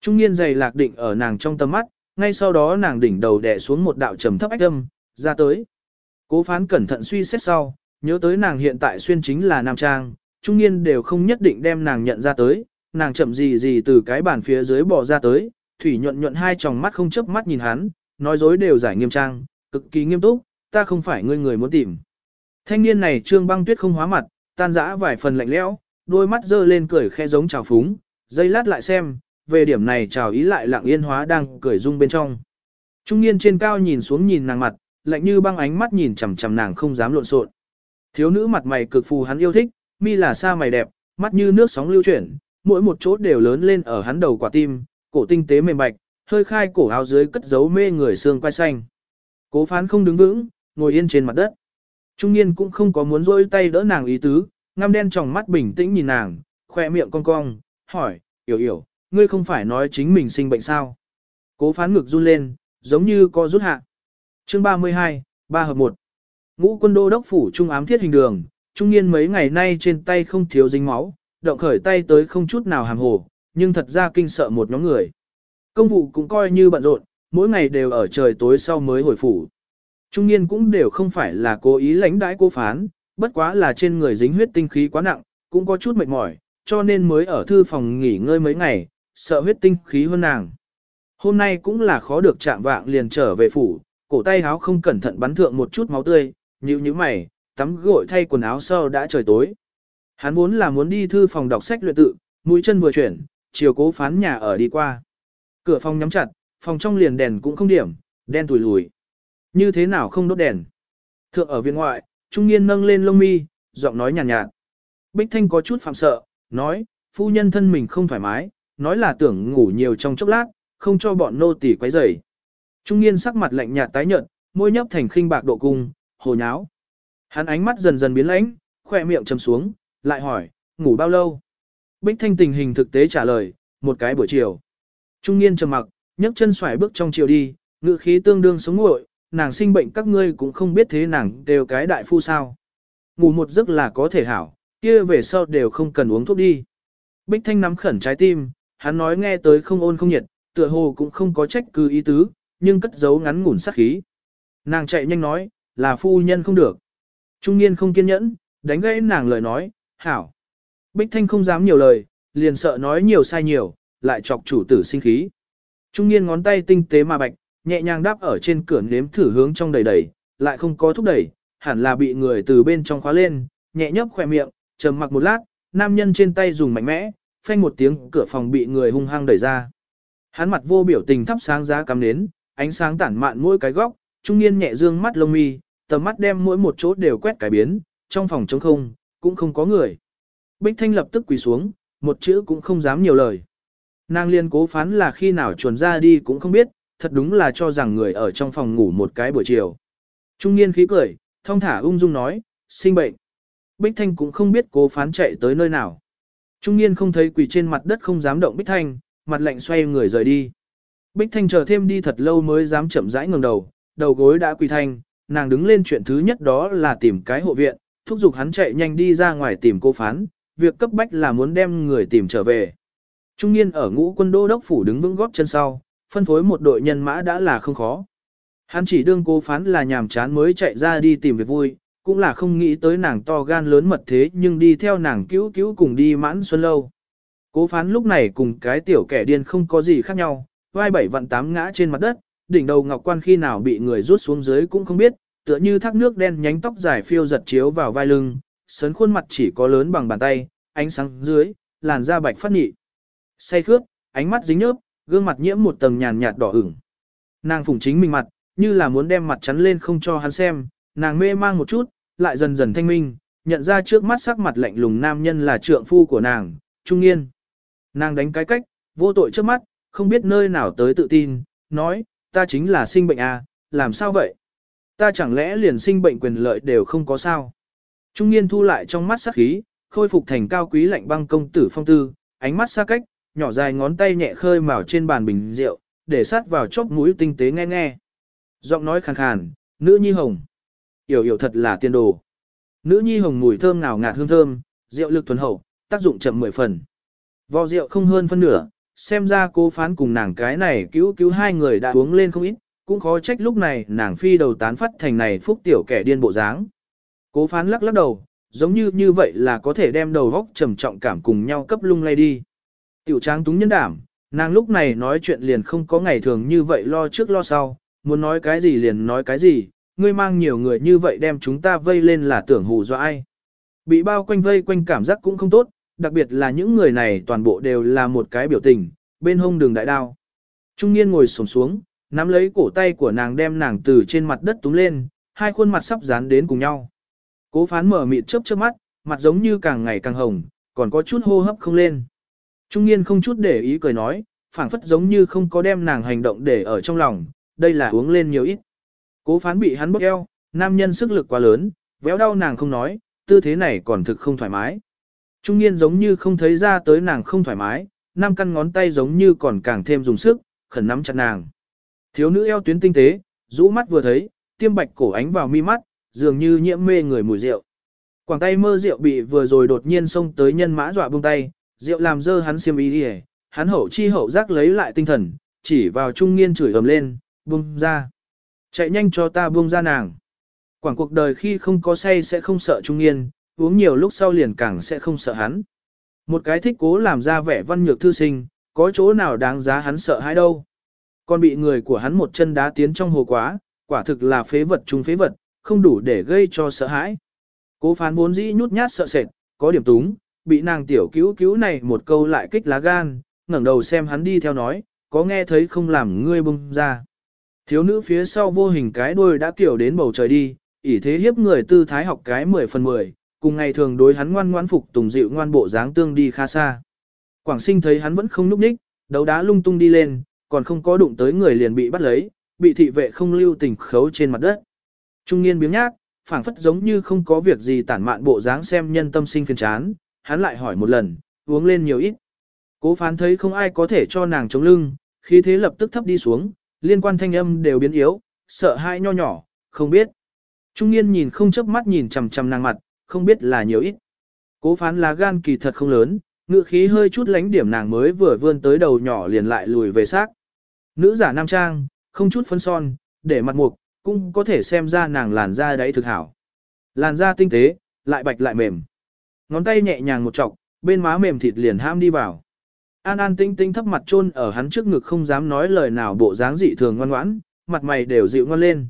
Trung nghiên dày lạc định ở nàng trong tầm mắt, ngay sau đó nàng đỉnh đầu đè xuống một đạo trầm thấp ách âm, ra tới. Cố phán cẩn thận suy xét sau, nhớ tới nàng hiện tại xuyên chính là nam trang, trung niên đều không nhất định đem nàng nhận ra tới, nàng chậm gì gì từ cái bàn phía dưới bỏ ra tới, thủy nhuận nhuận hai tròng mắt không chớp mắt nhìn hắn, nói dối đều giải nghiêm trang, cực kỳ nghiêm túc, ta không phải ngươi người muốn tìm. Thanh niên này trương băng tuyết không hóa mặt, tan dã vài phần lạnh lẽo, đôi mắt dơ lên cười khe giống trào phúng, dây lát lại xem, về điểm này trào ý lại lặng yên hóa đang cười rung bên trong. Trung niên trên cao nhìn xuống nhìn nàng mặt, lạnh như băng ánh mắt nhìn chằm chằm nàng không dám lộn xộn. Thiếu nữ mặt mày cực phù hắn yêu thích, mi là xa mày đẹp, mắt như nước sóng lưu chuyển, mỗi một chỗ đều lớn lên ở hắn đầu quả tim, cổ tinh tế mềm bạch, hơi khai cổ áo dưới cất giấu mê người xương quai xanh. Cố phán không đứng vững, ngồi yên trên mặt đất. Trung niên cũng không có muốn rôi tay đỡ nàng ý tứ, ngăm đen trong mắt bình tĩnh nhìn nàng, khoe miệng cong cong, hỏi, "Yểu Yểu, ngươi không phải nói chính mình sinh bệnh sao? Cố phán ngực run lên, giống như có rút hạ. Chương 32, 3 hợp 1. Ngũ quân đô đốc phủ trung ám thiết hình đường, trung niên mấy ngày nay trên tay không thiếu dính máu, động khởi tay tới không chút nào hàm hồ, nhưng thật ra kinh sợ một nhóm người. Công vụ cũng coi như bận rộn, mỗi ngày đều ở trời tối sau mới hồi phủ. Trung niên cũng đều không phải là cố ý lãnh đãi cô phán, bất quá là trên người dính huyết tinh khí quá nặng, cũng có chút mệt mỏi, cho nên mới ở thư phòng nghỉ ngơi mấy ngày, sợ huyết tinh khí hơn nàng. Hôm nay cũng là khó được chạm vạng liền trở về phủ, cổ tay áo không cẩn thận bắn thượng một chút máu tươi, nhíu nhíu mày, tắm gội thay quần áo sau đã trời tối. Hắn vốn là muốn đi thư phòng đọc sách luyện tự, mũi chân vừa chuyển, chiều cố phán nhà ở đi qua. Cửa phòng nhắm chặt, phòng trong liền đèn cũng không điểm, đen tủi lùi. Như thế nào không đốt đèn? Thượng ở viện ngoại, trung niên nâng lên lông mi, giọng nói nhàn nhạt, nhạt. Bích Thanh có chút phạm sợ, nói, phu nhân thân mình không thoải mái, nói là tưởng ngủ nhiều trong chốc lát, không cho bọn nô tỳ quấy rầy. Trung niên sắc mặt lạnh nhạt tái nhợt, môi nhấp thành khinh bạc độ cung, hồ nháo. Hắn ánh mắt dần dần biến lãnh, khỏe miệng trầm xuống, lại hỏi, ngủ bao lâu? Bích Thanh tình hình thực tế trả lời, một cái buổi chiều. Trung niên trầm mặc, nhấc chân xoài bước trong chiều đi, ngự khí tương đương sống nguội, nàng sinh bệnh các ngươi cũng không biết thế nàng đều cái đại phu sao. Ngủ một giấc là có thể hảo, kia về sau đều không cần uống thuốc đi. Bích Thanh nắm khẩn trái tim, hắn nói nghe tới không ôn không nhiệt, tựa hồ cũng không có trách cứ ý tứ, nhưng cất giấu ngắn ngủn sát khí. Nàng chạy nhanh nói, là phu nhân không được. Trung niên không kiên nhẫn, đánh gãy nàng lời nói, hảo. Bích Thanh không dám nhiều lời, liền sợ nói nhiều sai nhiều, lại chọc chủ tử sinh khí. Trung niên ngón tay tinh tế mà bạch, nhẹ nhàng đáp ở trên cửa nếm thử hướng trong đầy đầy, lại không có thúc đẩy, hẳn là bị người từ bên trong khóa lên, nhẹ nhấp khỏe miệng, trầm mặc một lát, nam nhân trên tay dùng mạnh mẽ, phanh một tiếng cửa phòng bị người hung hăng đẩy ra. Hắn mặt vô biểu tình thắp sáng giá cắm nến, ánh sáng tản mạn mỗi cái góc, trung niên nhẹ dương mắt lông mi, tầm mắt đem mỗi một chỗ đều quét cái biến, trong phòng trống không, cũng không có người. Bích Thanh lập tức quỳ xuống, một chữ cũng không dám nhiều lời. Nàng liên cố phán là khi nào chuồn ra đi cũng không biết, thật đúng là cho rằng người ở trong phòng ngủ một cái buổi chiều. Trung niên khí cười, thong thả ung dung nói, sinh bệnh. Bích Thanh cũng không biết cố phán chạy tới nơi nào. Trung niên không thấy quỳ trên mặt đất không dám động Bích Thanh, mặt lạnh xoay người rời đi. Bích Thanh chờ thêm đi thật lâu mới dám chậm rãi ngẩng đầu, đầu gối đã quỳ thanh, nàng đứng lên chuyện thứ nhất đó là tìm cái hộ viện, thúc giục hắn chạy nhanh đi ra ngoài tìm cô phán, việc cấp bách là muốn đem người tìm trở về. Trung niên ở ngũ quân đô đốc phủ đứng vững góp chân sau, phân phối một đội nhân mã đã là không khó. Hắn chỉ đương cô phán là nhàm chán mới chạy ra đi tìm việc vui, cũng là không nghĩ tới nàng to gan lớn mật thế nhưng đi theo nàng cứu cứu cùng đi mãn xuân lâu. Cố phán lúc này cùng cái tiểu kẻ điên không có gì khác nhau, vai bảy vặn tám ngã trên mặt đất, đỉnh đầu ngọc quan khi nào bị người rút xuống dưới cũng không biết, tựa như thác nước đen nhánh tóc dài phiêu giật chiếu vào vai lưng, sấn khuôn mặt chỉ có lớn bằng bàn tay, ánh sáng dưới, làn da bạch phát nhị. Say khướt, ánh mắt dính nhớp, gương mặt nhiễm một tầng nhàn nhạt đỏ ửng. Nàng phủng chính mình mặt, như là muốn đem mặt chắn lên không cho hắn xem, nàng mê mang một chút, lại dần dần thanh minh, nhận ra trước mắt sắc mặt lạnh lùng nam nhân là trượng phu của nàng, trung Nghiên. Nàng đánh cái cách, vô tội trước mắt, không biết nơi nào tới tự tin, nói, ta chính là sinh bệnh à, làm sao vậy? Ta chẳng lẽ liền sinh bệnh quyền lợi đều không có sao? Trung Nghiên thu lại trong mắt sắc khí, khôi phục thành cao quý lạnh băng công tử phong tư, ánh mắt xa cách, nhỏ dài ngón tay nhẹ khơi mào trên bàn bình rượu, để sát vào chóp mũi tinh tế nghe nghe. Giọng nói khàn khàn, nữ nhi hồng. Yểu yểu thật là tiên đồ. Nữ nhi hồng mùi thơm ngào ngạt hương thơm, rượu lực thuần hậu, tác dụng chậm mười phần. Vò rượu không hơn phân nửa, xem ra cô phán cùng nàng cái này cứu cứu hai người đã uống lên không ít, cũng khó trách lúc này nàng phi đầu tán phát thành này phúc tiểu kẻ điên bộ dáng. Cố phán lắc lắc đầu, giống như như vậy là có thể đem đầu góc trầm trọng cảm cùng nhau cấp lung lay đi. Tiểu tráng túng nhân đảm, nàng lúc này nói chuyện liền không có ngày thường như vậy lo trước lo sau, muốn nói cái gì liền nói cái gì, ngươi mang nhiều người như vậy đem chúng ta vây lên là tưởng hù do ai. Bị bao quanh vây quanh cảm giác cũng không tốt, đặc biệt là những người này toàn bộ đều là một cái biểu tình, bên hông đường đại đao. Trung niên ngồi xổm xuống, nắm lấy cổ tay của nàng đem nàng từ trên mặt đất túm lên, hai khuôn mặt sắp dán đến cùng nhau. Cố phán mở mịt chớp chớp mắt, mặt giống như càng ngày càng hồng, còn có chút hô hấp không lên. Trung niên không chút để ý cười nói, phảng phất giống như không có đem nàng hành động để ở trong lòng, đây là uống lên nhiều ít. Cố phán bị hắn bóp eo, nam nhân sức lực quá lớn, véo đau nàng không nói, tư thế này còn thực không thoải mái. Trung niên giống như không thấy ra tới nàng không thoải mái, năm căn ngón tay giống như còn càng thêm dùng sức, khẩn nắm chặt nàng. Thiếu nữ eo tuyến tinh tế, rũ mắt vừa thấy, tiêm bạch cổ ánh vào mi mắt, dường như nhiễm mê người mùi rượu. Quảng tay mơ rượu bị vừa rồi đột nhiên xông tới nhân mã dọa buông tay, rượu làm dơ hắn xiêm y đi hắn hậu chi hậu giác lấy lại tinh thần, chỉ vào trung niên chửi ầm lên, buông ra. Chạy nhanh cho ta buông ra nàng. Quảng cuộc đời khi không có say sẽ không sợ trung niên, uống nhiều lúc sau liền càng sẽ không sợ hắn. Một cái thích cố làm ra vẻ văn nhược thư sinh, có chỗ nào đáng giá hắn sợ hãi đâu. Còn bị người của hắn một chân đá tiến trong hồ quá, quả thực là phế vật chung phế vật, không đủ để gây cho sợ hãi. Cố phán vốn dĩ nhút nhát sợ sệt, có điểm túng, bị nàng tiểu cứu cứu này một câu lại kích lá gan, ngẩng đầu xem hắn đi theo nói, có nghe thấy không làm ngươi bung ra. Thiếu nữ phía sau vô hình cái đuôi đã kiểu đến bầu trời đi, ỷ thế hiếp người tư thái học cái 10 phần 10, cùng ngày thường đối hắn ngoan ngoan phục tùng dịu ngoan bộ dáng tương đi khá xa. Quảng sinh thấy hắn vẫn không núp đích, đấu đá lung tung đi lên, còn không có đụng tới người liền bị bắt lấy, bị thị vệ không lưu tình khấu trên mặt đất. Trung niên biếng nhác, phảng phất giống như không có việc gì tản mạn bộ dáng xem nhân tâm sinh phiền chán, hắn lại hỏi một lần, uống lên nhiều ít. Cố phán thấy không ai có thể cho nàng chống lưng, khí thế lập tức thấp đi xuống, liên quan thanh âm đều biến yếu, sợ hãi nho nhỏ, không biết. Trung niên nhìn không chớp mắt nhìn chằm chằm nàng mặt, không biết là nhiều ít. Cố phán là gan kỳ thật không lớn, ngự khí hơi chút lánh điểm nàng mới vừa vươn tới đầu nhỏ liền lại lùi về xác. Nữ giả nam trang, không chút phấn son, để mặt mục, cũng có thể xem ra nàng làn da đấy thực hảo. Làn da tinh tế, lại bạch lại mềm. Ngón tay nhẹ nhàng một chọc, bên má mềm thịt liền ham đi vào. An An tinh tinh thấp mặt chôn ở hắn trước ngực không dám nói lời nào bộ dáng dị thường ngoan ngoãn, mặt mày đều dịu ngoan lên.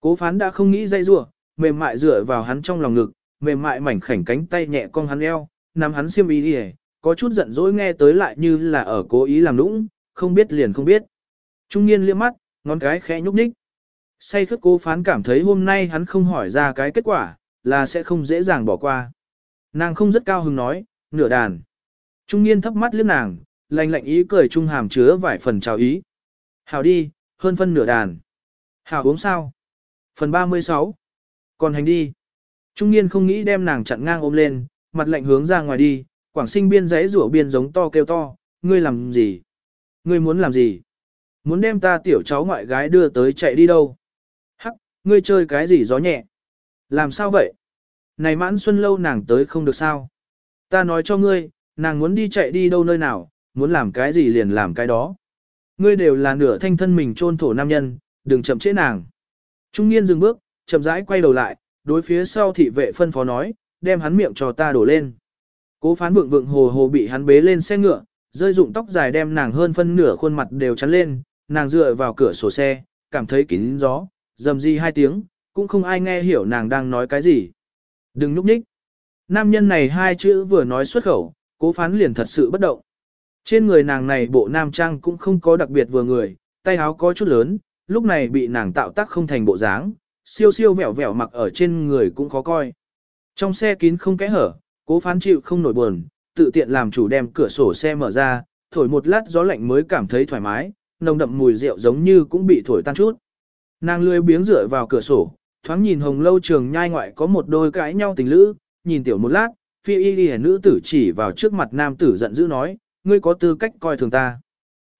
Cố phán đã không nghĩ dây rủa, mềm mại dựa vào hắn trong lòng ngực, mềm mại mảnh khảnh cánh tay nhẹ cong hắn eo, nắm hắn xiêm y đi có chút giận dỗi nghe tới lại như là ở cố ý làm nũng, không biết liền không biết. Trung niên liếc mắt, ngón cái khẽ nhúc nhích. Say khất cố phán cảm thấy hôm nay hắn không hỏi ra cái kết quả, là sẽ không dễ dàng bỏ qua. Nàng không rất cao hứng nói, nửa đàn. Trung niên thấp mắt liếc nàng, lạnh lạnh ý cười trung hàm chứa vài phần chào ý. Hảo đi, hơn phân nửa đàn. Hảo uống sao? Phần 36. Còn hành đi. Trung niên không nghĩ đem nàng chặn ngang ôm lên, mặt lạnh hướng ra ngoài đi, quảng sinh biên giấy rủa biên giống to kêu to, ngươi làm gì? Ngươi muốn làm gì? Muốn đem ta tiểu cháu ngoại gái đưa tới chạy đi đâu? Hắc, ngươi chơi cái gì gió nhẹ? Làm sao vậy? Này mãn xuân lâu nàng tới không được sao? Ta nói cho ngươi, nàng muốn đi chạy đi đâu nơi nào, muốn làm cái gì liền làm cái đó. Ngươi đều là nửa thanh thân mình trôn thổ nam nhân, đừng chậm trễ nàng. Trung niên dừng bước, chậm rãi quay đầu lại, đối phía sau thị vệ phân phó nói, đem hắn miệng cho ta đổ lên. Cố phán vượng vượng hồ hồ bị hắn bế lên xe ngựa, rơi dụng tóc dài đem nàng hơn phân nửa khuôn mặt đều chắn lên, nàng dựa vào cửa sổ xe, cảm thấy kín gió, dầm di hai tiếng, cũng không ai nghe hiểu nàng đang nói cái gì. Đừng núp nhích. Nam nhân này hai chữ vừa nói xuất khẩu, cố phán liền thật sự bất động. Trên người nàng này bộ nam trang cũng không có đặc biệt vừa người, tay áo có chút lớn, lúc này bị nàng tạo tác không thành bộ dáng, siêu siêu vẹo vẹo mặc ở trên người cũng khó coi. Trong xe kín không kẽ hở, cố phán chịu không nổi buồn, tự tiện làm chủ đem cửa sổ xe mở ra, thổi một lát gió lạnh mới cảm thấy thoải mái, nồng đậm mùi rượu giống như cũng bị thổi tan chút. Nàng lười biếng dựa vào cửa sổ, thoáng nhìn hồng lâu trường nhai ngoại có một đôi cãi nhau tình lữ, nhìn tiểu một lát, phi y ghi nữ tử chỉ vào trước mặt nam tử giận dữ nói, ngươi có tư cách coi thường ta.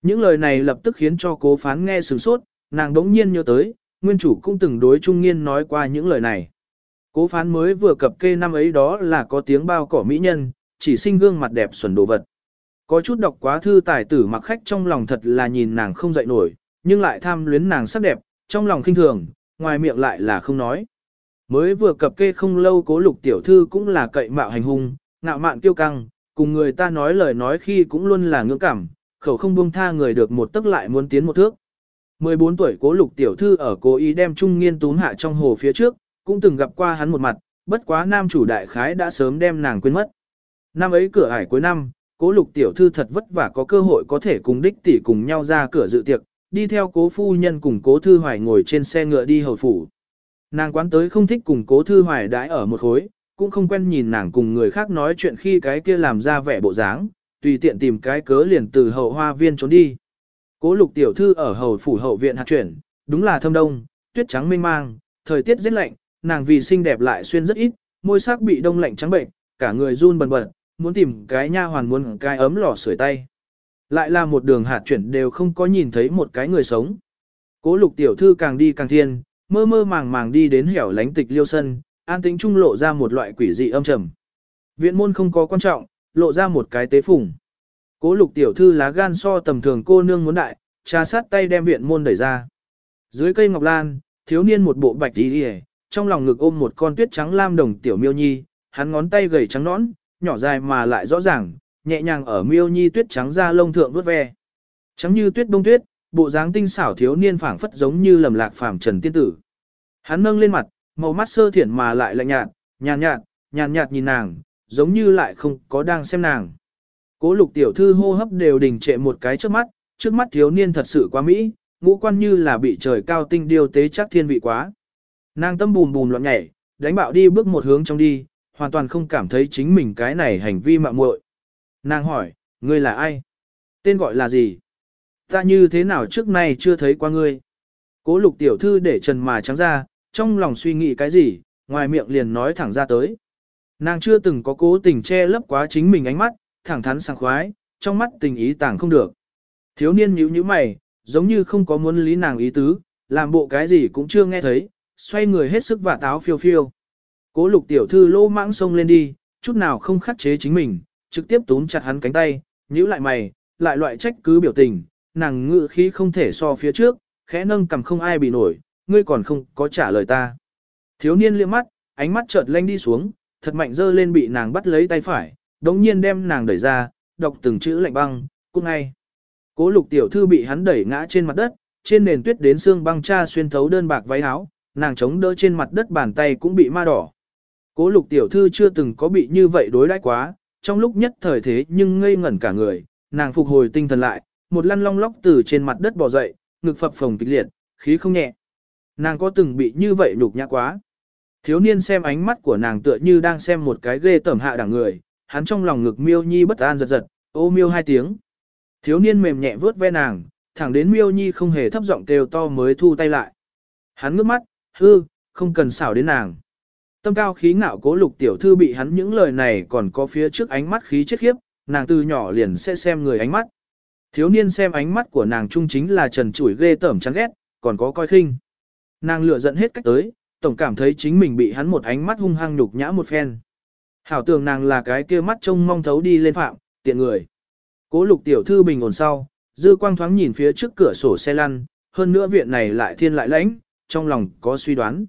Những lời này lập tức khiến cho cố phán nghe sửng sốt, nàng đống nhiên nhớ tới, nguyên chủ cũng từng đối trung nghiên nói qua những lời này. Cố phán mới vừa cập kê năm ấy đó là có tiếng bao cỏ mỹ nhân, chỉ sinh gương mặt đẹp xuẩn đồ vật. Có chút đọc quá thư tài tử mặc khách trong lòng thật là nhìn nàng không dậy nổi, nhưng lại tham luyến nàng sắc đẹp, trong lòng khinh thường, ngoài miệng lại là không nói. Mới vừa cập kê không lâu cố lục tiểu thư cũng là cậy mạo hành hung, ngạo mạn kiêu căng, cùng người ta nói lời nói khi cũng luôn là ngưỡng cảm, khẩu không buông tha người được một tức lại muốn tiến một thước. 14 tuổi cố lục tiểu thư ở cố ý đem trung nghiên túm hạ trong hồ phía trước, cũng từng gặp qua hắn một mặt, bất quá nam chủ đại khái đã sớm đem nàng quên mất. Năm ấy cửa ải cuối năm, cố lục tiểu thư thật vất vả có cơ hội có thể cùng đích tỷ cùng nhau ra cửa dự tiệc, đi theo cố phu nhân cùng cố thư hoài ngồi trên xe ngựa đi hầu phủ. Nàng quán tới không thích cùng cố thư hoài đãi ở một khối, cũng không quen nhìn nàng cùng người khác nói chuyện khi cái kia làm ra vẻ bộ dáng, tùy tiện tìm cái cớ liền từ hậu hoa viên trốn đi. Cố lục tiểu thư ở hầu phủ hậu viện hạt chuyển, đúng là thâm đông, tuyết trắng mênh mang, thời tiết rất lạnh, nàng vì xinh đẹp lại xuyên rất ít, môi sắc bị đông lạnh trắng bệnh, cả người run bần bật, muốn tìm cái nha hoàn muốn cái ấm lò sưởi tay. Lại là một đường hạt chuyển đều không có nhìn thấy một cái người sống. Cố lục tiểu thư càng đi càng thiên, mơ mơ màng màng đi đến hẻo lánh tịch liêu sân, an tĩnh trung lộ ra một loại quỷ dị âm trầm. Viện môn không có quan trọng, lộ ra một cái tế phùng. Cố lục tiểu thư lá gan so tầm thường cô nương muốn đại, trà sát tay đem viện môn đẩy ra. Dưới cây ngọc lan, thiếu niên một bộ bạch đi đi trong lòng ngực ôm một con tuyết trắng lam đồng tiểu miêu nhi, hắn ngón tay gầy trắng nõn, nhỏ dài mà lại rõ ràng, nhẹ nhàng ở miêu nhi tuyết trắng da lông thượng vuốt ve. Trắng như tuyết bông tuyết, bộ dáng tinh xảo thiếu niên phảng phất giống như lầm lạc phàm trần tiên tử. Hắn nâng lên mặt, màu mắt sơ thiển mà lại lạnh nhạt, nhàn nhạt, nhàn nhạt nhìn nàng, giống như lại không có đang xem nàng. Cố lục tiểu thư hô hấp đều đình trệ một cái trước mắt, trước mắt thiếu niên thật sự quá mỹ, ngũ quan như là bị trời cao tinh điều tế chắc thiên vị quá. Nàng tâm bùn bùn loạn nhảy, đánh bạo đi bước một hướng trong đi, hoàn toàn không cảm thấy chính mình cái này hành vi mạo muội. Nàng hỏi, ngươi là ai? Tên gọi là gì? Ta như thế nào trước nay chưa thấy qua ngươi? Cố lục tiểu thư để trần mà trắng ra, trong lòng suy nghĩ cái gì, ngoài miệng liền nói thẳng ra tới. Nàng chưa từng có cố tình che lấp quá chính mình ánh mắt, thẳng thắn sảng khoái, trong mắt tình ý tàng không được. Thiếu niên nhíu nhíu mày, giống như không có muốn lý nàng ý tứ, làm bộ cái gì cũng chưa nghe thấy, xoay người hết sức vả táo phiêu phiêu. Cố lục tiểu thư lô mãng xông lên đi, chút nào không khắc chế chính mình, trực tiếp túm chặt hắn cánh tay, nhíu lại mày, lại loại trách cứ biểu tình, nàng ngự khí không thể so phía trước, khẽ nâng cầm không ai bị nổi, ngươi còn không có trả lời ta. Thiếu niên liếc mắt, ánh mắt chợt lanh đi xuống, thật mạnh dơ lên bị nàng bắt lấy tay phải, đống nhiên đem nàng đẩy ra, đọc từng chữ lạnh băng, cung ngay. Cố lục tiểu thư bị hắn đẩy ngã trên mặt đất, trên nền tuyết đến xương băng cha xuyên thấu đơn bạc váy áo, nàng chống đỡ trên mặt đất bàn tay cũng bị ma đỏ. Cố lục tiểu thư chưa từng có bị như vậy đối đãi quá, trong lúc nhất thời thế nhưng ngây ngẩn cả người, nàng phục hồi tinh thần lại, một lăn long lóc từ trên mặt đất bò dậy, ngực phập phồng kịch liệt, khí không nhẹ. Nàng có từng bị như vậy nhục nhã quá. Thiếu niên xem ánh mắt của nàng tựa như đang xem một cái ghê tẩm hạ đẳng người, hắn trong lòng ngực miêu nhi bất an giật giật, ô miêu hai tiếng. Thiếu niên mềm nhẹ vớt ve nàng, thẳng đến miêu nhi không hề thấp giọng kêu to mới thu tay lại. Hắn ngước mắt, hư, không cần xảo đến nàng. Tâm cao khí ngạo cố lục tiểu thư bị hắn những lời này còn có phía trước ánh mắt khí chết khiếp, nàng từ nhỏ liền sẽ xem người ánh mắt. Thiếu niên xem ánh mắt của nàng trung chính là trần chủi ghê tởm chán ghét, còn có coi khinh. Nàng lựa giận hết cách tới, tổng cảm thấy chính mình bị hắn một ánh mắt hung hăng nhục nhã một phen. Hảo tưởng nàng là cái kia mắt trông mong thấu đi lên phạm, tiện người. Cố lục tiểu thư bình ổn sau, dư quang thoáng nhìn phía trước cửa sổ xe lăn, hơn nữa viện này lại thiên lại lãnh, trong lòng có suy đoán.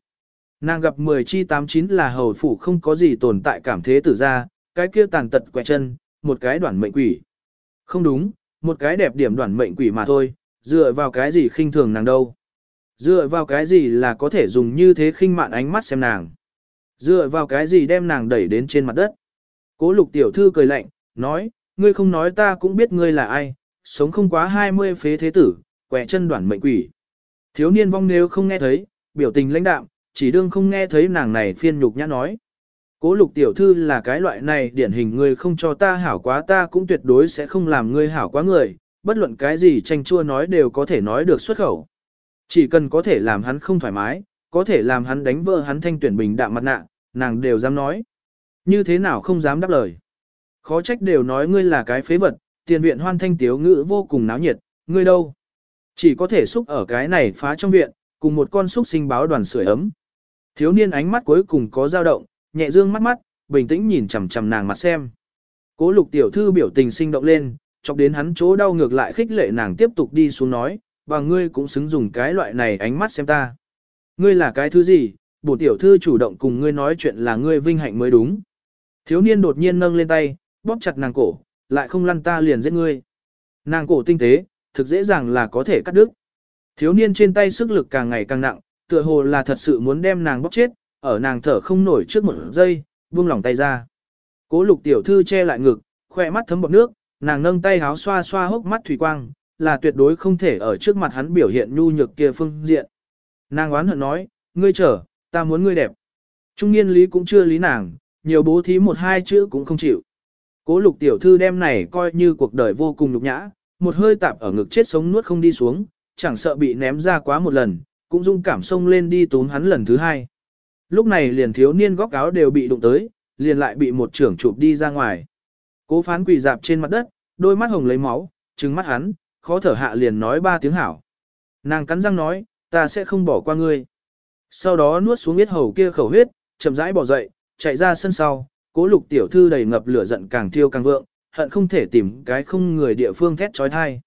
Nàng gặp 10 chi 89 là hầu phủ không có gì tồn tại cảm thế tử ra, cái kia tàn tật quẹ chân, một cái đoạn mệnh quỷ. Không đúng, một cái đẹp điểm đoạn mệnh quỷ mà thôi, dựa vào cái gì khinh thường nàng đâu. Dựa vào cái gì là có thể dùng như thế khinh mạn ánh mắt xem nàng. Dựa vào cái gì đem nàng đẩy đến trên mặt đất. Cố lục tiểu thư cười lạnh, nói, ngươi không nói ta cũng biết ngươi là ai, sống không quá 20 phế thế tử, quẹ chân đoạn mệnh quỷ. Thiếu niên vong nếu không nghe thấy, biểu tình lãnh đạm, chỉ đương không nghe thấy nàng này phiên nhục nhã nói. Cố lục tiểu thư là cái loại này điển hình ngươi không cho ta hảo quá ta cũng tuyệt đối sẽ không làm ngươi hảo quá người, bất luận cái gì tranh chua nói đều có thể nói được xuất khẩu. Chỉ cần có thể làm hắn không thoải mái, có thể làm hắn đánh vỡ hắn thanh tuyển bình đạm mặt nạ, nàng đều dám nói. Như thế nào không dám đáp lời. Khó trách đều nói ngươi là cái phế vật, tiền viện hoan thanh tiếu ngữ vô cùng náo nhiệt, ngươi đâu? Chỉ có thể xúc ở cái này phá trong viện, cùng một con xúc sinh báo đoàn sưởi ấm. Thiếu niên ánh mắt cuối cùng có dao động, nhẹ dương mắt mắt, bình tĩnh nhìn chằm chằm nàng mặt xem. Cố lục tiểu thư biểu tình sinh động lên, chọc đến hắn chỗ đau ngược lại khích lệ nàng tiếp tục đi xuống nói, và ngươi cũng xứng dùng cái loại này ánh mắt xem ta. Ngươi là cái thứ gì, bổ tiểu thư chủ động cùng ngươi nói chuyện là ngươi vinh hạnh mới đúng. Thiếu niên đột nhiên nâng lên tay, bóp chặt nàng cổ, lại không lăn ta liền giết ngươi. Nàng cổ tinh tế, thực dễ dàng là có thể cắt đứt. Thiếu niên trên tay sức lực càng ngày càng nặng, tựa hồ là thật sự muốn đem nàng bóp chết, ở nàng thở không nổi trước một giây, buông lỏng tay ra. Cố lục tiểu thư che lại ngực, khoe mắt thấm bọt nước, nàng nâng tay háo xoa xoa hốc mắt thủy quang, là tuyệt đối không thể ở trước mặt hắn biểu hiện nhu nhược kia phương diện. Nàng oán hận nói, ngươi chờ, ta muốn ngươi đẹp. Trung niên lý cũng chưa lý nàng, nhiều bố thí một hai chữ cũng không chịu. Cố lục tiểu thư đem này coi như cuộc đời vô cùng nhục nhã, một hơi tạp ở ngực chết sống nuốt không đi xuống, chẳng sợ bị ném ra quá một lần, cũng dung cảm xông lên đi tốn hắn lần thứ hai. Lúc này liền thiếu niên góc áo đều bị đụng tới, liền lại bị một trưởng chụp đi ra ngoài. Cố phán quỳ dạp trên mặt đất, đôi mắt hồng lấy máu, trừng mắt hắn, khó thở hạ liền nói ba tiếng hảo. Nàng cắn răng nói, ta sẽ không bỏ qua ngươi. Sau đó nuốt xuống biết hầu kia khẩu huyết, chậm rãi bỏ dậy, chạy ra sân sau, cố lục tiểu thư đầy ngập lửa giận càng thiêu càng vượng, hận không thể tìm cái không người địa phương thét trói thai.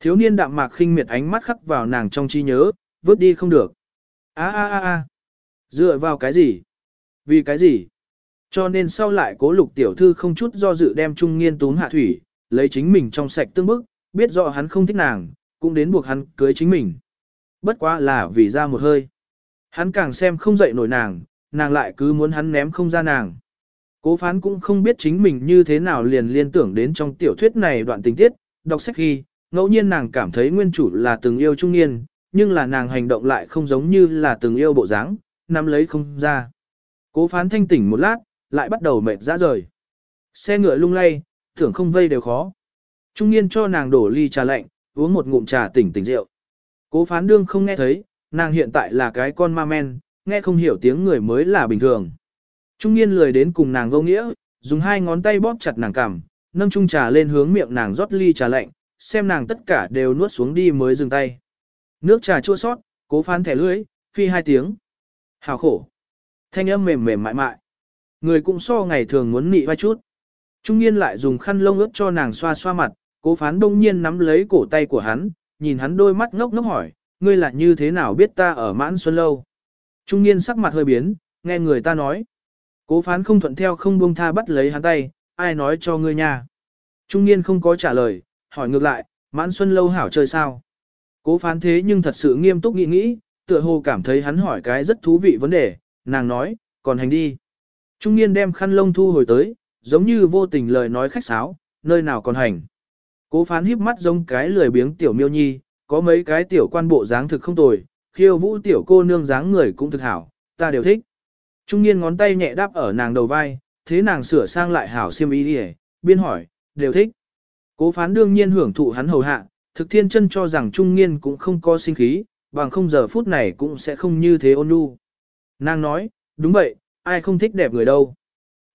Thiếu niên đạm mạc khinh miệt ánh mắt khắc vào nàng trong trí nhớ, vứt đi không được. A a a a. Dựa vào cái gì? Vì cái gì? Cho nên sau lại cố lục tiểu thư không chút do dự đem trung nghiên túm hạ thủy, lấy chính mình trong sạch tương bức, biết rõ hắn không thích nàng, cũng đến buộc hắn cưới chính mình. Bất quá là vì ra một hơi. Hắn càng xem không dậy nổi nàng, nàng lại cứ muốn hắn ném không ra nàng. Cố phán cũng không biết chính mình như thế nào liền liên tưởng đến trong tiểu thuyết này đoạn tình tiết, đọc sách khi, ngẫu nhiên nàng cảm thấy nguyên chủ là từng yêu trung niên, nhưng là nàng hành động lại không giống như là từng yêu bộ dáng, nắm lấy không ra. Cố phán thanh tỉnh một lát, lại bắt đầu mệt ra rời. Xe ngựa lung lay, tưởng không vây đều khó. Trung niên cho nàng đổ ly trà lạnh, uống một ngụm trà tỉnh tỉnh rượu. Cố phán đương không nghe thấy, nàng hiện tại là cái con ma men, nghe không hiểu tiếng người mới là bình thường. Trung niên lười đến cùng nàng vô nghĩa, dùng hai ngón tay bóp chặt nàng cằm, nâng chung trà lên hướng miệng nàng rót ly trà lạnh, xem nàng tất cả đều nuốt xuống đi mới dừng tay. Nước trà chua sót, cố phán thẻ lưỡi, phi hai tiếng. Hào khổ. Thanh âm mềm mềm mại mại. Người cũng so ngày thường muốn nị vai chút. Trung niên lại dùng khăn lông ướt cho nàng xoa xoa mặt, cố phán đông nhiên nắm lấy cổ tay của hắn, nhìn hắn đôi mắt ngốc ngốc hỏi, ngươi là như thế nào biết ta ở mãn xuân lâu. Trung niên sắc mặt hơi biến, nghe người ta nói. Cố phán không thuận theo không buông tha bắt lấy hắn tay, ai nói cho ngươi nha. Trung niên không có trả lời, hỏi ngược lại, mãn xuân lâu hảo chơi sao. Cố phán thế nhưng thật sự nghiêm túc nghĩ nghĩ, tựa hồ cảm thấy hắn hỏi cái rất thú vị vấn đề, nàng nói, còn hành đi. Trung niên đem khăn lông thu hồi tới, giống như vô tình lời nói khách sáo, nơi nào còn hành. Cố phán híp mắt giống cái lười biếng tiểu miêu nhi, có mấy cái tiểu quan bộ dáng thực không tồi, khiêu vũ tiểu cô nương dáng người cũng thực hảo, ta đều thích. Trung niên ngón tay nhẹ đáp ở nàng đầu vai, thế nàng sửa sang lại hảo xiêm y đi biên hỏi, đều thích. Cố phán đương nhiên hưởng thụ hắn hầu hạ, thực thiên chân cho rằng trung niên cũng không có sinh khí, bằng không giờ phút này cũng sẽ không như thế ôn nhu. Nàng nói, đúng vậy, ai không thích đẹp người đâu.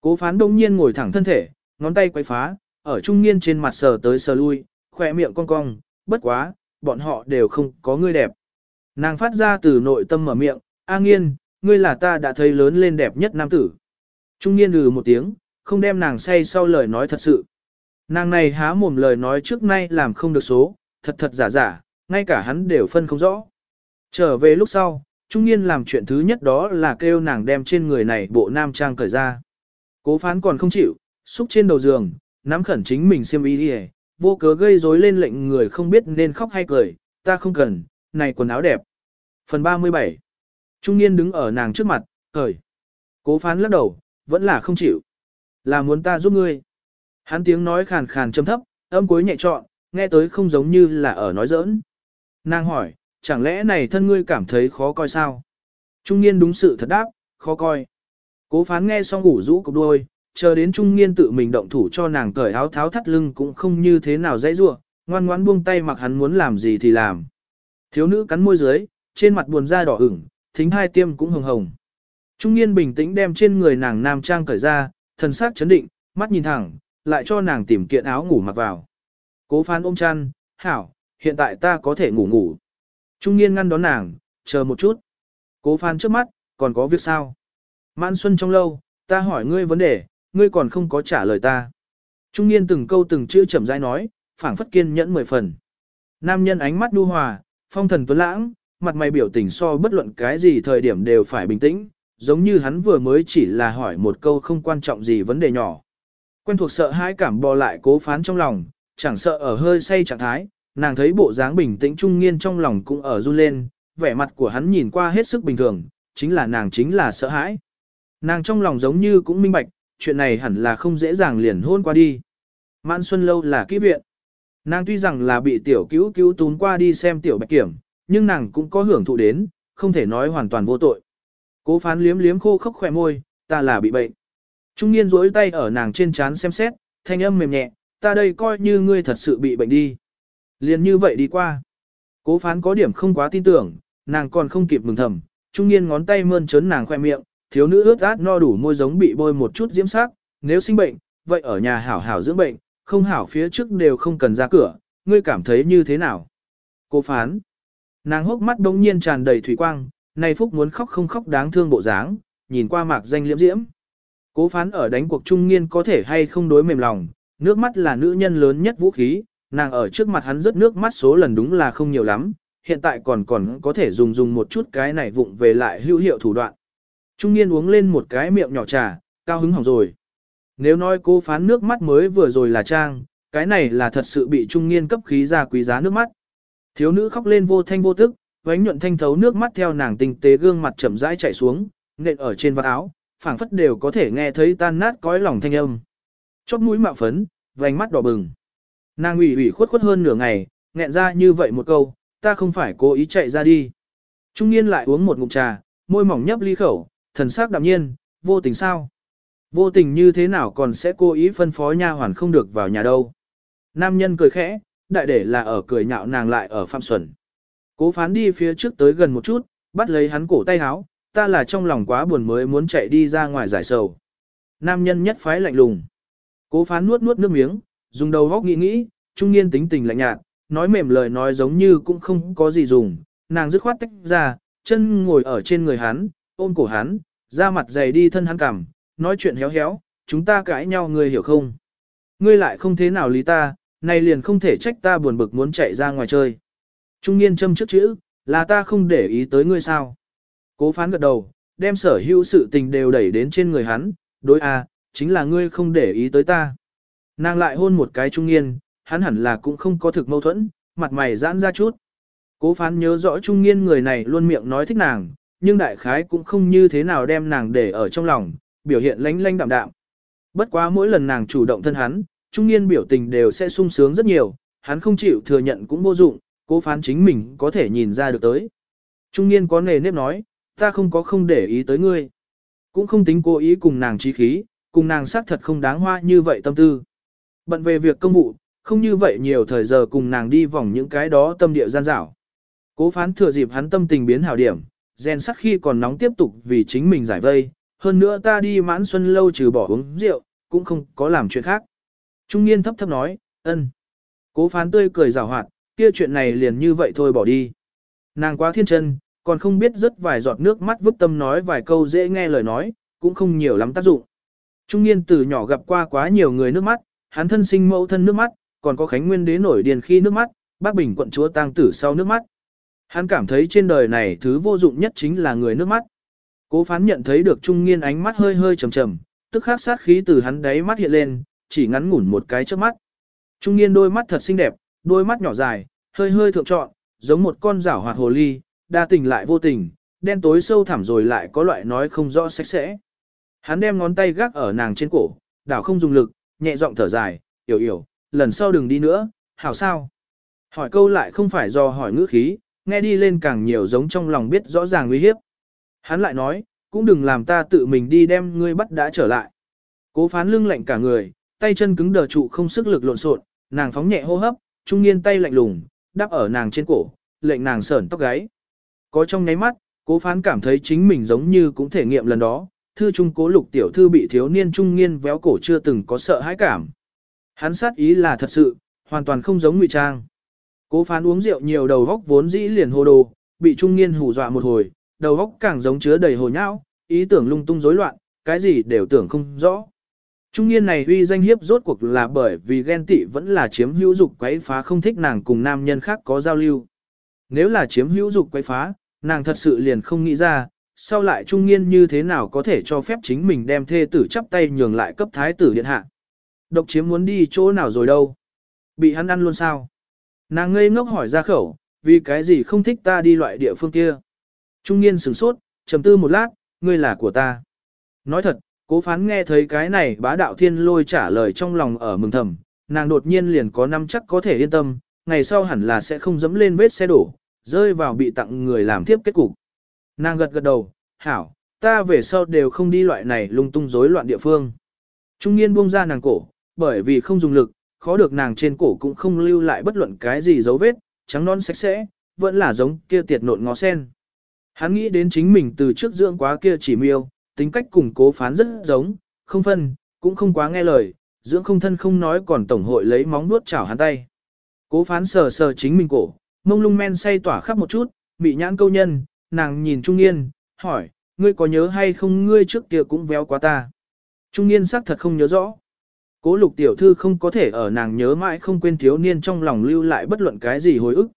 Cố phán đông nhiên ngồi thẳng thân thể, ngón tay quay phá, ở trung niên trên mặt sờ tới sờ lui, khỏe miệng cong cong, bất quá, bọn họ đều không có người đẹp. Nàng phát ra từ nội tâm mở miệng, A nghiên, ngươi là ta đã thấy lớn lên đẹp nhất nam tử. Trung niên lừ một tiếng, không đem nàng say sau lời nói thật sự. Nàng này há mồm lời nói trước nay làm không được số, thật thật giả giả, ngay cả hắn đều phân không rõ. Trở về lúc sau, Trung niên làm chuyện thứ nhất đó là kêu nàng đem trên người này bộ nam trang cởi ra. Cố phán còn không chịu, xúc trên đầu giường, nắm khẩn chính mình xiêm y đi vô cớ gây rối lên lệnh người không biết nên khóc hay cười, ta không cần, này quần áo đẹp. Phần 37 Trung niên đứng ở nàng trước mặt, cởi. Cố phán lắc đầu, vẫn là không chịu. Là muốn ta giúp ngươi. Hắn tiếng nói khàn khàn trầm thấp, âm cuối nhẹ trọn, nghe tới không giống như là ở nói giỡn. Nàng hỏi, chẳng lẽ này thân ngươi cảm thấy khó coi sao? Trung niên đúng sự thật đáp, khó coi. Cố phán nghe xong ngủ rũ cục đôi, chờ đến trung niên tự mình động thủ cho nàng cởi áo tháo thắt lưng cũng không như thế nào dãy rua, ngoan ngoãn buông tay mặc hắn muốn làm gì thì làm. Thiếu nữ cắn môi dưới, trên mặt buồn da đỏ ửng, thính hai tiêm cũng hồng hồng. Trung niên bình tĩnh đem trên người nàng nam trang cởi ra, thần sắc chấn định, mắt nhìn thẳng, lại cho nàng tìm kiện áo ngủ mặc vào. Cố phán ôm chăn, hảo, hiện tại ta có thể ngủ ngủ. Trung niên ngăn đón nàng, chờ một chút. Cố phán trước mắt, còn có việc sao? Mãn xuân trong lâu, ta hỏi ngươi vấn đề, ngươi còn không có trả lời ta. Trung niên từng câu từng chữ chậm rãi nói, phảng phất kiên nhẫn mười phần. Nam nhân ánh mắt đu hòa, phong thần tuấn lãng, mặt mày biểu tình so bất luận cái gì thời điểm đều phải bình tĩnh, giống như hắn vừa mới chỉ là hỏi một câu không quan trọng gì vấn đề nhỏ. Quen thuộc sợ hãi cảm bò lại cố phán trong lòng, chẳng sợ ở hơi say trạng thái, nàng thấy bộ dáng bình tĩnh trung niên trong lòng cũng ở run lên, vẻ mặt của hắn nhìn qua hết sức bình thường, chính là nàng chính là sợ hãi. Nàng trong lòng giống như cũng minh bạch, chuyện này hẳn là không dễ dàng liền hôn qua đi. Mãn Xuân Lâu là kỹ viện. Nàng tuy rằng là bị tiểu cứu cứu tún qua đi xem tiểu bạch kiểm, nhưng nàng cũng có hưởng thụ đến, không thể nói hoàn toàn vô tội. Cố phán liếm liếm khô khốc khỏe môi, ta là bị bệnh. Trung niên duỗi tay ở nàng trên chán xem xét, thanh âm mềm nhẹ, ta đây coi như ngươi thật sự bị bệnh đi. Liền như vậy đi qua. Cố phán có điểm không quá tin tưởng, nàng còn không kịp mừng thầm, trung niên ngón tay mơn trớn nàng khoe miệng, thiếu nữ ướt át no đủ môi giống bị bôi một chút diễm sắc, nếu sinh bệnh, vậy ở nhà hảo hảo dưỡng bệnh, không hảo phía trước đều không cần ra cửa, ngươi cảm thấy như thế nào? Cố phán. Nàng hốc mắt đống nhiên tràn đầy thủy quang, này phúc muốn khóc không khóc đáng thương bộ dáng, nhìn qua mạc danh liễm diễm. Cố phán ở đánh cuộc trung niên có thể hay không đối mềm lòng, nước mắt là nữ nhân lớn nhất vũ khí, nàng ở trước mặt hắn rất nước mắt số lần đúng là không nhiều lắm, hiện tại còn còn có thể dùng dùng một chút cái này vụng về lại hữu hiệu thủ đoạn. Trung niên uống lên một cái miệng nhỏ trà, cao hứng hỏng rồi. Nếu nói cô phán nước mắt mới vừa rồi là trang, cái này là thật sự bị trung niên cấp khí ra quý giá nước mắt. Thiếu nữ khóc lên vô thanh vô tức, vánh nhuận thanh thấu nước mắt theo nàng tinh tế gương mặt chậm rãi chảy xuống, nện ở trên vạt áo, phảng phất đều có thể nghe thấy tan nát cõi lòng thanh âm. Chóp mũi mạo phấn, vành mắt đỏ bừng. Nàng ủy ủy khuất khuất hơn nửa ngày, nghẹn ra như vậy một câu, ta không phải cố ý chạy ra đi. Trung niên lại uống một ngụm trà, môi mỏng nhấp ly khẩu, thần sắc đạm nhiên, vô tình sao? Vô tình như thế nào còn sẽ cố ý phân phó nha hoàn không được vào nhà đâu? Nam nhân cười khẽ, đại để là ở cười nhạo nàng lại ở phạm xuẩn. Cố phán đi phía trước tới gần một chút, bắt lấy hắn cổ tay háo, ta là trong lòng quá buồn mới muốn chạy đi ra ngoài giải sầu. Nam nhân nhất phái lạnh lùng. Cố phán nuốt nuốt nước miếng, dùng đầu góc nghĩ nghĩ, trung niên tính tình lạnh nhạt, nói mềm lời nói giống như cũng không có gì dùng, nàng dứt khoát tách ra, chân ngồi ở trên người hắn, ôm cổ hắn, da mặt dày đi thân hắn cằm, nói chuyện héo héo, chúng ta cãi nhau ngươi hiểu không? Ngươi lại không thế nào lý ta, này liền không thể trách ta buồn bực muốn chạy ra ngoài chơi. Trung niên châm trước chữ, là ta không để ý tới ngươi sao? Cố phán gật đầu, đem sở hữu sự tình đều đẩy đến trên người hắn, đối a, chính là ngươi không để ý tới ta. Nàng lại hôn một cái trung niên, hắn hẳn là cũng không có thực mâu thuẫn, mặt mày giãn ra chút. Cố phán nhớ rõ trung niên người này luôn miệng nói thích nàng, nhưng đại khái cũng không như thế nào đem nàng để ở trong lòng, biểu hiện lánh lánh đạm đạm. Bất quá mỗi lần nàng chủ động thân hắn, trung niên biểu tình đều sẽ sung sướng rất nhiều, hắn không chịu thừa nhận cũng vô dụng, cố phán chính mình có thể nhìn ra được tới. Trung niên có nề nếp nói, ta không có không để ý tới ngươi. Cũng không tính cố ý cùng nàng trí khí, cùng nàng xác thật không đáng hoa như vậy tâm tư. Bận về việc công vụ, không như vậy nhiều thời giờ cùng nàng đi vòng những cái đó tâm địa gian dảo. Cố phán thừa dịp hắn tâm tình biến hảo điểm, rèn sắc khi còn nóng tiếp tục vì chính mình giải vây, hơn nữa ta đi mãn xuân lâu trừ bỏ uống rượu, cũng không có làm chuyện khác. Trung niên thấp thấp nói, ân. Cố phán tươi cười rào hoạt, kia chuyện này liền như vậy thôi bỏ đi. Nàng quá thiên chân, còn không biết rất vài giọt nước mắt vứt tâm nói vài câu dễ nghe lời nói, cũng không nhiều lắm tác dụng. Trung niên từ nhỏ gặp qua quá nhiều người nước mắt, hắn thân sinh mẫu thân nước mắt, còn có Khánh Nguyên đế nổi điền khi nước mắt, bác Bình quận chúa tang tử sau nước mắt. Hắn cảm thấy trên đời này thứ vô dụng nhất chính là người nước mắt. Cố phán nhận thấy được trung niên ánh mắt hơi hơi trầm trầm, tức khắc sát khí từ hắn đáy mắt hiện lên, chỉ ngắn ngủn một cái trước mắt. Trung niên đôi mắt thật xinh đẹp, đôi mắt nhỏ dài, hơi hơi thượng trọn, giống một con rảo hoạt hồ ly, đa tình lại vô tình, đen tối sâu thẳm rồi lại có loại nói không rõ sạch sẽ. Hắn đem ngón tay gác ở nàng trên cổ, đảo không dùng lực, nhẹ giọng thở dài, yểu yểu, lần sau đừng đi nữa, hảo sao? Hỏi câu lại không phải do hỏi ngữ khí, nghe đi lên càng nhiều giống trong lòng biết rõ ràng nguy hiếp. Hắn lại nói, cũng đừng làm ta tự mình đi đem ngươi bắt đã trở lại. Cố phán lưng lạnh cả người, tay chân cứng đờ trụ không sức lực lộn xộn, nàng phóng nhẹ hô hấp, trung niên tay lạnh lùng, đắp ở nàng trên cổ, lệnh nàng sởn tóc gáy. Có trong nháy mắt, cố phán cảm thấy chính mình giống như cũng thể nghiệm lần đó, thư trung cố lục tiểu thư bị thiếu niên trung niên véo cổ chưa từng có sợ hãi cảm. Hắn sát ý là thật sự, hoàn toàn không giống ngụy trang. Cố phán uống rượu nhiều đầu góc vốn dĩ liền hồ đồ, bị trung niên hù dọa một hồi, đầu góc càng giống chứa đầy hồ nhão, ý tưởng lung tung rối loạn, cái gì đều tưởng không rõ. Trung niên này uy danh hiếp rốt cuộc là bởi vì ghen tị vẫn là chiếm hữu dục quấy phá không thích nàng cùng nam nhân khác có giao lưu. Nếu là chiếm hữu dục quấy phá, nàng thật sự liền không nghĩ ra, sau lại trung nghiên như thế nào có thể cho phép chính mình đem thê tử chắp tay nhường lại cấp thái tử điện hạ. Độc chiếm muốn đi chỗ nào rồi đâu? Bị hắn ăn luôn sao? Nàng ngây ngốc hỏi ra khẩu, vì cái gì không thích ta đi loại địa phương kia? Trung nghiên sửng sốt, trầm tư một lát, ngươi là của ta. Nói thật, cố phán nghe thấy cái này bá đạo thiên lôi trả lời trong lòng ở mừng thầm, nàng đột nhiên liền có năm chắc có thể yên tâm, ngày sau hẳn là sẽ không dẫm lên vết xe đổ, rơi vào bị tặng người làm tiếp kết cục. Nàng gật gật đầu, hảo, ta về sau đều không đi loại này lung tung rối loạn địa phương. Trung niên buông ra nàng cổ, bởi vì không dùng lực, khó được nàng trên cổ cũng không lưu lại bất luận cái gì dấu vết, trắng non sạch sẽ, vẫn là giống kia tiệt nộn ngó sen. Hắn nghĩ đến chính mình từ trước dưỡng quá kia chỉ miêu, tính cách cùng cố phán rất giống, không phân, cũng không quá nghe lời, dưỡng không thân không nói còn tổng hội lấy móng nuốt chảo hắn tay. Cố phán sờ sờ chính mình cổ, mông lung men say tỏa khắp một chút, bị nhãn câu nhân, nàng nhìn Trung Niên, hỏi, ngươi có nhớ hay không ngươi trước kia cũng véo quá ta. Trung Niên xác thật không nhớ rõ. Cố lục tiểu thư không có thể ở nàng nhớ mãi không quên thiếu niên trong lòng lưu lại bất luận cái gì hồi ức.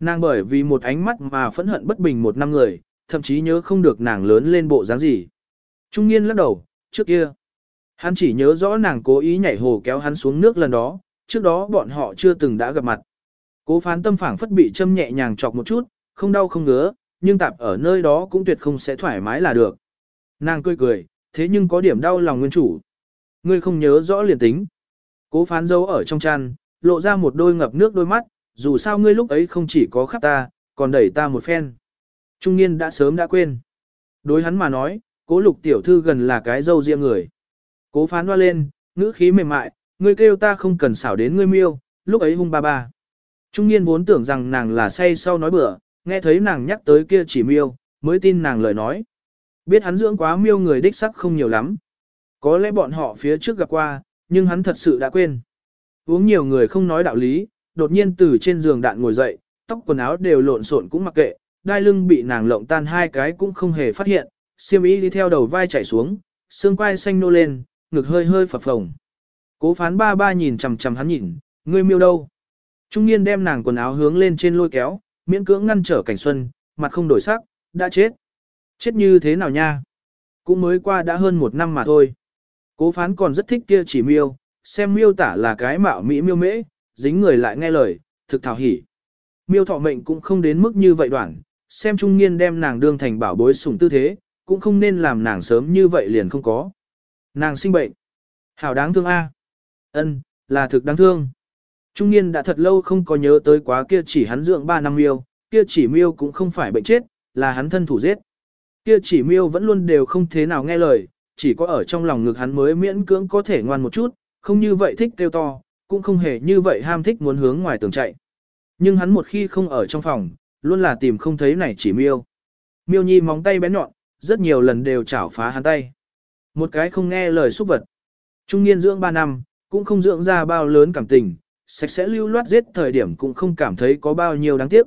Nàng bởi vì một ánh mắt mà phẫn hận bất bình một năm người, thậm chí nhớ không được nàng lớn lên bộ dáng gì. Trung niên lắc đầu, trước kia. Hắn chỉ nhớ rõ nàng cố ý nhảy hồ kéo hắn xuống nước lần đó, trước đó bọn họ chưa từng đã gặp mặt. Cố phán tâm phảng phất bị châm nhẹ nhàng chọc một chút, không đau không ngứa, nhưng tạp ở nơi đó cũng tuyệt không sẽ thoải mái là được. Nàng cười cười, thế nhưng có điểm đau lòng nguyên chủ. Ngươi không nhớ rõ liền tính. Cố phán dấu ở trong chăn, lộ ra một đôi ngập nước đôi mắt, dù sao ngươi lúc ấy không chỉ có khắp ta, còn đẩy ta một phen. Trung niên đã sớm đã quên. Đối hắn mà nói, cố lục tiểu thư gần là cái dâu riêng người. Cố phán hoa lên, ngữ khí mềm mại, ngươi kêu ta không cần xảo đến ngươi miêu, lúc ấy hung ba ba. Trung niên vốn tưởng rằng nàng là say sau nói bữa, nghe thấy nàng nhắc tới kia chỉ miêu, mới tin nàng lời nói. Biết hắn dưỡng quá miêu người đích sắc không nhiều lắm. Có lẽ bọn họ phía trước gặp qua, nhưng hắn thật sự đã quên. Uống nhiều người không nói đạo lý, đột nhiên từ trên giường đạn ngồi dậy, tóc quần áo đều lộn xộn cũng mặc kệ, đai lưng bị nàng lộng tan hai cái cũng không hề phát hiện, xiêm y đi theo đầu vai chảy xuống, xương quai xanh nô lên, ngực hơi hơi phập phồng. Cố phán ba ba nhìn chằm chằm hắn nhìn, ngươi miêu đâu? Trung niên đem nàng quần áo hướng lên trên lôi kéo, miễn cưỡng ngăn trở cảnh xuân, mặt không đổi sắc, đã chết. Chết như thế nào nha? Cũng mới qua đã hơn một năm mà thôi. Cố phán còn rất thích kia chỉ miêu, xem miêu tả là cái mạo mỹ miêu mễ, dính người lại nghe lời, thực thảo hỉ. Miêu thọ mệnh cũng không đến mức như vậy đoạn, xem trung nghiên đem nàng đương thành bảo bối sủng tư thế, cũng không nên làm nàng sớm như vậy liền không có. Nàng sinh bệnh. Hảo đáng thương a. Ân, là thực đáng thương. Trung niên đã thật lâu không có nhớ tới quá kia chỉ hắn dưỡng 3 năm miêu, kia chỉ miêu cũng không phải bệnh chết, là hắn thân thủ giết. Kia chỉ miêu vẫn luôn đều không thế nào nghe lời, chỉ có ở trong lòng ngực hắn mới miễn cưỡng có thể ngoan một chút, không như vậy thích kêu to, cũng không hề như vậy ham thích muốn hướng ngoài tường chạy. Nhưng hắn một khi không ở trong phòng, luôn là tìm không thấy này chỉ miêu. Miêu nhi móng tay bé nhọn, rất nhiều lần đều chảo phá hắn tay. Một cái không nghe lời xúc vật. Trung niên dưỡng 3 năm, cũng không dưỡng ra bao lớn cảm tình, sạch sẽ lưu loát giết thời điểm cũng không cảm thấy có bao nhiêu đáng tiếc.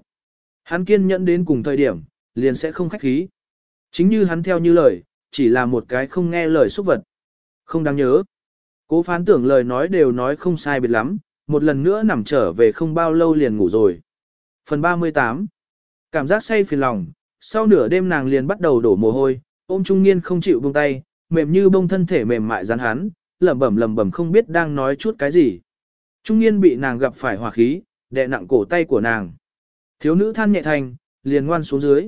Hắn kiên nhẫn đến cùng thời điểm, liền sẽ không khách khí. Chính như hắn theo như lời, chỉ là một cái không nghe lời xúc vật. Không đáng nhớ. Cố phán tưởng lời nói đều nói không sai biệt lắm, một lần nữa nằm trở về không bao lâu liền ngủ rồi. Phần 38 Cảm giác say phiền lòng, sau nửa đêm nàng liền bắt đầu đổ mồ hôi, ôm trung niên không chịu buông tay, mềm như bông thân thể mềm mại rắn hắn, lẩm bẩm lẩm bẩm không biết đang nói chút cái gì. Trung niên bị nàng gặp phải hỏa khí, đè nặng cổ tay của nàng. Thiếu nữ than nhẹ thành, liền ngoan xuống dưới.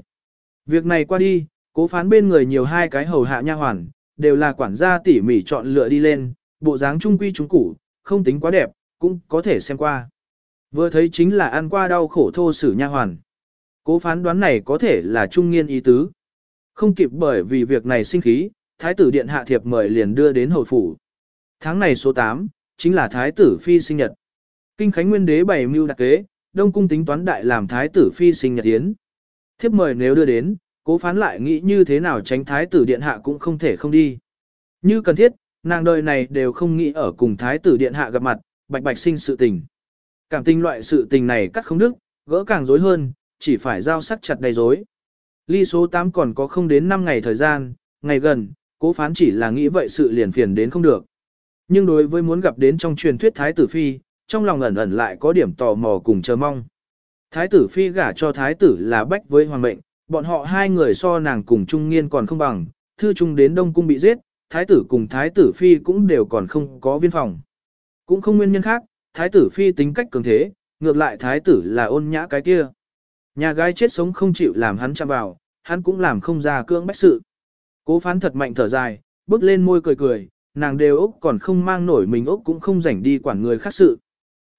Việc này qua đi, cố phán bên người nhiều hai cái hầu hạ nha hoàn, đều là quản gia tỉ mỉ chọn lựa đi lên, bộ dáng trung quy trung củ, không tính quá đẹp, cũng có thể xem qua. Vừa thấy chính là ăn qua đau khổ thô sử nha hoàn. Cố phán đoán này có thể là trung niên ý tứ. Không kịp bởi vì việc này sinh khí, thái tử điện hạ thiệp mời liền đưa đến hồi phủ. Tháng này số 8, chính là thái tử phi sinh nhật. Kinh Khánh Nguyên đế bày mưu đặc kế, Đông cung tính toán đại làm thái tử phi sinh nhật tiến. Thiếp mời nếu đưa đến, cố phán lại nghĩ như thế nào tránh thái tử điện hạ cũng không thể không đi. Như cần thiết, nàng đời này đều không nghĩ ở cùng thái tử điện hạ gặp mặt, bạch bạch sinh sự tình. Cảm tình loại sự tình này cắt không đức, gỡ càng rối hơn, chỉ phải giao sắc chặt đầy rối. Ly số 8 còn có không đến 5 ngày thời gian, ngày gần, cố phán chỉ là nghĩ vậy sự liền phiền đến không được. Nhưng đối với muốn gặp đến trong truyền thuyết Thái tử Phi, trong lòng ẩn ẩn lại có điểm tò mò cùng chờ mong. Thái tử Phi gả cho Thái tử là bách với hoàng mệnh, bọn họ hai người so nàng cùng trung nghiên còn không bằng, thư trung đến Đông Cung bị giết, Thái tử cùng Thái tử Phi cũng đều còn không có viên phòng. Cũng không nguyên nhân khác, Thái tử Phi tính cách cường thế, ngược lại Thái tử là ôn nhã cái kia. Nhà gái chết sống không chịu làm hắn chạm vào, hắn cũng làm không ra cưỡng bách sự. Cố phán thật mạnh thở dài, bước lên môi cười cười, nàng đều ốc còn không mang nổi mình ốc cũng không rảnh đi quản người khác sự.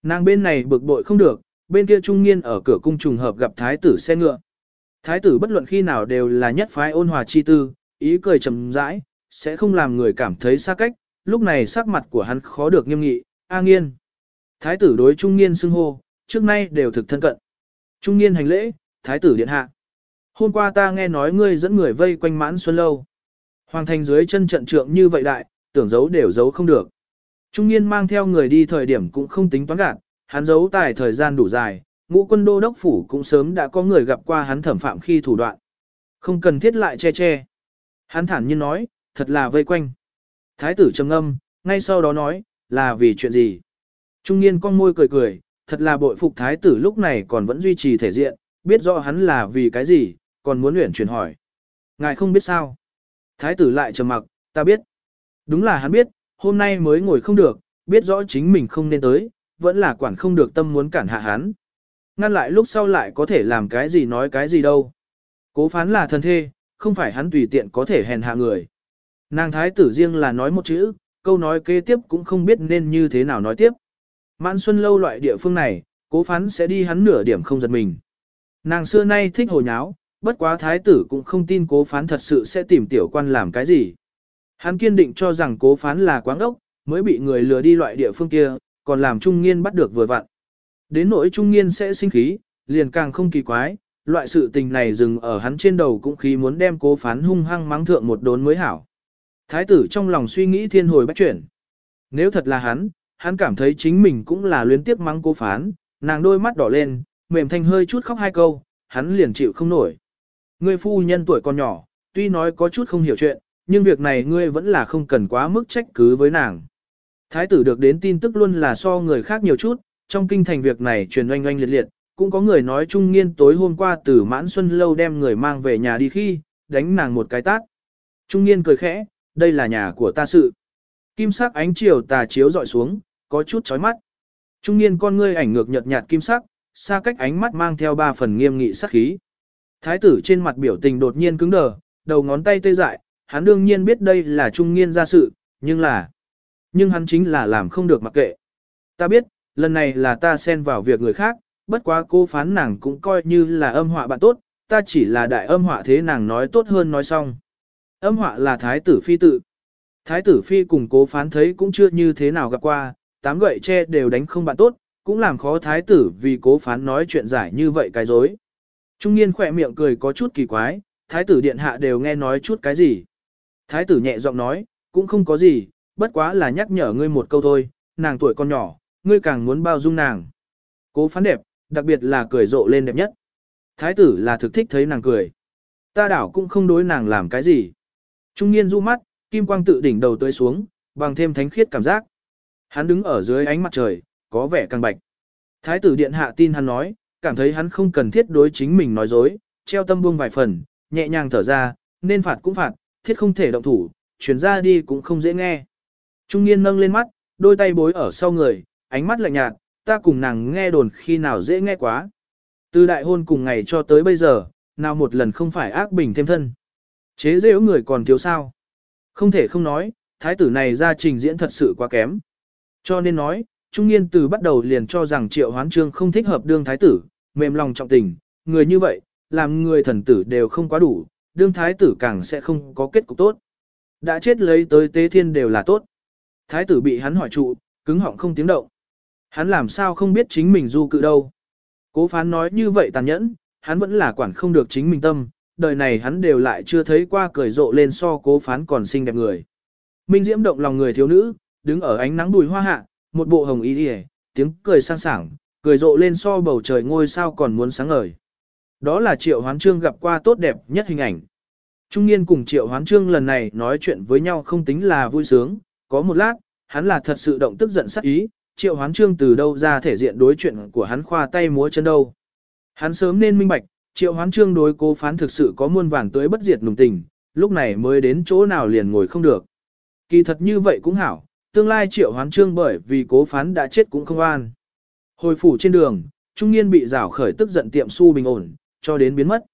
Nàng bên này bực bội không được, bên kia trung niên ở cửa cung trùng hợp gặp thái tử xe ngựa. Thái tử bất luận khi nào đều là nhất phái ôn hòa chi tư, ý cười trầm rãi, sẽ không làm người cảm thấy xa cách, lúc này sắc mặt của hắn khó được nghiêm nghị, A nghiên. Thái tử đối trung niên xưng hô, trước nay đều thực thân cận. Trung niên hành lễ, thái tử điện hạ. Hôm qua ta nghe nói ngươi dẫn người vây quanh mãn xuân lâu. Hoàng thành dưới chân trận trượng như vậy đại, tưởng giấu đều giấu không được. Trung niên mang theo người đi thời điểm cũng không tính toán gạt, hắn giấu tài thời gian đủ dài, ngũ quân đô đốc phủ cũng sớm đã có người gặp qua hắn thẩm phạm khi thủ đoạn. Không cần thiết lại che che. Hắn thản nhiên nói, thật là vây quanh. Thái tử trầm âm, ngay sau đó nói, là vì chuyện gì? Trung niên con môi cười cười, thật là bội phục thái tử lúc này còn vẫn duy trì thể diện, biết rõ hắn là vì cái gì, còn muốn luyện chuyển hỏi. Ngài không biết sao. Thái tử lại trầm mặc, ta biết. Đúng là hắn biết, hôm nay mới ngồi không được, biết rõ chính mình không nên tới, vẫn là quản không được tâm muốn cản hạ hắn. Ngăn lại lúc sau lại có thể làm cái gì nói cái gì đâu. Cố phán là thân thê, không phải hắn tùy tiện có thể hèn hạ người. Nàng thái tử riêng là nói một chữ, câu nói kế tiếp cũng không biết nên như thế nào nói tiếp. Mãn xuân lâu loại địa phương này, cố phán sẽ đi hắn nửa điểm không giật mình. Nàng xưa nay thích hồ nháo, bất quá thái tử cũng không tin cố phán thật sự sẽ tìm tiểu quan làm cái gì. Hắn kiên định cho rằng cố phán là quáng ốc, mới bị người lừa đi loại địa phương kia, còn làm trung nghiên bắt được vừa vặn. Đến nỗi trung nghiên sẽ sinh khí, liền càng không kỳ quái, loại sự tình này dừng ở hắn trên đầu cũng khí muốn đem cố phán hung hăng mắng thượng một đốn mới hảo. Thái tử trong lòng suy nghĩ thiên hồi bách chuyển. Nếu thật là hắn, hắn cảm thấy chính mình cũng là luyến tiếc mắng cố phán, nàng đôi mắt đỏ lên, mềm thanh hơi chút khóc hai câu, hắn liền chịu không nổi. Người phu nhân tuổi còn nhỏ, tuy nói có chút không hiểu chuyện, nhưng việc này ngươi vẫn là không cần quá mức trách cứ với nàng. Thái tử được đến tin tức luôn là so người khác nhiều chút, trong kinh thành việc này truyền oanh oanh liệt liệt, cũng có người nói trung niên tối hôm qua từ mãn xuân lâu đem người mang về nhà đi khi, đánh nàng một cái tát. Trung niên cười khẽ, đây là nhà của ta sự. Kim sắc ánh chiều tà chiếu dọi xuống, có chút chói mắt. Trung niên con ngươi ảnh ngược nhợt nhạt kim sắc, xa cách ánh mắt mang theo ba phần nghiêm nghị sắc khí. Thái tử trên mặt biểu tình đột nhiên cứng đờ, đầu ngón tay tê dại, hắn đương nhiên biết đây là trung niên gia sự, nhưng là... Nhưng hắn chính là làm không được mặc kệ. Ta biết, lần này là ta xen vào việc người khác, bất quá cô phán nàng cũng coi như là âm họa bạn tốt, ta chỉ là đại âm họa thế nàng nói tốt hơn nói xong. Âm họa là thái tử phi tự. Thái tử phi cùng cố phán thấy cũng chưa như thế nào gặp qua, tám gậy tre đều đánh không bạn tốt, cũng làm khó thái tử vì cố phán nói chuyện giải như vậy cái dối. Trung niên khỏe miệng cười có chút kỳ quái, thái tử điện hạ đều nghe nói chút cái gì. Thái tử nhẹ giọng nói, cũng không có gì, bất quá là nhắc nhở ngươi một câu thôi, nàng tuổi con nhỏ, ngươi càng muốn bao dung nàng. Cố phán đẹp, đặc biệt là cười rộ lên đẹp nhất. Thái tử là thực thích thấy nàng cười. Ta đảo cũng không đối nàng làm cái gì. Trung niên du mắt, kim quang tự đỉnh đầu tới xuống, bằng thêm thánh khiết cảm giác. Hắn đứng ở dưới ánh mặt trời, có vẻ càng bạch. Thái tử điện hạ tin hắn nói, cảm thấy hắn không cần thiết đối chính mình nói dối, treo tâm buông vài phần, nhẹ nhàng thở ra, nên phạt cũng phạt, thiết không thể động thủ, chuyển ra đi cũng không dễ nghe. Trung niên nâng lên mắt, đôi tay bối ở sau người, ánh mắt lạnh nhạt, ta cùng nàng nghe đồn khi nào dễ nghe quá. Từ đại hôn cùng ngày cho tới bây giờ, nào một lần không phải ác bình thêm thân. Chế dễ người còn thiếu sao. Không thể không nói, thái tử này ra trình diễn thật sự quá kém. Cho nên nói, trung niên từ bắt đầu liền cho rằng triệu hoán trương không thích hợp đương thái tử, mềm lòng trọng tình, người như vậy, làm người thần tử đều không quá đủ, đương thái tử càng sẽ không có kết cục tốt. Đã chết lấy tới tế thiên đều là tốt. Thái tử bị hắn hỏi trụ, cứng họng không tiếng động. Hắn làm sao không biết chính mình du cự đâu. Cố phán nói như vậy tàn nhẫn, hắn vẫn là quản không được chính mình tâm, đời này hắn đều lại chưa thấy qua cười rộ lên so cố phán còn xinh đẹp người. Minh diễm động lòng người thiếu nữ, đứng ở ánh nắng đùi hoa hạ, một bộ hồng y điề, tiếng cười sang sảng, cười rộ lên so bầu trời ngôi sao còn muốn sáng ngời. Đó là triệu hoán trương gặp qua tốt đẹp nhất hình ảnh. Trung niên cùng triệu hoán trương lần này nói chuyện với nhau không tính là vui sướng, có một lát, hắn là thật sự động tức giận sắc ý, triệu hoán trương từ đâu ra thể diện đối chuyện của hắn khoa tay múa chân đâu. Hắn sớm nên minh bạch, triệu hoán trương đối cố phán thực sự có muôn vàn tới bất diệt nùng tình, lúc này mới đến chỗ nào liền ngồi không được. Kỳ thật như vậy cũng hảo, tương lai triệu hoán trương bởi vì cố phán đã chết cũng không an. Hồi phủ trên đường, trung niên bị rảo khởi tức giận tiệm su bình ổn, cho đến biến mất.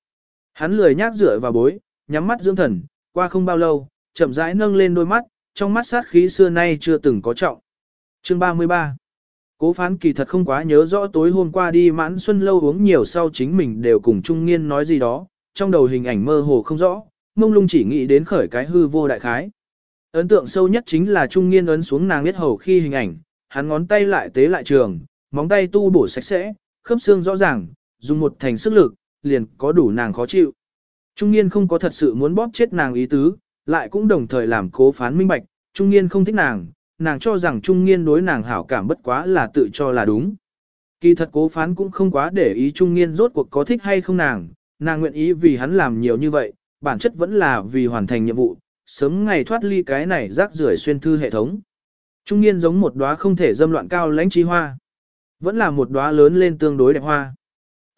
Hắn lười nhác rửa vào bối, nhắm mắt dưỡng thần, qua không bao lâu, chậm rãi nâng lên đôi mắt, trong mắt sát khí xưa nay chưa từng có trọng. Chương 33 Cố phán kỳ thật không quá nhớ rõ tối hôm qua đi mãn xuân lâu uống nhiều sau chính mình đều cùng trung niên nói gì đó, trong đầu hình ảnh mơ hồ không rõ, mông lung chỉ nghĩ đến khởi cái hư vô đại khái. Ấn tượng sâu nhất chính là trung niên ấn xuống nàng biết hầu khi hình ảnh, hắn ngón tay lại tế lại trường, móng tay tu bổ sạch sẽ, khớp xương rõ ràng, dùng một thành sức lực, liền có đủ nàng khó chịu. Trung niên không có thật sự muốn bóp chết nàng ý tứ, lại cũng đồng thời làm cố phán minh bạch, trung niên không thích nàng, nàng cho rằng trung niên đối nàng hảo cảm bất quá là tự cho là đúng. Kỳ thật cố phán cũng không quá để ý trung niên rốt cuộc có thích hay không nàng, nàng nguyện ý vì hắn làm nhiều như vậy, bản chất vẫn là vì hoàn thành nhiệm vụ, sớm ngày thoát ly cái này rác rưởi xuyên thư hệ thống. Trung niên giống một đóa không thể dâm loạn cao lãnh chi hoa. Vẫn là một đóa lớn lên tương đối đẹp hoa.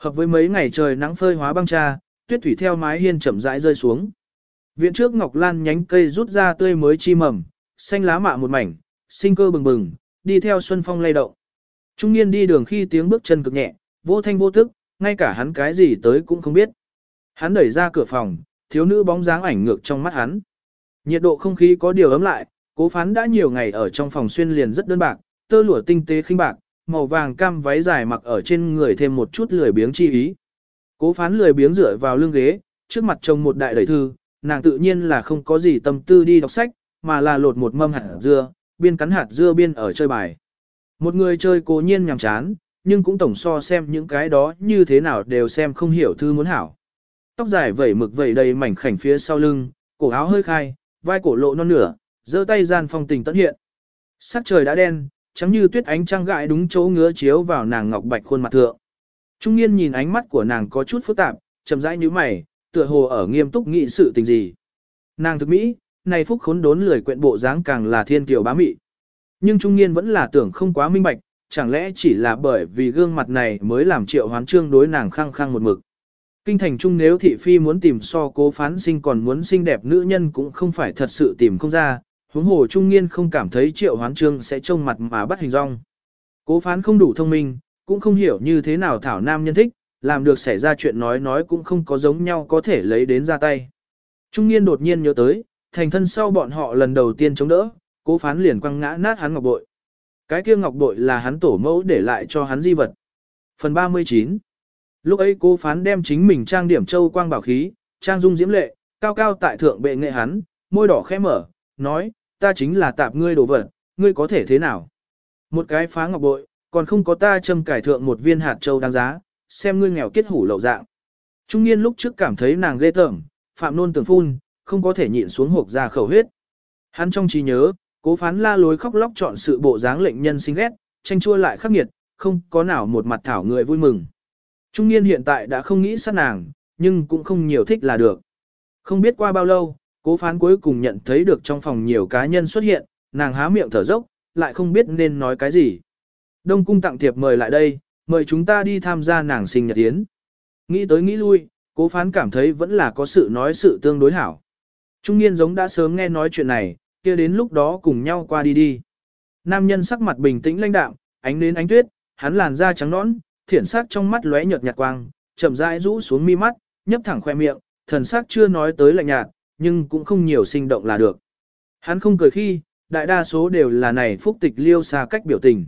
Hợp với mấy ngày trời nắng phơi hóa băng trà, tuyết thủy theo mái hiên chậm rãi rơi xuống. Viện trước ngọc lan nhánh cây rút ra tươi mới chi mầm, xanh lá mạ một mảnh, sinh cơ bừng bừng, đi theo xuân phong lay động. Trung niên đi đường khi tiếng bước chân cực nhẹ, vô thanh vô thức, ngay cả hắn cái gì tới cũng không biết. Hắn đẩy ra cửa phòng, thiếu nữ bóng dáng ảnh ngược trong mắt hắn. Nhiệt độ không khí có điều ấm lại, cố phán đã nhiều ngày ở trong phòng xuyên liền rất đơn bạc, tơ lụa tinh tế khinh bạc, màu vàng cam váy dài mặc ở trên người thêm một chút lười biếng chi ý. Cố phán lười biếng dựa vào lưng ghế, trước mặt chồng một đại đầy thư, nàng tự nhiên là không có gì tâm tư đi đọc sách, mà là lột một mâm hạt dưa, biên cắn hạt dưa biên ở chơi bài. Một người chơi cố nhiên nhàm chán, nhưng cũng tổng so xem những cái đó như thế nào đều xem không hiểu thư muốn hảo. Tóc dài vẩy mực vẩy đầy mảnh khảnh phía sau lưng, cổ áo hơi khai, vai cổ lộ non nửa, giơ tay gian phong tình tất hiện. Sắc trời đã đen, trắng như tuyết ánh trăng gãi đúng chỗ ngứa chiếu vào nàng ngọc bạch khuôn mặt thượng. Trung niên nhìn ánh mắt của nàng có chút phức tạp, chậm rãi như mày, tựa hồ ở nghiêm túc nghị sự tình gì. Nàng thực mỹ, này phúc khốn đốn lười quyện bộ dáng càng là thiên kiều bá mị. Nhưng trung niên vẫn là tưởng không quá minh bạch, chẳng lẽ chỉ là bởi vì gương mặt này mới làm triệu hoán trương đối nàng khăng khăng một mực. Kinh thành trung nếu thị phi muốn tìm so cố phán sinh còn muốn xinh đẹp nữ nhân cũng không phải thật sự tìm không ra, Huống hồ trung niên không cảm thấy triệu hoán trương sẽ trông mặt mà bắt hình rong. Cố phán không đủ thông minh, cũng không hiểu như thế nào thảo nam nhân thích, làm được xảy ra chuyện nói nói cũng không có giống nhau có thể lấy đến ra tay. Trung niên đột nhiên nhớ tới, thành thân sau bọn họ lần đầu tiên chống đỡ, cố phán liền quăng ngã nát hắn ngọc bội. Cái kia ngọc bội là hắn tổ mẫu để lại cho hắn di vật. Phần 39 Lúc ấy cố phán đem chính mình trang điểm châu quang bảo khí, trang dung diễm lệ, cao cao tại thượng bệ nghệ hắn, môi đỏ khẽ mở, nói, ta chính là tạp ngươi đồ vật, ngươi có thể thế nào? Một cái phá ngọc bội, còn không có ta châm cải thượng một viên hạt châu đáng giá, xem ngươi nghèo kết hủ lậu dạng. Trung niên lúc trước cảm thấy nàng ghê tởm, phạm nôn tưởng phun, không có thể nhịn xuống hộp ra khẩu huyết. Hắn trong trí nhớ, cố phán la lối khóc lóc chọn sự bộ dáng lệnh nhân sinh ghét, tranh chua lại khắc nghiệt, không có nào một mặt thảo người vui mừng. Trung niên hiện tại đã không nghĩ sát nàng, nhưng cũng không nhiều thích là được. Không biết qua bao lâu, cố phán cuối cùng nhận thấy được trong phòng nhiều cá nhân xuất hiện, nàng há miệng thở dốc, lại không biết nên nói cái gì. Đông cung tặng thiệp mời lại đây, mời chúng ta đi tham gia nàng sinh nhật tiến. Nghĩ tới nghĩ lui, cố phán cảm thấy vẫn là có sự nói sự tương đối hảo. Trung niên giống đã sớm nghe nói chuyện này, kia đến lúc đó cùng nhau qua đi đi. Nam nhân sắc mặt bình tĩnh lãnh đạm, ánh đến ánh tuyết, hắn làn da trắng nõn, thiển sắc trong mắt lóe nhợt nhạt quang, chậm rãi rũ xuống mi mắt, nhấp thẳng khoe miệng, thần sắc chưa nói tới lạnh nhạt, nhưng cũng không nhiều sinh động là được. Hắn không cười khi, đại đa số đều là này phúc tịch liêu xa cách biểu tình.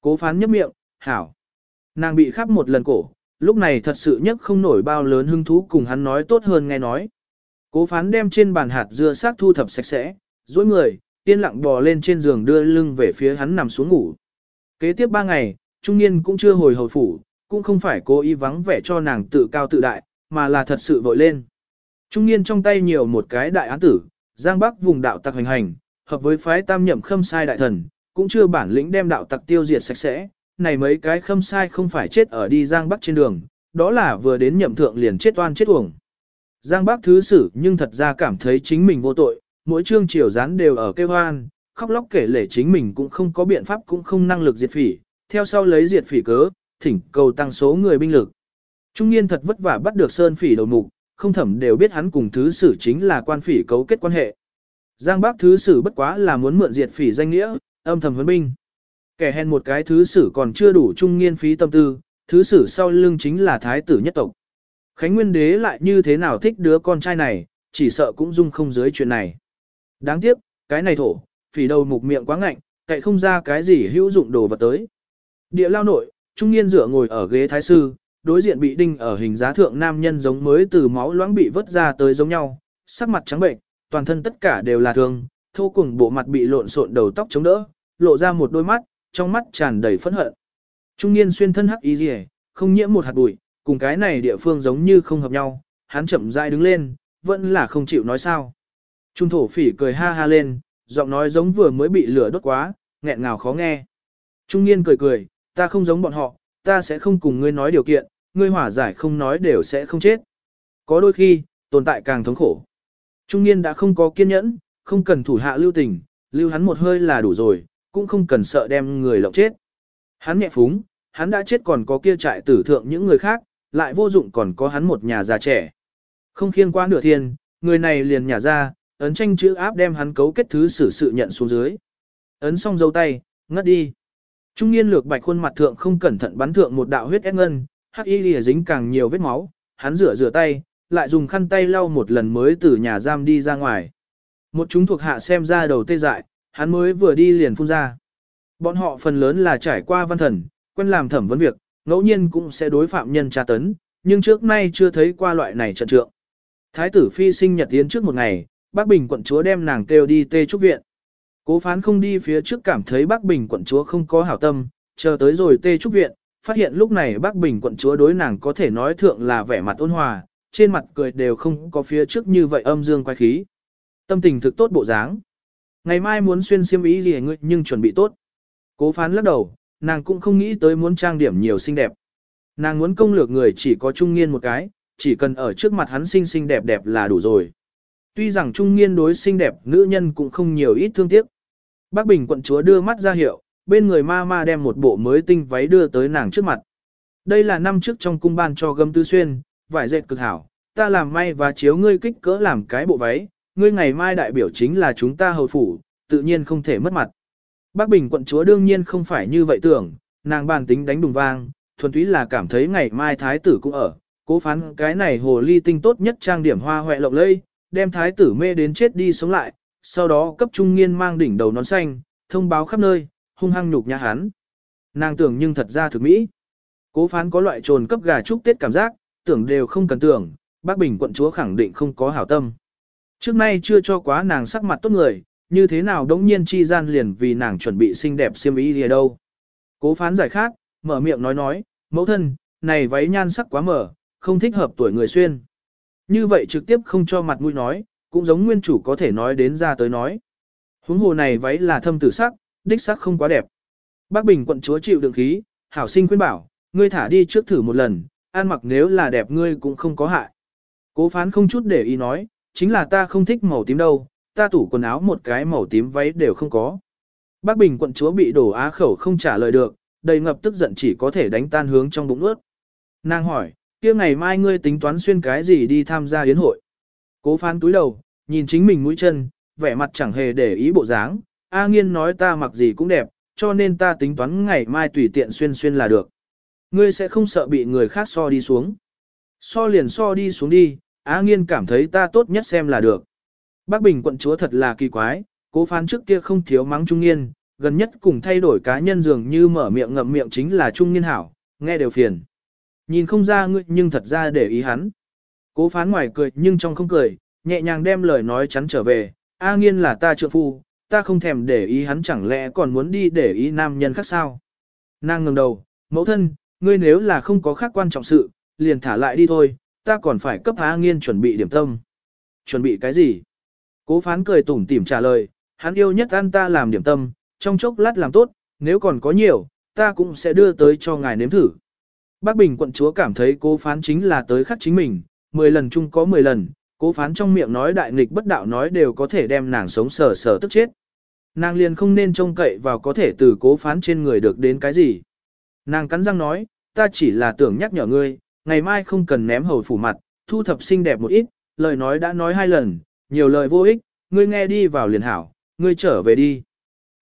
Cố phán nhấp miệng, hảo. Nàng bị khắp một lần cổ, lúc này thật sự nhất không nổi bao lớn hứng thú cùng hắn nói tốt hơn nghe nói. Cố phán đem trên bàn hạt dưa xác thu thập sạch sẽ, dối người, yên lặng bò lên trên giường đưa lưng về phía hắn nằm xuống ngủ. Kế tiếp ba ngày, trung niên cũng chưa hồi hồi phủ, cũng không phải cố ý vắng vẻ cho nàng tự cao tự đại, mà là thật sự vội lên. Trung niên trong tay nhiều một cái đại án tử, giang bắc vùng đạo tặc hành hành, hợp với phái tam nhậm khâm sai đại thần, cũng chưa bản lĩnh đem đạo tặc tiêu diệt sạch sẽ. Này mấy cái khâm sai không phải chết ở đi giang bắc trên đường, đó là vừa đến nhậm thượng liền chết oan chết uổng. Giang Bắc thứ xử nhưng thật ra cảm thấy chính mình vô tội, mỗi chương triều gián đều ở kêu hoan, khóc lóc kể lể chính mình cũng không có biện pháp cũng không năng lực diệt phỉ, theo sau lấy diệt phỉ cớ, thỉnh cầu tăng số người binh lực. Trung niên thật vất vả bắt được sơn phỉ đầu mục, không thẩm đều biết hắn cùng thứ sử chính là quan phỉ cấu kết quan hệ. Giang Bác thứ sử bất quá là muốn mượn diệt phỉ danh nghĩa, âm thầm huấn binh. Kẻ hèn một cái thứ sử còn chưa đủ trung niên phí tâm tư, thứ sử sau lưng chính là thái tử nhất tộc. Khánh Nguyên Đế lại như thế nào thích đứa con trai này, chỉ sợ cũng dung không dưới chuyện này. Đáng tiếc, cái này thổ, phỉ đầu mục miệng quá ngạnh, cậy không ra cái gì hữu dụng đồ vật tới. Địa lao nội, trung niên dựa ngồi ở ghế thái sư, đối diện bị đinh ở hình giá thượng nam nhân giống mới từ máu loãng bị vớt ra tới giống nhau, sắc mặt trắng bệnh, toàn thân tất cả đều là thương, thô cùng bộ mặt bị lộn xộn đầu tóc chống đỡ, lộ ra một đôi mắt, trong mắt tràn đầy phẫn hận. Trung niên xuyên thân hắc y rìa, không nhiễm một hạt bụi, cùng cái này địa phương giống như không hợp nhau, hắn chậm rãi đứng lên, vẫn là không chịu nói sao. Trung thổ phỉ cười ha ha lên, giọng nói giống vừa mới bị lửa đốt quá, nghẹn ngào khó nghe. Trung niên cười cười, ta không giống bọn họ, ta sẽ không cùng ngươi nói điều kiện, ngươi hỏa giải không nói đều sẽ không chết. Có đôi khi, tồn tại càng thống khổ. Trung niên đã không có kiên nhẫn, không cần thủ hạ lưu tình, lưu hắn một hơi là đủ rồi, cũng không cần sợ đem người lộng chết. Hắn nhẹ phúng, hắn đã chết còn có kia trại tử thượng những người khác, lại vô dụng còn có hắn một nhà già trẻ. Không khiên qua nửa thiên, người này liền nhả ra, ấn tranh chữ áp đem hắn cấu kết thứ xử sự nhận xuống dưới. Ấn xong dấu tay, ngất đi. Trung niên lược bạch khuôn mặt thượng không cẩn thận bắn thượng một đạo huyết ép ngân, hắc y lìa dính càng nhiều vết máu, hắn rửa rửa tay, lại dùng khăn tay lau một lần mới từ nhà giam đi ra ngoài. Một chúng thuộc hạ xem ra đầu tê dại, hắn mới vừa đi liền phun ra. Bọn họ phần lớn là trải qua văn thần, quen làm thẩm vấn việc, ngẫu nhiên cũng sẽ đối phạm nhân tra tấn, nhưng trước nay chưa thấy qua loại này trận trượng. Thái tử phi sinh nhật tiến trước một ngày, bác Bình quận chúa đem nàng kêu đi tê trúc viện. Cố phán không đi phía trước cảm thấy bác Bình quận chúa không có hảo tâm, chờ tới rồi tê trúc viện, phát hiện lúc này bác Bình quận chúa đối nàng có thể nói thượng là vẻ mặt ôn hòa, trên mặt cười đều không có phía trước như vậy âm dương quay khí. Tâm tình thực tốt bộ dáng. Ngày mai muốn xuyên xiêm ý gì ngươi nhưng chuẩn bị tốt. Cố phán lắc đầu, nàng cũng không nghĩ tới muốn trang điểm nhiều xinh đẹp. Nàng muốn công lược người chỉ có trung niên một cái, chỉ cần ở trước mặt hắn xinh xinh đẹp đẹp là đủ rồi. Tuy rằng trung niên đối xinh đẹp nữ nhân cũng không nhiều ít thương tiếc. Bác Bình quận chúa đưa mắt ra hiệu, bên người ma ma đem một bộ mới tinh váy đưa tới nàng trước mặt. Đây là năm trước trong cung ban cho gấm tư xuyên, vải dệt cực hảo, ta làm may và chiếu ngươi kích cỡ làm cái bộ váy, ngươi ngày mai đại biểu chính là chúng ta hầu phủ, tự nhiên không thể mất mặt. Bác Bình quận chúa đương nhiên không phải như vậy tưởng, nàng bàn tính đánh đùng vang, thuần túy là cảm thấy ngày mai thái tử cũng ở, cố phán cái này hồ ly tinh tốt nhất trang điểm hoa hoẹ lộng lây, đem thái tử mê đến chết đi sống lại, sau đó cấp trung nghiên mang đỉnh đầu nón xanh, thông báo khắp nơi, hung hăng nhục nhã hắn. Nàng tưởng nhưng thật ra thực mỹ. Cố phán có loại trồn cấp gà chúc tết cảm giác, tưởng đều không cần tưởng, bác Bình quận chúa khẳng định không có hảo tâm. Trước nay chưa cho quá nàng sắc mặt tốt người, như thế nào đống nhiên chi gian liền vì nàng chuẩn bị xinh đẹp xiêm y gì đâu. Cố phán giải khác, mở miệng nói nói, mẫu thân, này váy nhan sắc quá mở, không thích hợp tuổi người xuyên. Như vậy trực tiếp không cho mặt mũi nói, cũng giống nguyên chủ có thể nói đến ra tới nói. Huống hồ này váy là thâm tử sắc, đích sắc không quá đẹp. Bác Bình quận chúa chịu đựng khí, hảo sinh khuyên bảo, ngươi thả đi trước thử một lần, ăn mặc nếu là đẹp ngươi cũng không có hại. Cố phán không chút để ý nói, chính là ta không thích màu tím đâu, ta tủ quần áo một cái màu tím váy đều không có. Bác Bình quận chúa bị đổ á khẩu không trả lời được, đầy ngập tức giận chỉ có thể đánh tan hướng trong bụng ướt. Nàng hỏi, kia ngày mai ngươi tính toán xuyên cái gì đi tham gia yến hội. Cố phán túi đầu, nhìn chính mình mũi chân, vẻ mặt chẳng hề để ý bộ dáng. A nghiên nói ta mặc gì cũng đẹp, cho nên ta tính toán ngày mai tùy tiện xuyên xuyên là được. Ngươi sẽ không sợ bị người khác so đi xuống. So liền so đi xuống đi, A nghiên cảm thấy ta tốt nhất xem là được. Bác Bình quận chúa thật là kỳ quái, cố phán trước kia không thiếu mắng trung niên, gần nhất cùng thay đổi cá nhân dường như mở miệng ngậm miệng chính là trung niên hảo, nghe đều phiền. Nhìn không ra ngươi nhưng thật ra để ý hắn. Cố phán ngoài cười nhưng trong không cười, nhẹ nhàng đem lời nói chắn trở về, A nghiên là ta trượng phu, ta không thèm để ý hắn chẳng lẽ còn muốn đi để ý nam nhân khác sao. Nàng ngừng đầu, mẫu thân, ngươi nếu là không có khác quan trọng sự, liền thả lại đi thôi, ta còn phải cấp A nghiên chuẩn bị điểm tâm. Chuẩn bị cái gì? Cố phán cười tủm tỉm trả lời, hắn yêu nhất ăn ta làm điểm tâm, trong chốc lát làm tốt, nếu còn có nhiều, ta cũng sẽ đưa tới cho ngài nếm thử. Bác Bình quận chúa cảm thấy cố phán chính là tới khắc chính mình, 10 lần chung có 10 lần, cố phán trong miệng nói đại nghịch bất đạo nói đều có thể đem nàng sống sờ sờ tức chết. Nàng liền không nên trông cậy vào có thể từ cố phán trên người được đến cái gì. Nàng cắn răng nói, ta chỉ là tưởng nhắc nhở ngươi, ngày mai không cần ném hầu phủ mặt, thu thập xinh đẹp một ít, lời nói đã nói hai lần, nhiều lời vô ích, ngươi nghe đi vào liền hảo, ngươi trở về đi.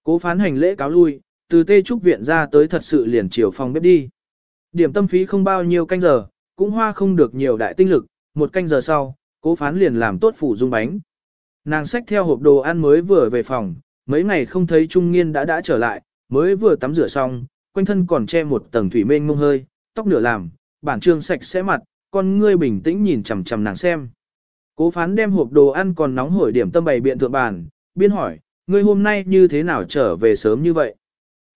Cố phán hành lễ cáo lui, từ tê trúc viện ra tới thật sự liền chiều phòng bếp đi. Điểm tâm phí không bao nhiêu canh giờ, cũng hoa không được nhiều đại tinh lực, một canh giờ sau, cố phán liền làm tốt phủ dung bánh. Nàng xách theo hộp đồ ăn mới vừa về phòng, mấy ngày không thấy Trung Nghiên đã đã trở lại, mới vừa tắm rửa xong, quanh thân còn che một tầng thủy mênh mông hơi, tóc nửa làm, bản trương sạch sẽ mặt, con ngươi bình tĩnh nhìn chằm chằm nàng xem. Cố phán đem hộp đồ ăn còn nóng hổi điểm tâm bày biện thượng bàn, biên hỏi, ngươi hôm nay như thế nào trở về sớm như vậy?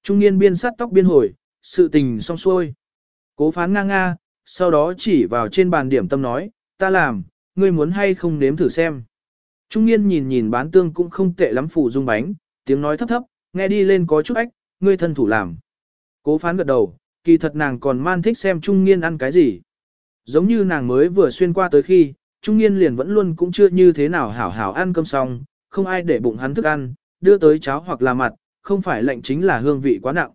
Trung niên biên sát tóc biên hồi, sự tình xong xuôi. Cố phán nga nga, sau đó chỉ vào trên bàn điểm tâm nói, ta làm, ngươi muốn hay không nếm thử xem. Trung niên nhìn nhìn bán tương cũng không tệ lắm phủ dung bánh, tiếng nói thấp thấp, nghe đi lên có chút ách, ngươi thân thủ làm. Cố phán gật đầu, kỳ thật nàng còn man thích xem trung niên ăn cái gì. Giống như nàng mới vừa xuyên qua tới khi, trung niên liền vẫn luôn cũng chưa như thế nào hảo hảo ăn cơm xong, không ai để bụng hắn thức ăn, đưa tới cháo hoặc là mặt, không phải lạnh chính là hương vị quá nặng.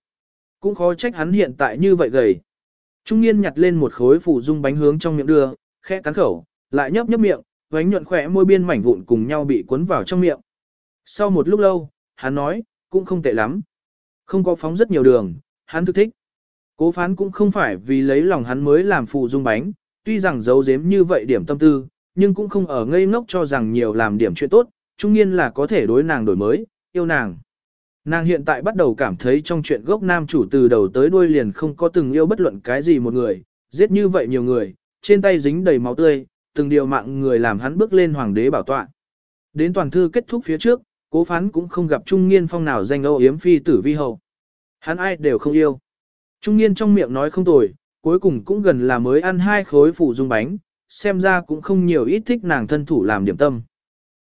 Cũng khó trách hắn hiện tại như vậy gầy. Trung niên nhặt lên một khối phủ dung bánh hướng trong miệng đưa, khẽ cắn khẩu, lại nhấp nhấp miệng, bánh nhuận khỏe môi biên mảnh vụn cùng nhau bị cuốn vào trong miệng. Sau một lúc lâu, hắn nói, cũng không tệ lắm. Không có phóng rất nhiều đường, hắn thực thích. Cố phán cũng không phải vì lấy lòng hắn mới làm phụ dung bánh, tuy rằng giấu giếm như vậy điểm tâm tư, nhưng cũng không ở ngây ngốc cho rằng nhiều làm điểm chuyện tốt, trung nhiên là có thể đối nàng đổi mới, yêu nàng. Nàng hiện tại bắt đầu cảm thấy trong chuyện gốc nam chủ từ đầu tới đuôi liền không có từng yêu bất luận cái gì một người, giết như vậy nhiều người, trên tay dính đầy máu tươi, từng điều mạng người làm hắn bước lên hoàng đế bảo tọa. Đến toàn thư kết thúc phía trước, cố phán cũng không gặp Trung Nghiên Phong nào danh âu yếm phi tử vi hậu. Hắn ai đều không yêu. Trung Nghiên trong miệng nói không tồi, cuối cùng cũng gần là mới ăn hai khối phủ dung bánh, xem ra cũng không nhiều ít thích nàng thân thủ làm điểm tâm.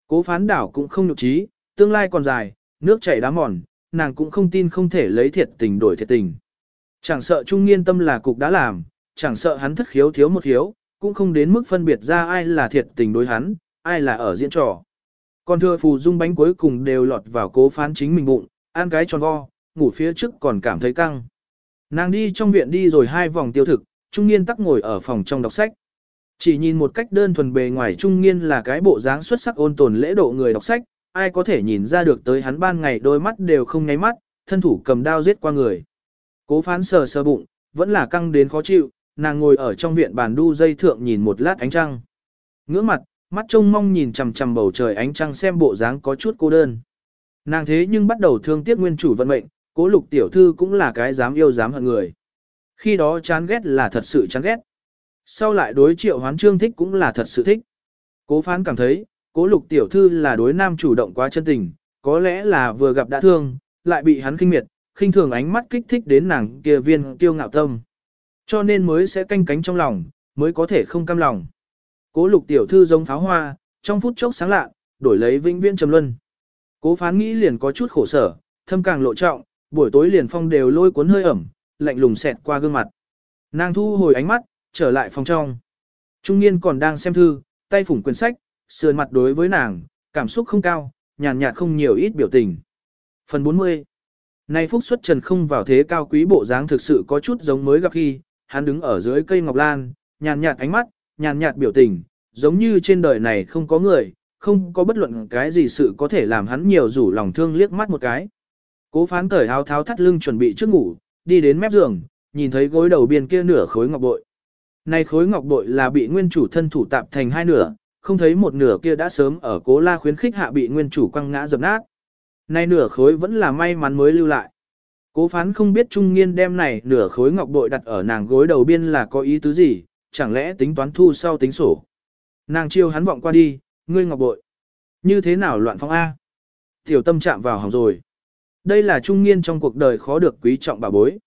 Cố phán đảo cũng không nhục trí, tương lai còn dài, nước chảy đá mòn, nàng cũng không tin không thể lấy thiệt tình đổi thiệt tình. Chẳng sợ Trung Nghiên tâm là cục đã làm, chẳng sợ hắn thất khiếu thiếu một khiếu, cũng không đến mức phân biệt ra ai là thiệt tình đối hắn, ai là ở diễn trò. Còn thừa phù dung bánh cuối cùng đều lọt vào cố phán chính mình bụng, ăn cái tròn vo, ngủ phía trước còn cảm thấy căng. Nàng đi trong viện đi rồi hai vòng tiêu thực, Trung Nghiên tắc ngồi ở phòng trong đọc sách. Chỉ nhìn một cách đơn thuần bề ngoài Trung Nghiên là cái bộ dáng xuất sắc ôn tồn lễ độ người đọc sách, ai có thể nhìn ra được tới hắn ban ngày đôi mắt đều không nháy mắt, thân thủ cầm đao giết qua người. Cố phán sờ sờ bụng, vẫn là căng đến khó chịu, nàng ngồi ở trong viện bàn đu dây thượng nhìn một lát ánh trăng. Ngưỡng mặt, mắt trông mong nhìn chằm chằm bầu trời ánh trăng xem bộ dáng có chút cô đơn. Nàng thế nhưng bắt đầu thương tiếc nguyên chủ vận mệnh, cố lục tiểu thư cũng là cái dám yêu dám hận người. Khi đó chán ghét là thật sự chán ghét. Sau lại đối triệu hoán trương thích cũng là thật sự thích. Cố phán cảm thấy, cố lục tiểu thư là đối nam chủ động quá chân tình, có lẽ là vừa gặp đã thương, lại bị hắn khinh miệt, khinh thường ánh mắt kích thích đến nàng kia viên kiêu ngạo tâm. Cho nên mới sẽ canh cánh trong lòng, mới có thể không cam lòng. Cố lục tiểu thư giống pháo hoa, trong phút chốc sáng lạ, đổi lấy vĩnh viễn trầm luân. Cố phán nghĩ liền có chút khổ sở, thâm càng lộ trọng, buổi tối liền phong đều lôi cuốn hơi ẩm, lạnh lùng xẹt qua gương mặt. Nàng thu hồi ánh mắt, trở lại phòng trong. Trung niên còn đang xem thư, tay phủng quyển sách, sườn mặt đối với nàng, cảm xúc không cao, nhàn nhạt không nhiều ít biểu tình. Phần 40 Nay Phúc xuất trần không vào thế cao quý bộ dáng thực sự có chút giống mới gặp khi, hắn đứng ở dưới cây ngọc lan, nhàn nhạt ánh mắt, nhàn nhạt biểu tình, giống như trên đời này không có người, không có bất luận cái gì sự có thể làm hắn nhiều rủ lòng thương liếc mắt một cái. Cố phán cởi áo tháo thắt lưng chuẩn bị trước ngủ, đi đến mép giường, nhìn thấy gối đầu biên kia nửa khối ngọc bội. Này khối ngọc bội là bị nguyên chủ thân thủ tạp thành hai nửa, không thấy một nửa kia đã sớm ở cố la khuyến khích hạ bị nguyên chủ quăng ngã dập nát. nay nửa khối vẫn là may mắn mới lưu lại. Cố phán không biết trung nghiên đem này nửa khối ngọc bội đặt ở nàng gối đầu biên là có ý tứ gì, chẳng lẽ tính toán thu sau tính sổ. Nàng chiêu hắn vọng qua đi, ngươi ngọc bội. Như thế nào loạn phong A? Tiểu tâm chạm vào hỏng rồi. Đây là trung nghiên trong cuộc đời khó được quý trọng bà bối.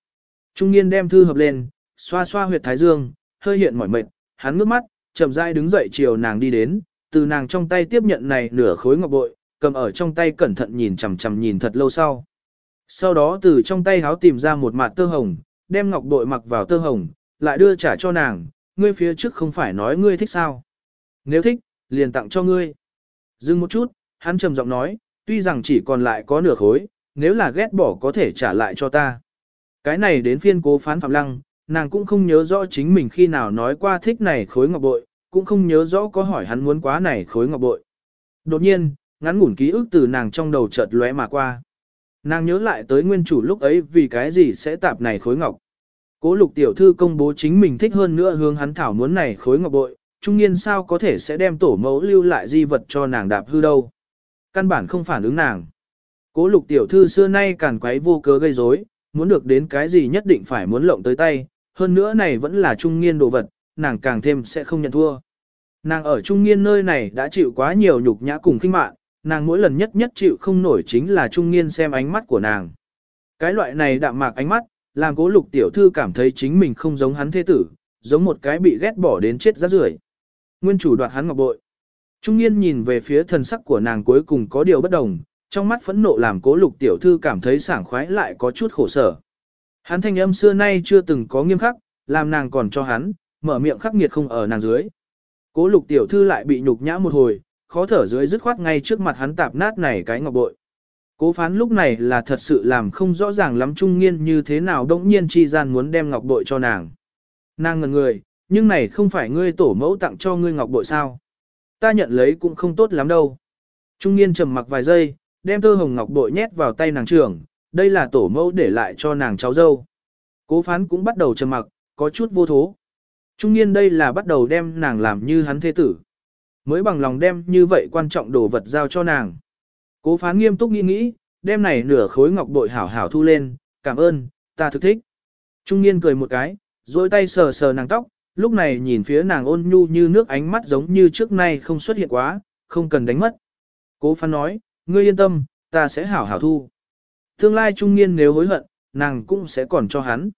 Trung nghiên đem thư hợp lên, xoa xoa huyệt thái dương, hơi hiện mỏi mệt, hắn ngước mắt, chậm rãi đứng dậy chiều nàng đi đến, từ nàng trong tay tiếp nhận này nửa khối ngọc bội, cầm ở trong tay cẩn thận nhìn chằm chằm nhìn thật lâu sau. Sau đó từ trong tay háo tìm ra một mạt tơ hồng, đem ngọc bội mặc vào tơ hồng, lại đưa trả cho nàng, ngươi phía trước không phải nói ngươi thích sao. Nếu thích, liền tặng cho ngươi. Dừng một chút, hắn trầm giọng nói, tuy rằng chỉ còn lại có nửa khối, nếu là ghét bỏ có thể trả lại cho ta. Cái này đến phiên cố phán phạm lăng, nàng cũng không nhớ rõ chính mình khi nào nói qua thích này khối ngọc bội, cũng không nhớ rõ có hỏi hắn muốn quá này khối ngọc bội. Đột nhiên, ngắn ngủn ký ức từ nàng trong đầu chợt lóe mà qua. Nàng nhớ lại tới nguyên chủ lúc ấy vì cái gì sẽ tạp này khối ngọc. Cố lục tiểu thư công bố chính mình thích hơn nữa hướng hắn thảo muốn này khối ngọc bội, trung niên sao có thể sẽ đem tổ mẫu lưu lại di vật cho nàng đạp hư đâu. Căn bản không phản ứng nàng. Cố lục tiểu thư xưa nay càn quấy vô cớ gây rối, muốn được đến cái gì nhất định phải muốn lộng tới tay, hơn nữa này vẫn là trung niên đồ vật, nàng càng thêm sẽ không nhận thua. Nàng ở trung niên nơi này đã chịu quá nhiều nhục nhã cùng khinh mạn, nàng mỗi lần nhất nhất chịu không nổi chính là trung niên xem ánh mắt của nàng. Cái loại này đạm mạc ánh mắt, làm cố lục tiểu thư cảm thấy chính mình không giống hắn thế tử, giống một cái bị ghét bỏ đến chết rát rưởi. Nguyên chủ đoạt hắn ngọc bội. Trung niên nhìn về phía thần sắc của nàng cuối cùng có điều bất đồng, trong mắt phẫn nộ làm cố lục tiểu thư cảm thấy sảng khoái lại có chút khổ sở. Hắn thanh âm xưa nay chưa từng có nghiêm khắc, làm nàng còn cho hắn, mở miệng khắc nghiệt không ở nàng dưới. Cố lục tiểu thư lại bị nhục nhã một hồi, khó thở dưới dứt khoát ngay trước mặt hắn tạp nát này cái ngọc bội. Cố phán lúc này là thật sự làm không rõ ràng lắm trung nghiên như thế nào đông nhiên chi gian muốn đem ngọc bội cho nàng. Nàng ngần người, nhưng này không phải ngươi tổ mẫu tặng cho ngươi ngọc bội sao. Ta nhận lấy cũng không tốt lắm đâu. Trung nghiên trầm mặc vài giây, đem thơ hồng ngọc bội nhét vào tay nàng trưởng, đây là tổ mẫu để lại cho nàng cháu dâu. Cố phán cũng bắt đầu trầm mặc, có chút vô thố. Trung niên đây là bắt đầu đem nàng làm như hắn thế tử. Mới bằng lòng đem như vậy quan trọng đồ vật giao cho nàng. Cố phán nghiêm túc nghĩ nghĩ, đem này nửa khối ngọc bội hảo hảo thu lên, cảm ơn, ta thực thích. Trung niên cười một cái, dối tay sờ sờ nàng tóc, lúc này nhìn phía nàng ôn nhu như nước ánh mắt giống như trước nay không xuất hiện quá, không cần đánh mất. Cố phán nói, ngươi yên tâm, ta sẽ hảo hảo thu. Tương lai trung niên nếu hối hận, nàng cũng sẽ còn cho hắn.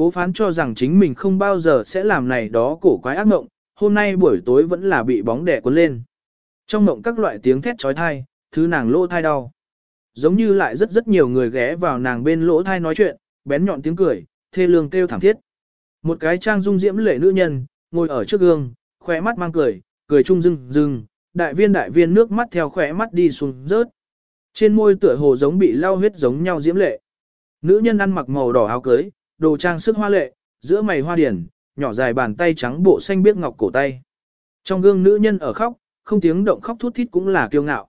Cố phán cho rằng chính mình không bao giờ sẽ làm này đó cổ quái ác mộng, hôm nay buổi tối vẫn là bị bóng đẻ cuốn lên. Trong mộng các loại tiếng thét trói thai, thứ nàng lỗ thai đau. Giống như lại rất rất nhiều người ghé vào nàng bên lỗ thai nói chuyện, bén nhọn tiếng cười, thê lương kêu thảm thiết. Một cái trang dung diễm lệ nữ nhân, ngồi ở trước gương, khỏe mắt mang cười, cười trung rưng rưng, đại viên đại viên nước mắt theo khỏe mắt đi xuống rớt. Trên môi tựa hồ giống bị lao huyết giống nhau diễm lệ. Nữ nhân ăn mặc màu đỏ áo cưới, đồ trang sức hoa lệ, giữa mày hoa điển, nhỏ dài bàn tay trắng bộ xanh biếc ngọc cổ tay. Trong gương nữ nhân ở khóc, không tiếng động khóc thút thít cũng là kiêu ngạo.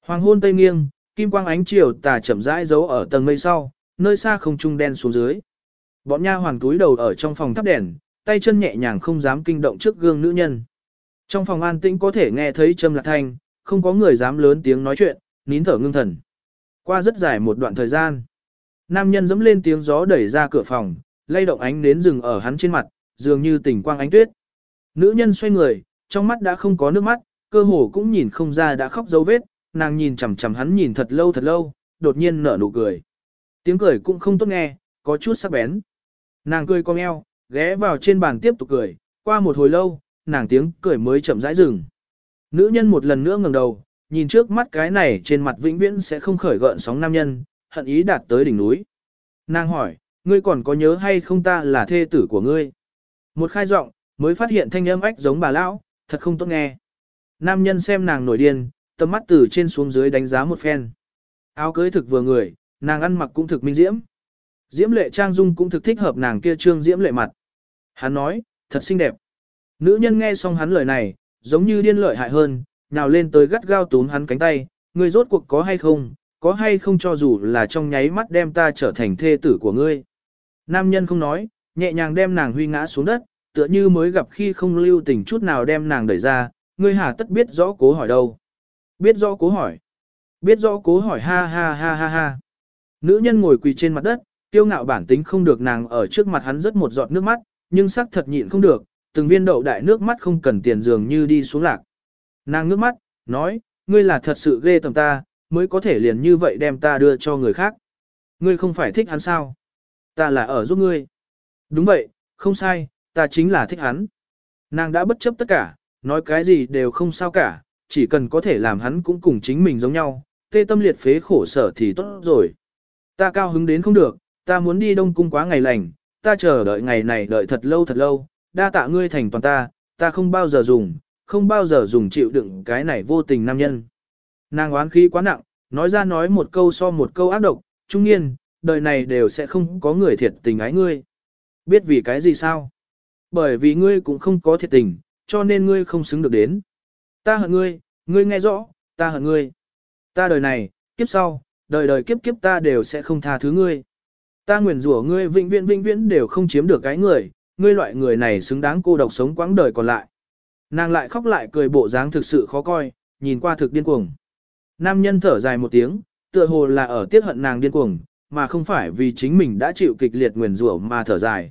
Hoàng hôn tây nghiêng, kim quang ánh chiều tà chậm rãi giấu ở tầng mây sau, nơi xa không trung đen xuống dưới. Bọn nha hoàn túi đầu ở trong phòng thắp đèn, tay chân nhẹ nhàng không dám kinh động trước gương nữ nhân. Trong phòng an tĩnh có thể nghe thấy châm lạc thanh, không có người dám lớn tiếng nói chuyện, nín thở ngưng thần. Qua rất dài một đoạn thời gian, nam nhân dẫm lên tiếng gió đẩy ra cửa phòng, lay động ánh nến rừng ở hắn trên mặt, dường như tỉnh quang ánh tuyết. Nữ nhân xoay người, trong mắt đã không có nước mắt, cơ hồ cũng nhìn không ra đã khóc dấu vết, nàng nhìn chằm chằm hắn nhìn thật lâu thật lâu, đột nhiên nở nụ cười. Tiếng cười cũng không tốt nghe, có chút sắc bén. Nàng cười cong eo, ghé vào trên bàn tiếp tục cười, qua một hồi lâu, nàng tiếng cười mới chậm rãi dừng. Nữ nhân một lần nữa ngẩng đầu, nhìn trước mắt cái này trên mặt vĩnh viễn sẽ không khởi gợn sóng nam nhân, hận ý đạt tới đỉnh núi. Nàng hỏi, ngươi còn có nhớ hay không ta là thê tử của ngươi? Một khai giọng, mới phát hiện thanh âm ách giống bà lão, thật không tốt nghe. Nam nhân xem nàng nổi điên, tầm mắt từ trên xuống dưới đánh giá một phen. Áo cưới thực vừa người, nàng ăn mặc cũng thực minh diễm. Diễm lệ trang dung cũng thực thích hợp nàng kia trương diễm lệ mặt. Hắn nói, thật xinh đẹp. Nữ nhân nghe xong hắn lời này, giống như điên lợi hại hơn, nào lên tới gắt gao túm hắn cánh tay, người rốt cuộc có hay không, có hay không cho dù là trong nháy mắt đem ta trở thành thê tử của ngươi. Nam nhân không nói, nhẹ nhàng đem nàng huy ngã xuống đất, tựa như mới gặp khi không lưu tình chút nào đem nàng đẩy ra, ngươi hà tất biết rõ cố hỏi đâu. Biết rõ cố hỏi. Biết rõ cố hỏi ha ha ha ha ha. Nữ nhân ngồi quỳ trên mặt đất, tiêu ngạo bản tính không được nàng ở trước mặt hắn rất một giọt nước mắt, nhưng sắc thật nhịn không được, từng viên đậu đại nước mắt không cần tiền dường như đi xuống lạc. Nàng nước mắt, nói, ngươi là thật sự ghê tầm ta, mới có thể liền như vậy đem ta đưa cho người khác. Ngươi không phải thích hắn sao? Ta là ở giúp ngươi. Đúng vậy, không sai, ta chính là thích hắn. Nàng đã bất chấp tất cả, nói cái gì đều không sao cả, chỉ cần có thể làm hắn cũng cùng chính mình giống nhau, tê tâm liệt phế khổ sở thì tốt rồi. Ta cao hứng đến không được, ta muốn đi đông cung quá ngày lành, ta chờ đợi ngày này đợi thật lâu thật lâu, đa tạ ngươi thành toàn ta, ta không bao giờ dùng, không bao giờ dùng chịu đựng cái này vô tình nam nhân. Nàng oán khí quá nặng, nói ra nói một câu so một câu ác độc, trung nhiên, đời này đều sẽ không có người thiệt tình ái ngươi. Biết vì cái gì sao? Bởi vì ngươi cũng không có thiệt tình, cho nên ngươi không xứng được đến. Ta hận ngươi, ngươi nghe rõ, ta hận ngươi. Ta đời này, kiếp sau, đời đời kiếp kiếp ta đều sẽ không tha thứ ngươi. Ta nguyền rủa ngươi vĩnh viễn vĩnh viễn đều không chiếm được cái người, ngươi loại người này xứng đáng cô độc sống quãng đời còn lại. Nàng lại khóc lại cười bộ dáng thực sự khó coi, nhìn qua thực điên cuồng. Nam nhân thở dài một tiếng, tựa hồ là ở tiết hận nàng điên cuồng, mà không phải vì chính mình đã chịu kịch liệt nguyền rủa mà thở dài.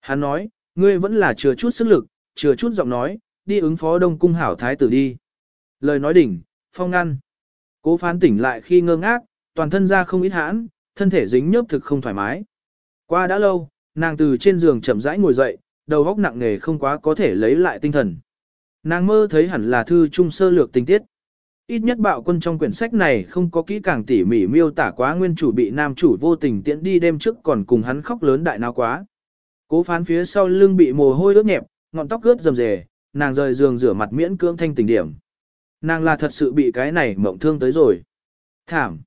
Hắn nói, ngươi vẫn là chừa chút sức lực, chừa chút giọng nói, đi ứng phó đông cung hảo thái tử đi. Lời nói đỉnh, phong ngăn. Cố phán tỉnh lại khi ngơ ngác, toàn thân ra không ít hãn, thân thể dính nhớp thực không thoải mái. Qua đã lâu, nàng từ trên giường chậm rãi ngồi dậy, đầu óc nặng nề không quá có thể lấy lại tinh thần. Nàng mơ thấy hẳn là thư trung sơ lược tình tiết. Ít nhất bạo quân trong quyển sách này không có kỹ càng tỉ mỉ miêu tả quá nguyên chủ bị nam chủ vô tình tiễn đi đêm trước còn cùng hắn khóc lớn đại nào quá. Cố phán phía sau lưng bị mồ hôi ướt nhẹp, ngọn tóc ướt rầm rề, nàng rời giường rửa mặt miễn cưỡng thanh tỉnh điểm. Nàng là thật sự bị cái này mộng thương tới rồi. Thảm.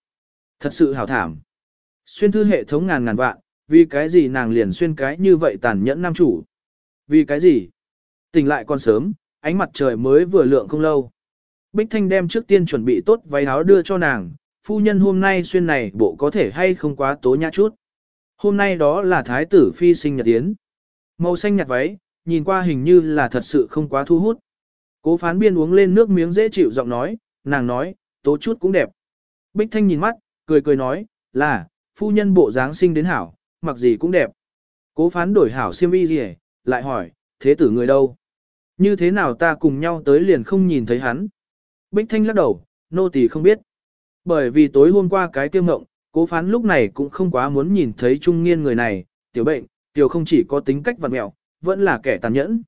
Thật sự hảo thảm. Xuyên thư hệ thống ngàn ngàn vạn, vì cái gì nàng liền xuyên cái như vậy tàn nhẫn nam chủ. Vì cái gì? Tỉnh lại còn sớm, ánh mặt trời mới vừa lượng không lâu. Bích Thanh đem trước tiên chuẩn bị tốt váy áo đưa cho nàng, phu nhân hôm nay xuyên này bộ có thể hay không quá tố nhã chút. Hôm nay đó là thái tử phi sinh nhật tiến. Màu xanh nhạt váy, nhìn qua hình như là thật sự không quá thu hút. Cố phán biên uống lên nước miếng dễ chịu giọng nói, nàng nói, tố chút cũng đẹp. Bích Thanh nhìn mắt, cười cười nói, là, phu nhân bộ dáng sinh đến hảo, mặc gì cũng đẹp. Cố phán đổi hảo xiêm y gì lại hỏi, thế tử người đâu? Như thế nào ta cùng nhau tới liền không nhìn thấy hắn? Bích Thanh lắc đầu, nô tỳ không biết. Bởi vì tối hôm qua cái tiêu ngộng, cố phán lúc này cũng không quá muốn nhìn thấy trung niên người này, tiểu bệnh, tiểu không chỉ có tính cách vật mẹo, vẫn là kẻ tàn nhẫn.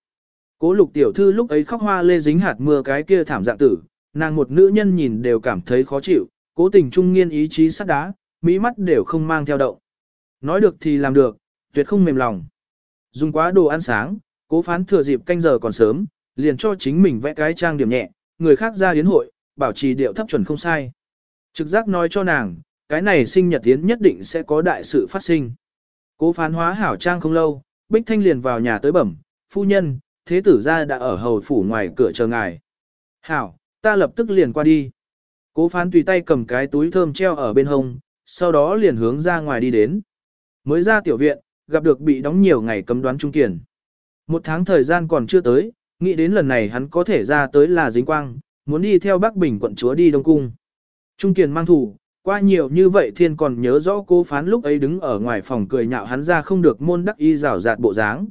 Cố lục tiểu thư lúc ấy khóc hoa lê dính hạt mưa cái kia thảm dạng tử, nàng một nữ nhân nhìn đều cảm thấy khó chịu, cố tình trung niên ý chí sắt đá, mỹ mắt đều không mang theo động. Nói được thì làm được, tuyệt không mềm lòng. Dùng quá đồ ăn sáng, cố phán thừa dịp canh giờ còn sớm, liền cho chính mình vẽ cái trang điểm nhẹ, người khác ra yến hội, bảo trì điệu thấp chuẩn không sai. Trực giác nói cho nàng, cái này sinh nhật tiến nhất định sẽ có đại sự phát sinh. Cố phán hóa hảo trang không lâu, Bích Thanh liền vào nhà tới bẩm, phu nhân, thế tử gia đã ở hầu phủ ngoài cửa chờ ngài. Hảo, ta lập tức liền qua đi. Cố phán tùy tay cầm cái túi thơm treo ở bên hông, sau đó liền hướng ra ngoài đi đến. Mới ra tiểu viện, gặp được bị đóng nhiều ngày cấm đoán trung kiền. Một tháng thời gian còn chưa tới, nghĩ đến lần này hắn có thể ra tới là dính quang, muốn đi theo Bắc Bình quận chúa đi Đông Cung. Trung kiền mang thủ, qua nhiều như vậy thiên còn nhớ rõ cô phán lúc ấy đứng ở ngoài phòng cười nhạo hắn ra không được môn đắc y rào rạt bộ dáng.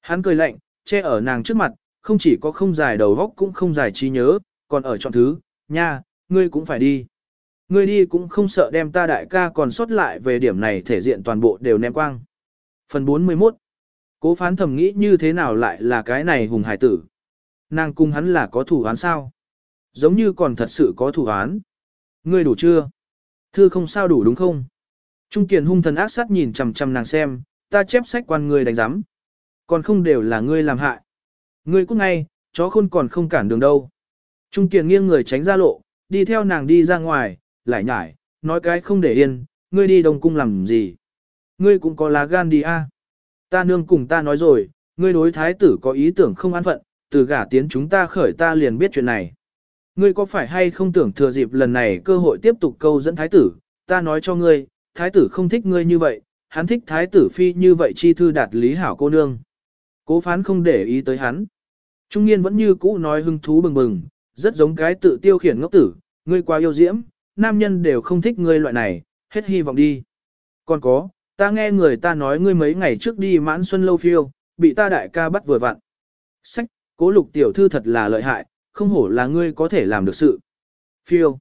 Hắn cười lạnh, che ở nàng trước mặt, không chỉ có không dài đầu góc cũng không dài trí nhớ, còn ở chọn thứ, nha, ngươi cũng phải đi. Ngươi đi cũng không sợ đem ta đại ca còn sót lại về điểm này thể diện toàn bộ đều ném quang. Phần 41 Cố phán thầm nghĩ như thế nào lại là cái này hùng hải tử. Nàng cung hắn là có thủ án sao? Giống như còn thật sự có thủ án. Ngươi đủ chưa? Thư không sao đủ đúng không? Trung kiền hung thần ác sát nhìn chằm chằm nàng xem, ta chép sách quan ngươi đánh giám. Còn không đều là ngươi làm hại. Ngươi cũng ngay, chó khôn còn không cản đường đâu. Trung kiền nghiêng người tránh ra lộ, đi theo nàng đi ra ngoài, lại nhải, nói cái không để yên, ngươi đi đông cung làm gì. Ngươi cũng có lá gan đi a. Ta nương cùng ta nói rồi, ngươi đối thái tử có ý tưởng không an phận, từ gả tiến chúng ta khởi ta liền biết chuyện này. Ngươi có phải hay không tưởng thừa dịp lần này cơ hội tiếp tục câu dẫn thái tử, ta nói cho ngươi, thái tử không thích ngươi như vậy, hắn thích thái tử phi như vậy chi thư đạt lý hảo cô nương. Cố phán không để ý tới hắn. Trung niên vẫn như cũ nói hưng thú bừng bừng, rất giống cái tự tiêu khiển ngốc tử, ngươi quá yêu diễm, nam nhân đều không thích ngươi loại này, hết hy vọng đi. Còn có, ta nghe người ta nói ngươi mấy ngày trước đi mãn xuân lâu phiêu, bị ta đại ca bắt vừa vặn. Sách, cố lục tiểu thư thật là lợi hại, không hổ là ngươi có thể làm được sự. Phiêu.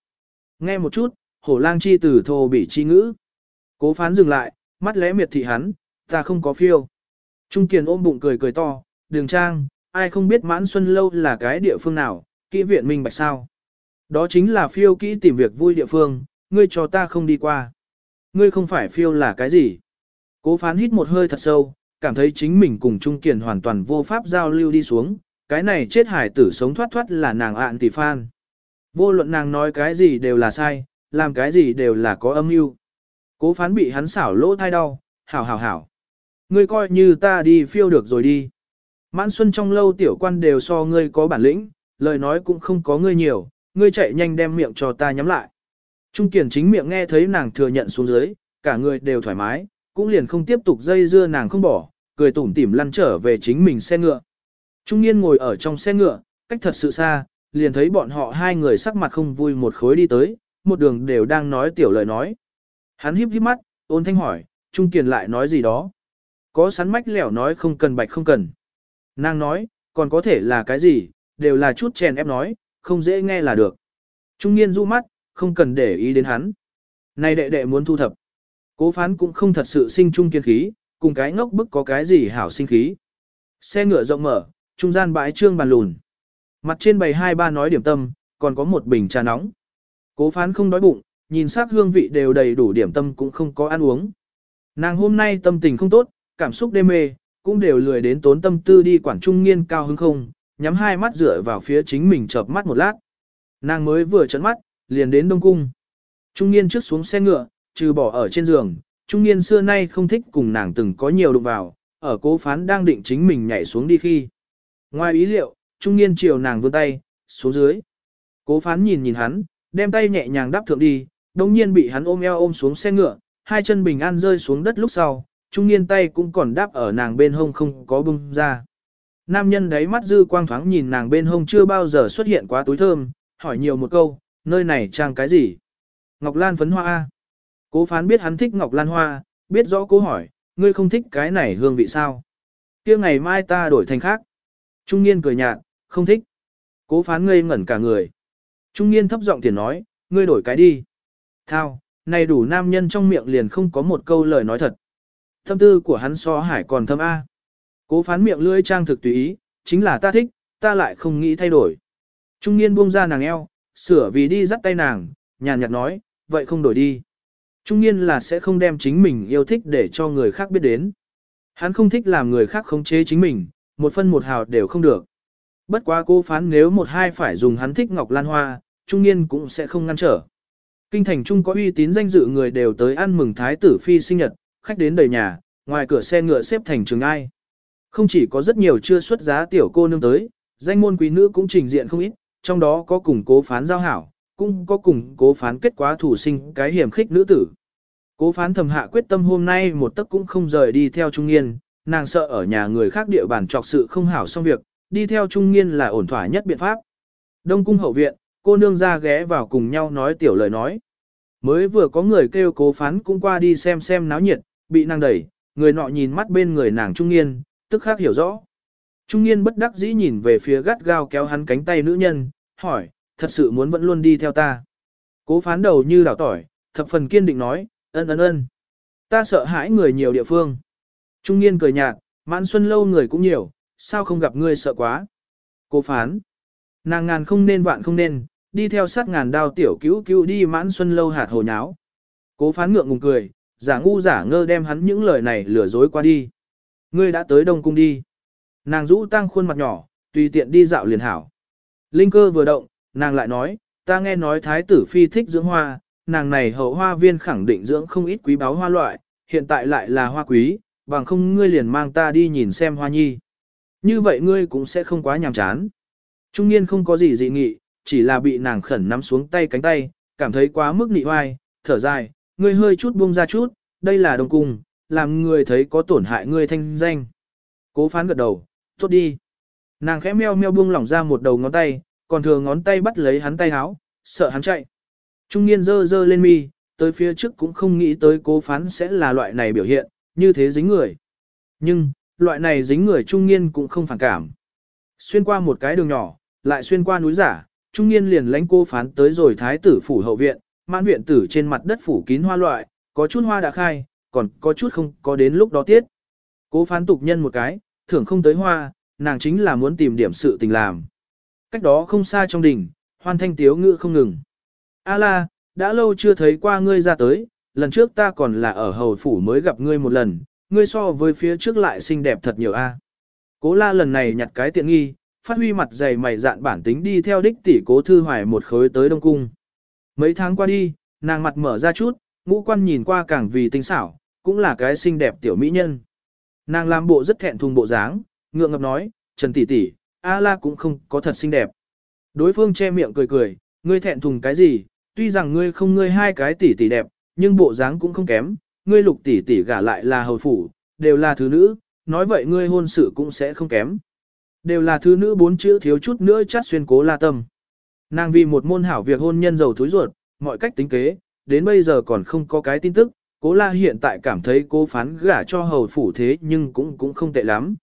Nghe một chút, hổ lang chi từ thô bị chi ngữ. Cố phán dừng lại, mắt lẽ miệt thị hắn, ta không có phiêu. Trung Kiền ôm bụng cười cười to, đường trang, ai không biết mãn xuân lâu là cái địa phương nào, kỹ viện minh bạch sao. Đó chính là phiêu kỹ tìm việc vui địa phương, ngươi cho ta không đi qua. Ngươi không phải phiêu là cái gì. Cố phán hít một hơi thật sâu, cảm thấy chính mình cùng Trung Kiền hoàn toàn vô pháp giao lưu đi xuống, cái này chết hải tử sống thoát thoát là nàng ạn tỷ phan. Vô luận nàng nói cái gì đều là sai, làm cái gì đều là có âm mưu. Cố phán bị hắn xảo lỗ thai đau, hảo hảo hảo. Ngươi coi như ta đi phiêu được rồi đi. Mãn xuân trong lâu tiểu quan đều so ngươi có bản lĩnh, lời nói cũng không có ngươi nhiều, ngươi chạy nhanh đem miệng cho ta nhắm lại. Trung Kiền chính miệng nghe thấy nàng thừa nhận xuống dưới, cả người đều thoải mái, cũng liền không tiếp tục dây dưa nàng không bỏ, cười tủm tỉm lăn trở về chính mình xe ngựa. Trung niên ngồi ở trong xe ngựa, cách thật sự xa, liền thấy bọn họ hai người sắc mặt không vui một khối đi tới, một đường đều đang nói tiểu lời nói. Hắn híp híp mắt, ôn thanh hỏi, Trung Kiền lại nói gì đó. Có sắn mách lẻo nói không cần bạch không cần. Nàng nói, còn có thể là cái gì, đều là chút chèn ép nói, không dễ nghe là được. Trung niên du mắt, không cần để ý đến hắn. Này đệ đệ muốn thu thập. Cố phán cũng không thật sự sinh trung kiên khí, cùng cái ngốc bức có cái gì hảo sinh khí. Xe ngựa rộng mở, trung gian bãi trương bàn lùn. Mặt trên bày hai ba nói điểm tâm, còn có một bình trà nóng. Cố phán không đói bụng, nhìn sắc hương vị đều đầy đủ điểm tâm cũng không có ăn uống. Nàng hôm nay tâm tình không tốt, cảm xúc đê mê, cũng đều lười đến tốn tâm tư đi quản trung nghiên cao hứng không, nhắm hai mắt dựa vào phía chính mình chợp mắt một lát. Nàng mới vừa chấn mắt, liền đến Đông Cung. Trung niên trước xuống xe ngựa, trừ bỏ ở trên giường, trung niên xưa nay không thích cùng nàng từng có nhiều đụng vào, ở cố phán đang định chính mình nhảy xuống đi khi. Ngoài ý liệu, trung niên chiều nàng vươn tay, xuống dưới. Cố phán nhìn nhìn hắn, đem tay nhẹ nhàng đáp thượng đi, đồng nhiên bị hắn ôm eo ôm xuống xe ngựa, hai chân bình an rơi xuống đất lúc sau, trung niên tay cũng còn đáp ở nàng bên hông không có bung ra. Nam nhân đấy mắt dư quang thoáng nhìn nàng bên hông chưa bao giờ xuất hiện quá túi thơm, hỏi nhiều một câu, nơi này trang cái gì? Ngọc Lan phấn hoa A. Cố phán biết hắn thích Ngọc Lan hoa, biết rõ cố hỏi, ngươi không thích cái này hương vị sao? kia ngày mai ta đổi thành khác. Trung niên cười nhạt, không thích. Cố phán ngây ngẩn cả người. Trung niên thấp giọng tiền nói, ngươi đổi cái đi. Thao, này đủ nam nhân trong miệng liền không có một câu lời nói thật. Thâm tư của hắn so hải còn thâm A. Cố phán miệng lưỡi trang thực tùy ý, chính là ta thích, ta lại không nghĩ thay đổi. Trung niên buông ra nàng eo, sửa vì đi dắt tay nàng, nhàn nhạt nói, vậy không đổi đi. Trung niên là sẽ không đem chính mình yêu thích để cho người khác biết đến. Hắn không thích làm người khác khống chế chính mình, một phân một hào đều không được. Bất quá cô phán nếu một hai phải dùng hắn thích ngọc lan hoa, trung niên cũng sẽ không ngăn trở. Kinh thành trung có uy tín danh dự người đều tới ăn mừng thái tử phi sinh nhật, khách đến đầy nhà, ngoài cửa xe ngựa xếp thành trường ai. Không chỉ có rất nhiều chưa xuất giá tiểu cô nương tới, danh môn quý nữ cũng trình diện không ít, trong đó có cùng cố phán giao hảo, cũng có cùng cố phán kết quả thủ sinh cái hiểm khích nữ tử. Cố phán thầm hạ quyết tâm hôm nay một tấc cũng không rời đi theo trung nghiên, nàng sợ ở nhà người khác địa bàn trọc sự không hảo xong việc, đi theo trung nghiên là ổn thỏa nhất biện pháp. Đông cung hậu viện, cô nương ra ghé vào cùng nhau nói tiểu lời nói. Mới vừa có người kêu cố phán cũng qua đi xem xem náo nhiệt, bị nàng đẩy, người nọ nhìn mắt bên người nàng trung nghiên, tức khắc hiểu rõ. Trung niên bất đắc dĩ nhìn về phía gắt gao kéo hắn cánh tay nữ nhân, hỏi, thật sự muốn vẫn luôn đi theo ta. Cố phán đầu như đảo tỏi, thập phần kiên định nói, ân ân ân. Ta sợ hãi người nhiều địa phương. Trung niên cười nhạt, mãn xuân lâu người cũng nhiều, sao không gặp ngươi sợ quá. Cố phán. Nàng ngàn không nên vạn không nên, đi theo sát ngàn đao tiểu cứu cứu đi mãn xuân lâu hạt hồ nháo. Cố phán ngượng ngùng cười, giả ngu giả ngơ đem hắn những lời này lừa dối qua đi. Ngươi đã tới Đông Cung đi. Nàng rũ tăng khuôn mặt nhỏ, tùy tiện đi dạo liền hảo. Linh cơ vừa động, nàng lại nói, ta nghe nói thái tử phi thích dưỡng hoa, nàng này hậu hoa viên khẳng định dưỡng không ít quý báu hoa loại, hiện tại lại là hoa quý, bằng không ngươi liền mang ta đi nhìn xem hoa nhi. Như vậy ngươi cũng sẽ không quá nhàm chán. Trung niên không có gì dị nghị, chỉ là bị nàng khẩn nắm xuống tay cánh tay, cảm thấy quá mức nị oai, thở dài, ngươi hơi chút buông ra chút, đây là đồng cung, làm người thấy có tổn hại ngươi thanh danh. Cố phán gật đầu, tốt đi. Nàng khẽ meo meo buông lỏng ra một đầu ngón tay, còn thừa ngón tay bắt lấy hắn tay háo, sợ hắn chạy. Trung niên dơ dơ lên mi, tới phía trước cũng không nghĩ tới cố phán sẽ là loại này biểu hiện, như thế dính người. Nhưng, loại này dính người trung niên cũng không phản cảm. Xuyên qua một cái đường nhỏ, lại xuyên qua núi giả, trung niên liền lãnh cô phán tới rồi thái tử phủ hậu viện, mãn viện tử trên mặt đất phủ kín hoa loại, có chút hoa đã khai, còn có chút không có đến lúc đó tiết. Cố phán tục nhân một cái, thưởng không tới hoa, nàng chính là muốn tìm điểm sự tình làm. Cách đó không xa trong đỉnh, hoan thanh tiếu ngự không ngừng. A la, đã lâu chưa thấy qua ngươi ra tới, lần trước ta còn là ở hầu phủ mới gặp ngươi một lần, ngươi so với phía trước lại xinh đẹp thật nhiều a. Cố la lần này nhặt cái tiện nghi, phát huy mặt dày mày dạn bản tính đi theo đích tỷ cố thư hoài một khối tới Đông Cung. Mấy tháng qua đi, nàng mặt mở ra chút, ngũ quan nhìn qua càng vì tinh xảo, cũng là cái xinh đẹp tiểu mỹ nhân. Nàng làm bộ rất thẹn thùng bộ dáng, ngượng ngập nói, Trần tỷ tỷ, A La cũng không có thật xinh đẹp. Đối phương che miệng cười cười, ngươi thẹn thùng cái gì, tuy rằng ngươi không ngươi hai cái tỷ tỷ đẹp, nhưng bộ dáng cũng không kém, ngươi lục tỷ tỷ gả lại là hầu phủ, đều là thứ nữ, nói vậy ngươi hôn sự cũng sẽ không kém. Đều là thứ nữ bốn chữ thiếu chút nữa chát xuyên cố la tâm. Nàng vì một môn hảo việc hôn nhân giàu thối ruột, mọi cách tính kế, đến bây giờ còn không có cái tin tức, cố la hiện tại cảm thấy cô phán gả cho hầu phủ thế nhưng cũng cũng không tệ lắm.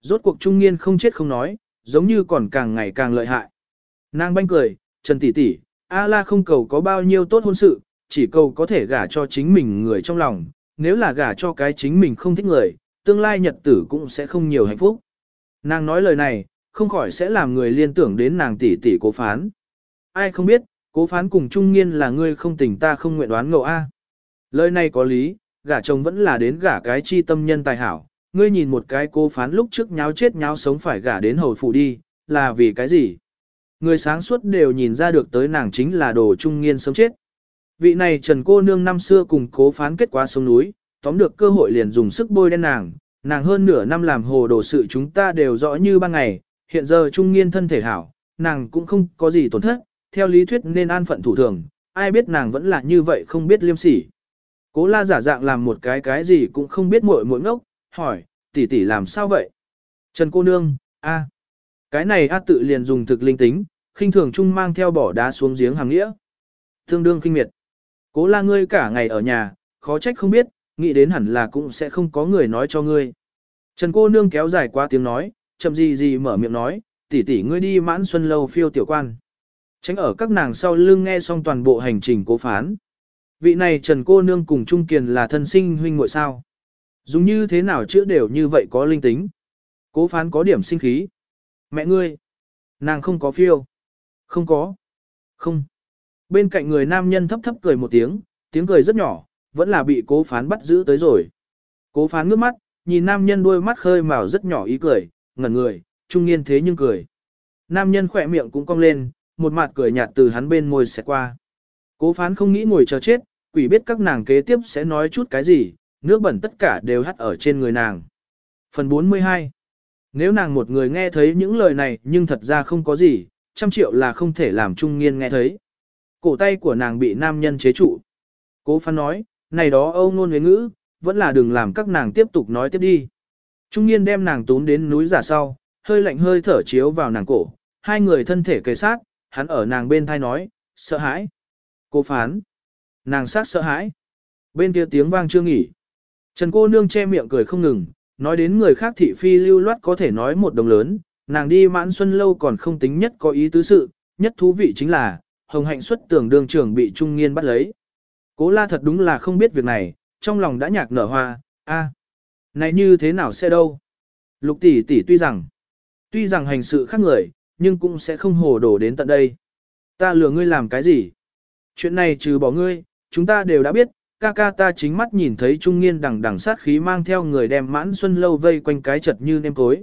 Rốt cuộc trung niên không chết không nói, giống như còn càng ngày càng lợi hại. Nàng banh cười, Trần tỷ tỷ, A la không cầu có bao nhiêu tốt hôn sự, chỉ cầu có thể gả cho chính mình người trong lòng, nếu là gả cho cái chính mình không thích người, tương lai nhật tử cũng sẽ không nhiều hạnh phúc. Nàng nói lời này, không khỏi sẽ làm người liên tưởng đến nàng tỷ tỷ cố phán. Ai không biết, cố phán cùng trung Niên là ngươi không tình ta không nguyện đoán ngộ A. Lời này có lý, gả chồng vẫn là đến gả cái chi tâm nhân tài hảo. Ngươi nhìn một cái cô phán lúc trước nháo chết nháo sống phải gả đến hầu phủ đi, là vì cái gì? Người sáng suốt đều nhìn ra được tới nàng chính là đồ trung nghiên sống chết. Vị này trần cô nương năm xưa cùng cố phán kết quả sông núi, tóm được cơ hội liền dùng sức bôi đen nàng, nàng hơn nửa năm làm hồ đồ sự chúng ta đều rõ như ban ngày, hiện giờ trung nghiên thân thể hảo, nàng cũng không có gì tổn thất, theo lý thuyết nên an phận thủ thường, ai biết nàng vẫn là như vậy không biết liêm sỉ. Cố la giả dạng làm một cái cái gì cũng không biết muội muội ngốc, hỏi, tỷ tỷ làm sao vậy? Trần cô nương, a, cái này a tự liền dùng thực linh tính, khinh thường chung mang theo bỏ đá xuống giếng hàng nghĩa. Tương đương khinh miệt. Cố la ngươi cả ngày ở nhà, khó trách không biết, nghĩ đến hẳn là cũng sẽ không có người nói cho ngươi. Trần cô nương kéo dài qua tiếng nói, chậm gì gì mở miệng nói, tỷ tỷ ngươi đi mãn xuân lâu phiêu tiểu quan. Tránh ở các nàng sau lưng nghe xong toàn bộ hành trình cố phán. Vị này Trần cô nương cùng Trung Kiền là thân sinh huynh muội sao. Dùng như thế nào chữa đều như vậy có linh tính. Cố phán có điểm sinh khí. Mẹ ngươi. Nàng không có phiêu. Không có. Không. Bên cạnh người nam nhân thấp thấp cười một tiếng, tiếng cười rất nhỏ, vẫn là bị cố phán bắt giữ tới rồi. Cố phán ngước mắt, nhìn nam nhân đôi mắt khơi màu rất nhỏ ý cười, ngẩn người, trung niên thế nhưng cười. Nam nhân khỏe miệng cũng cong lên, một mặt cười nhạt từ hắn bên môi xẹt qua. Cố phán không nghĩ ngồi chờ chết, quỷ biết các nàng kế tiếp sẽ nói chút cái gì, nước bẩn tất cả đều hắt ở trên người nàng. Phần 42 Nếu nàng một người nghe thấy những lời này nhưng thật ra không có gì, trăm triệu là không thể làm trung niên nghe thấy. Cổ tay của nàng bị nam nhân chế trụ. Cố phán nói, này đó âu ngôn huyến ngữ, vẫn là đừng làm các nàng tiếp tục nói tiếp đi. Trung niên đem nàng tốn đến núi giả sau, hơi lạnh hơi thở chiếu vào nàng cổ, hai người thân thể kề sát, hắn ở nàng bên thai nói, sợ hãi. Cố phán. Nàng sát sợ hãi. Bên kia tiếng vang chưa nghỉ. Trần cô nương che miệng cười không ngừng, nói đến người khác thị phi lưu loát có thể nói một đồng lớn, nàng đi mãn xuân lâu còn không tính nhất có ý tứ sự, nhất thú vị chính là, hồng hạnh xuất tưởng đường trưởng bị trung nghiên bắt lấy. Cố la thật đúng là không biết việc này, trong lòng đã nhạc nở hoa, a, này như thế nào sẽ đâu. Lục tỷ tỷ tuy rằng, tuy rằng hành sự khác người, nhưng cũng sẽ không hồ đổ đến tận đây. Ta lừa ngươi làm cái gì? Chuyện này trừ bỏ ngươi, chúng ta đều đã biết, ca ca ta chính mắt nhìn thấy trung niên đằng đằng sát khí mang theo người đem mãn xuân lâu vây quanh cái chật như nêm cối.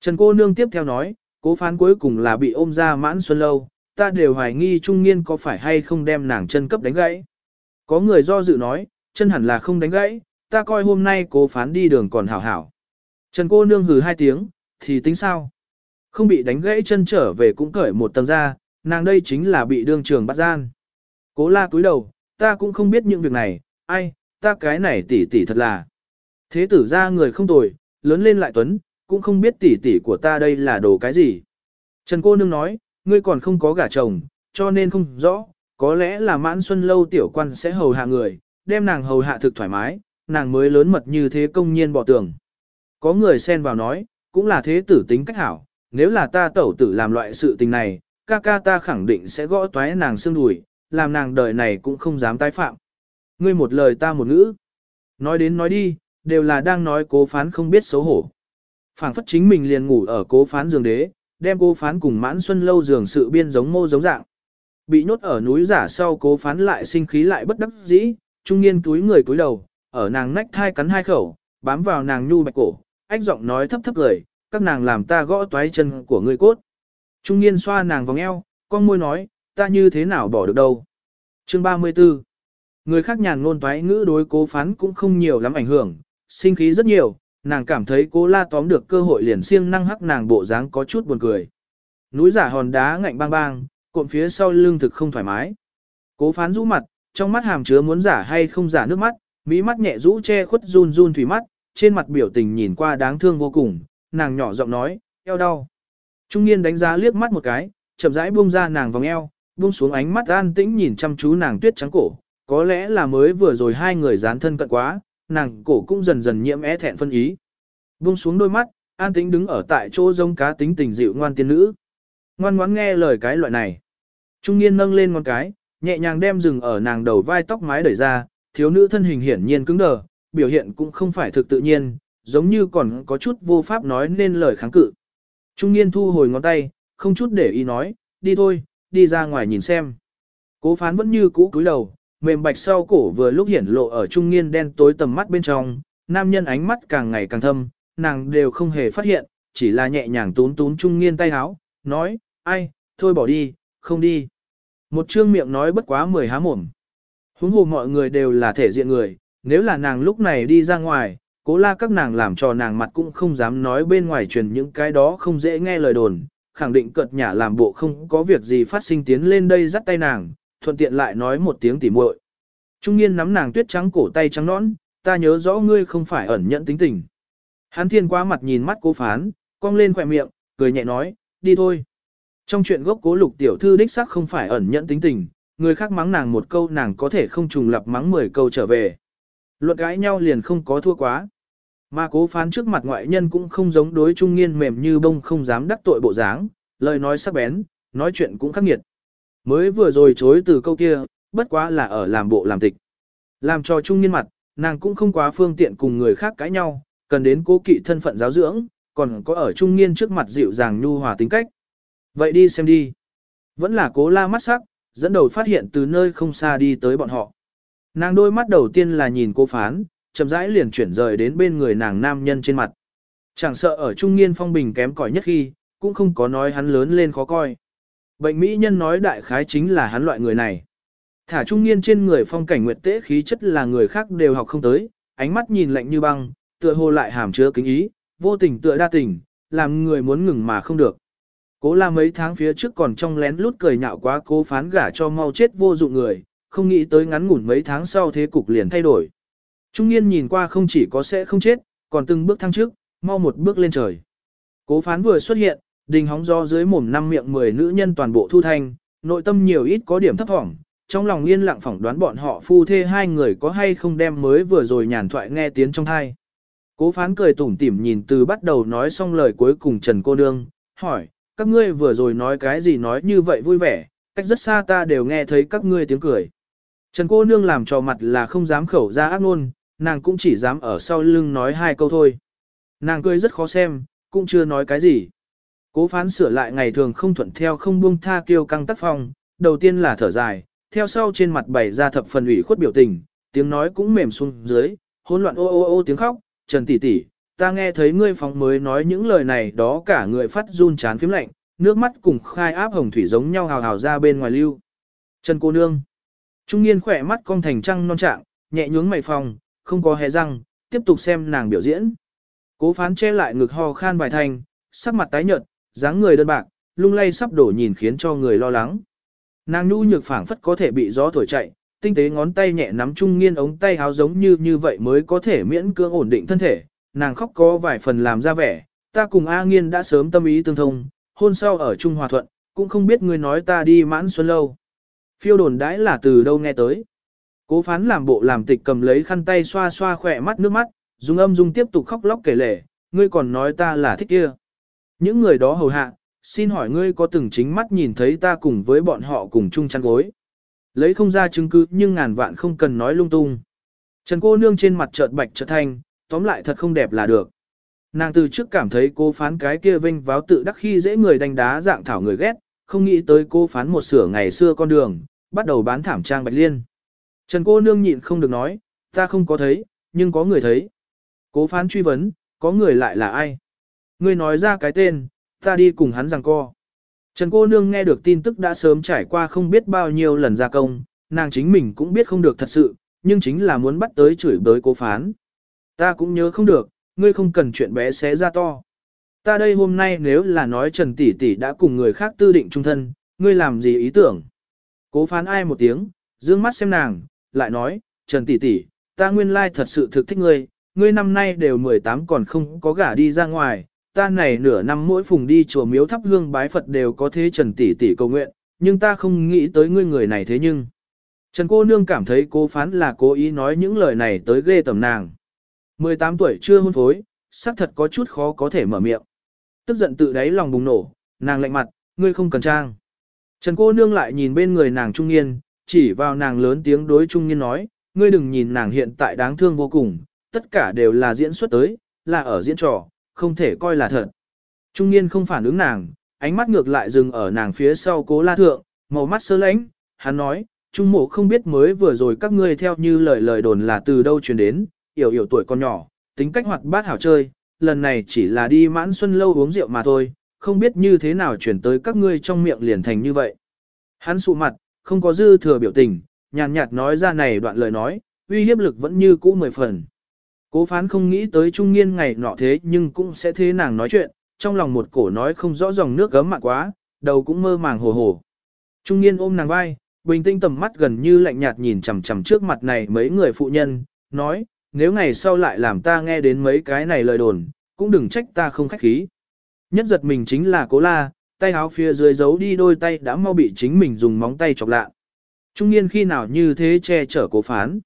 Trần cô nương tiếp theo nói, cố phán cuối cùng là bị ôm ra mãn xuân lâu, ta đều hoài nghi trung niên có phải hay không đem nàng chân cấp đánh gãy. Có người do dự nói, chân hẳn là không đánh gãy, ta coi hôm nay cố phán đi đường còn hảo hảo. Trần cô nương hừ hai tiếng, thì tính sao? Không bị đánh gãy chân trở về cũng cởi một tầng ra, nàng đây chính là bị đương trường bắt gian. Cố la cúi đầu, ta cũng không biết những việc này, ai, ta cái này tỷ tỷ thật là. Thế tử ra người không tồi, lớn lên lại tuấn, cũng không biết tỷ tỷ của ta đây là đồ cái gì. Trần cô nương nói, ngươi còn không có gả chồng, cho nên không rõ, có lẽ là mãn xuân lâu tiểu quan sẽ hầu hạ người, đem nàng hầu hạ thực thoải mái, nàng mới lớn mật như thế công nhiên bỏ tường. Có người xen vào nói, cũng là thế tử tính cách hảo, nếu là ta tẩu tử làm loại sự tình này, ca ca ta khẳng định sẽ gõ toái nàng xương đùi, làm nàng đời này cũng không dám tái phạm. Ngươi một lời ta một ngữ. Nói đến nói đi, đều là đang nói cố phán không biết xấu hổ. phảng phất chính mình liền ngủ ở cố phán giường đế, đem cố phán cùng mãn xuân lâu giường sự biên giống mô giống dạng. Bị nhốt ở núi giả sau cố phán lại sinh khí lại bất đắc dĩ, trung niên túi người túi đầu, ở nàng nách thai cắn hai khẩu, bám vào nàng nhu bạch cổ, ách giọng nói thấp thấp cười, các nàng làm ta gõ toái chân của ngươi cốt. Trung niên xoa nàng vòng eo, con môi nói, ta như thế nào bỏ được đâu. Chương 34 Người khác nhàn ngôn toái ngữ đối cố phán cũng không nhiều lắm ảnh hưởng, sinh khí rất nhiều, nàng cảm thấy cố la tóm được cơ hội liền siêng năng hắc nàng bộ dáng có chút buồn cười. Núi giả hòn đá ngạnh bang bang, cộm phía sau lưng thực không thoải mái. Cố phán rũ mặt, trong mắt hàm chứa muốn giả hay không giả nước mắt, mỹ mắt nhẹ rũ che khuất run run thủy mắt, trên mặt biểu tình nhìn qua đáng thương vô cùng, nàng nhỏ giọng nói, eo đau. Trung niên đánh giá liếc mắt một cái, chậm rãi buông ra nàng vòng eo, buông xuống ánh mắt an tĩnh nhìn chăm chú nàng tuyết trắng cổ, có lẽ là mới vừa rồi hai người dán thân cận quá, nàng cổ cũng dần dần nhiễm é thẹn phân ý. Buông xuống đôi mắt, an tĩnh đứng ở tại chỗ giống cá tính tình dịu ngoan tiên nữ. Ngoan ngoãn nghe lời cái loại này. Trung niên nâng lên ngón cái, nhẹ nhàng đem rừng ở nàng đầu vai tóc mái đẩy ra, thiếu nữ thân hình hiển nhiên cứng đờ, biểu hiện cũng không phải thực tự nhiên, giống như còn có chút vô pháp nói nên lời kháng cự. Trung niên thu hồi ngón tay, không chút để ý nói, đi thôi, đi ra ngoài nhìn xem. Cố phán vẫn như cũ cúi đầu, mềm bạch sau cổ vừa lúc hiển lộ ở trung niên đen tối tầm mắt bên trong, nam nhân ánh mắt càng ngày càng thâm, nàng đều không hề phát hiện, chỉ là nhẹ nhàng tún tún trung niên tay háo, nói, ai, thôi bỏ đi, không đi. Một trương miệng nói bất quá mười há mồm. Huống hồ mọi người đều là thể diện người, nếu là nàng lúc này đi ra ngoài, cố la các nàng làm cho nàng mặt cũng không dám nói bên ngoài truyền những cái đó không dễ nghe lời đồn, khẳng định cợt nhả làm bộ không có việc gì phát sinh tiến lên đây dắt tay nàng, thuận tiện lại nói một tiếng tỉ muội. Trung niên nắm nàng tuyết trắng cổ tay trắng nõn, ta nhớ rõ ngươi không phải ẩn nhận tính tình. Hắn thiên quá mặt nhìn mắt cố phán, cong lên khỏe miệng, cười nhẹ nói, đi thôi. Trong chuyện gốc cố lục tiểu thư đích xác không phải ẩn nhận tính tình, người khác mắng nàng một câu nàng có thể không trùng lập mắng 10 câu trở về. Luận gãi nhau liền không có thua quá. Mà cố phán trước mặt ngoại nhân cũng không giống đối trung nghiên mềm như bông không dám đắc tội bộ dáng, lời nói sắc bén, nói chuyện cũng khắc nghiệt. Mới vừa rồi chối từ câu kia, bất quá là ở làm bộ làm tịch. Làm cho trung nghiên mặt, nàng cũng không quá phương tiện cùng người khác cãi nhau, cần đến cố kỵ thân phận giáo dưỡng, còn có ở trung nghiên trước mặt dịu dàng nhu hòa tính cách. Vậy đi xem đi. Vẫn là cố la mắt sắc, dẫn đầu phát hiện từ nơi không xa đi tới bọn họ. Nàng đôi mắt đầu tiên là nhìn cô phán, chậm rãi liền chuyển rời đến bên người nàng nam nhân trên mặt. Chẳng sợ ở trung niên phong bình kém cỏi nhất khi, cũng không có nói hắn lớn lên khó coi. Bệnh mỹ nhân nói đại khái chính là hắn loại người này. Thả trung niên trên người phong cảnh nguyệt tế khí chất là người khác đều học không tới, ánh mắt nhìn lạnh như băng, tựa hồ lại hàm chứa kính ý, vô tình tựa đa tình, làm người muốn ngừng mà không được. Cố la mấy tháng phía trước còn trong lén lút cười nhạo quá cố phán gả cho mau chết vô dụng người, không nghĩ tới ngắn ngủn mấy tháng sau thế cục liền thay đổi. Trung niên nhìn qua không chỉ có sẽ không chết, còn từng bước thăng trước, mau một bước lên trời. Cố phán vừa xuất hiện, đình hóng do dưới mồm năm miệng 10 nữ nhân toàn bộ thu thanh, nội tâm nhiều ít có điểm thấp thỏm, trong lòng yên lặng phỏng đoán bọn họ phu thê hai người có hay không đem mới vừa rồi nhàn thoại nghe tiếng trong thai. Cố phán cười tủm tỉm nhìn từ bắt đầu nói xong lời cuối cùng Trần cô nương, hỏi, các ngươi vừa rồi nói cái gì nói như vậy vui vẻ, cách rất xa ta đều nghe thấy các ngươi tiếng cười. Trần cô nương làm trò mặt là không dám khẩu ra ác ngôn, nàng cũng chỉ dám ở sau lưng nói hai câu thôi. Nàng cười rất khó xem, cũng chưa nói cái gì. Cố phán sửa lại ngày thường không thuận theo không buông tha kêu căng tác phong, đầu tiên là thở dài, theo sau trên mặt bày ra thập phần ủy khuất biểu tình, tiếng nói cũng mềm xuống dưới, hỗn loạn ô ô ô tiếng khóc, Trần tỷ tỷ, ta nghe thấy ngươi phóng mới nói những lời này đó cả người phát run chán phím lạnh, nước mắt cùng khai áp hồng thủy giống nhau hào hào ra bên ngoài lưu. Trần cô nương, trung niên khỏe mắt cong thành trăng non trạng, nhẹ nhướng mày phòng, không có hé răng, tiếp tục xem nàng biểu diễn. Cố phán che lại ngực ho khan vài thành, sắc mặt tái nhợt, dáng người đơn bạc, lung lay sắp đổ nhìn khiến cho người lo lắng. Nàng nhu nhược phảng phất có thể bị gió thổi chạy, tinh tế ngón tay nhẹ nắm trung nghiên ống tay háo giống như như vậy mới có thể miễn cưỡng ổn định thân thể. Nàng khóc có vài phần làm ra vẻ, ta cùng A nghiên đã sớm tâm ý tương thông, hôn sau ở Trung Hòa Thuận, cũng không biết ngươi nói ta đi mãn xuân lâu. Phiêu đồn đãi là từ đâu nghe tới. Cố phán làm bộ làm tịch cầm lấy khăn tay xoa xoa khỏe mắt nước mắt, dùng âm dung tiếp tục khóc lóc kể lể, ngươi còn nói ta là thích kia. Những người đó hầu hạ, xin hỏi ngươi có từng chính mắt nhìn thấy ta cùng với bọn họ cùng chung chăn gối. Lấy không ra chứng cứ nhưng ngàn vạn không cần nói lung tung. Trần cô nương trên mặt chợt bạch chợt thanh, tóm lại thật không đẹp là được. Nàng từ trước cảm thấy cô phán cái kia vinh váo tự đắc khi dễ người đánh đá dạng thảo người ghét, không nghĩ tới cô phán một sửa ngày xưa con đường, bắt đầu bán thảm trang bạch liên. Trần cô nương nhịn không được nói, ta không có thấy, nhưng có người thấy. Cố phán truy vấn, có người lại là ai? Ngươi nói ra cái tên, ta đi cùng hắn rằng co. Trần cô nương nghe được tin tức đã sớm trải qua không biết bao nhiêu lần ra công, nàng chính mình cũng biết không được thật sự, nhưng chính là muốn bắt tới chửi bới cố phán. Ta cũng nhớ không được, ngươi không cần chuyện bé xé ra to. Ta đây hôm nay nếu là nói Trần Tỷ Tỷ đã cùng người khác tư định trung thân, ngươi làm gì ý tưởng? Cố phán ai một tiếng, dương mắt xem nàng, lại nói, Trần Tỷ Tỷ, ta nguyên lai thật sự thực thích ngươi, ngươi năm nay đều 18 còn không có gả đi ra ngoài, ta này nửa năm mỗi phùng đi chùa miếu thắp hương bái Phật đều có thế Trần Tỷ Tỷ cầu nguyện, nhưng ta không nghĩ tới ngươi người này thế nhưng. Trần cô nương cảm thấy cô phán là cố ý nói những lời này tới ghê tầm nàng. 18 tuổi chưa hôn phối, xác thật có chút khó có thể mở miệng. Tức giận tự đáy lòng bùng nổ, nàng lạnh mặt, ngươi không cần trang. Trần cô nương lại nhìn bên người nàng trung niên, chỉ vào nàng lớn tiếng đối trung niên nói, ngươi đừng nhìn nàng hiện tại đáng thương vô cùng, tất cả đều là diễn xuất tới, là ở diễn trò, không thể coi là thật. Trung niên không phản ứng nàng, ánh mắt ngược lại dừng ở nàng phía sau cố la thượng, màu mắt sơ lãnh, hắn nói, trung mộ không biết mới vừa rồi các ngươi theo như lời lời đồn là từ đâu truyền đến, yểu yểu tuổi con nhỏ, tính cách hoạt bát hảo chơi, lần này chỉ là đi mãn xuân lâu uống rượu mà thôi, không biết như thế nào chuyển tới các ngươi trong miệng liền thành như vậy. Hắn sụ mặt, không có dư thừa biểu tình, nhàn nhạt nói ra này đoạn lời nói, uy hiếp lực vẫn như cũ mười phần. Cố phán không nghĩ tới trung niên ngày nọ thế nhưng cũng sẽ thế nàng nói chuyện, trong lòng một cổ nói không rõ dòng nước gấm mặn quá, đầu cũng mơ màng hồ hồ. Trung niên ôm nàng vai, bình tĩnh tầm mắt gần như lạnh nhạt nhìn chằm chằm trước mặt này mấy người phụ nhân, nói, nếu ngày sau lại làm ta nghe đến mấy cái này lời đồn, cũng đừng trách ta không khách khí. Nhất giật mình chính là cố la, tay áo phía dưới giấu đi đôi tay đã mau bị chính mình dùng móng tay chọc lạ. Trung niên khi nào như thế che chở cố phán.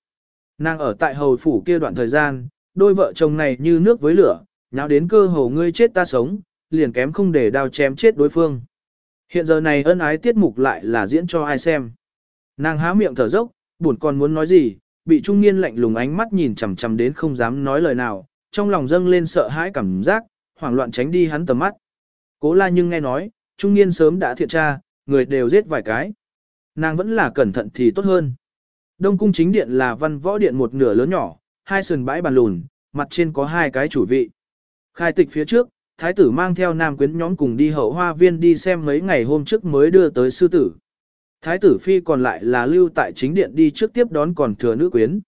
Nàng ở tại hầu phủ kia đoạn thời gian, đôi vợ chồng này như nước với lửa, nháo đến cơ hồ ngươi chết ta sống, liền kém không để đao chém chết đối phương. Hiện giờ này ân ái tiết mục lại là diễn cho ai xem. Nàng há miệng thở dốc, buồn còn muốn nói gì, bị trung niên lạnh lùng ánh mắt nhìn chằm chằm đến không dám nói lời nào, trong lòng dâng lên sợ hãi cảm giác, hoảng loạn tránh đi hắn tầm mắt. Cố la nhưng nghe nói, trung niên sớm đã thiện tra, người đều giết vài cái. Nàng vẫn là cẩn thận thì tốt hơn. Đông cung chính điện là văn võ điện một nửa lớn nhỏ, hai sườn bãi bàn lùn, mặt trên có hai cái chủ vị. Khai tịch phía trước, thái tử mang theo nam quyến nhóm cùng đi hậu hoa viên đi xem mấy ngày hôm trước mới đưa tới sư tử. Thái tử phi còn lại là lưu tại chính điện đi trước tiếp đón còn thừa nữ quyến.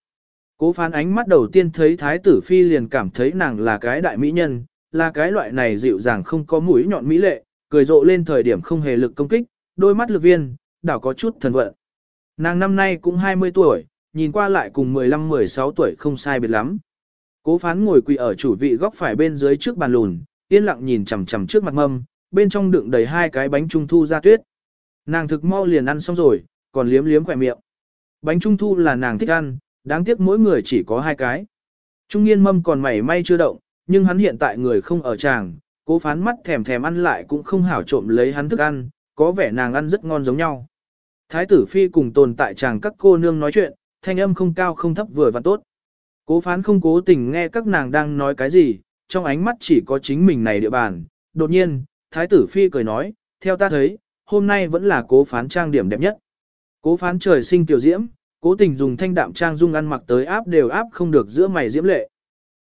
Cố phán ánh mắt đầu tiên thấy thái tử phi liền cảm thấy nàng là cái đại mỹ nhân, là cái loại này dịu dàng không có mũi nhọn mỹ lệ, cười rộ lên thời điểm không hề lực công kích, đôi mắt lực viên, đảo có chút thần vận. Nàng năm nay cũng 20 tuổi, nhìn qua lại cùng 15-16 tuổi không sai biệt lắm. Cố phán ngồi quỳ ở chủ vị góc phải bên dưới trước bàn lùn, yên lặng nhìn chằm chằm trước mặt mâm, bên trong đựng đầy hai cái bánh trung thu ra tuyết. Nàng thực mau liền ăn xong rồi, còn liếm liếm khỏe miệng. Bánh trung thu là nàng thích ăn, đáng tiếc mỗi người chỉ có hai cái. Trung niên mâm còn mảy may chưa động, nhưng hắn hiện tại người không ở tràng, cố phán mắt thèm thèm ăn lại cũng không hảo trộm lấy hắn thức ăn, có vẻ nàng ăn rất ngon giống nhau. Thái tử phi cùng tồn tại chàng các cô nương nói chuyện, thanh âm không cao không thấp vừa và tốt. Cố phán không cố tình nghe các nàng đang nói cái gì, trong ánh mắt chỉ có chính mình này địa bàn. Đột nhiên, thái tử phi cười nói, theo ta thấy, hôm nay vẫn là cố phán trang điểm đẹp nhất. Cố phán trời sinh tiểu diễm, cố tình dùng thanh đạm trang dung ăn mặc tới áp đều áp không được giữa mày diễm lệ.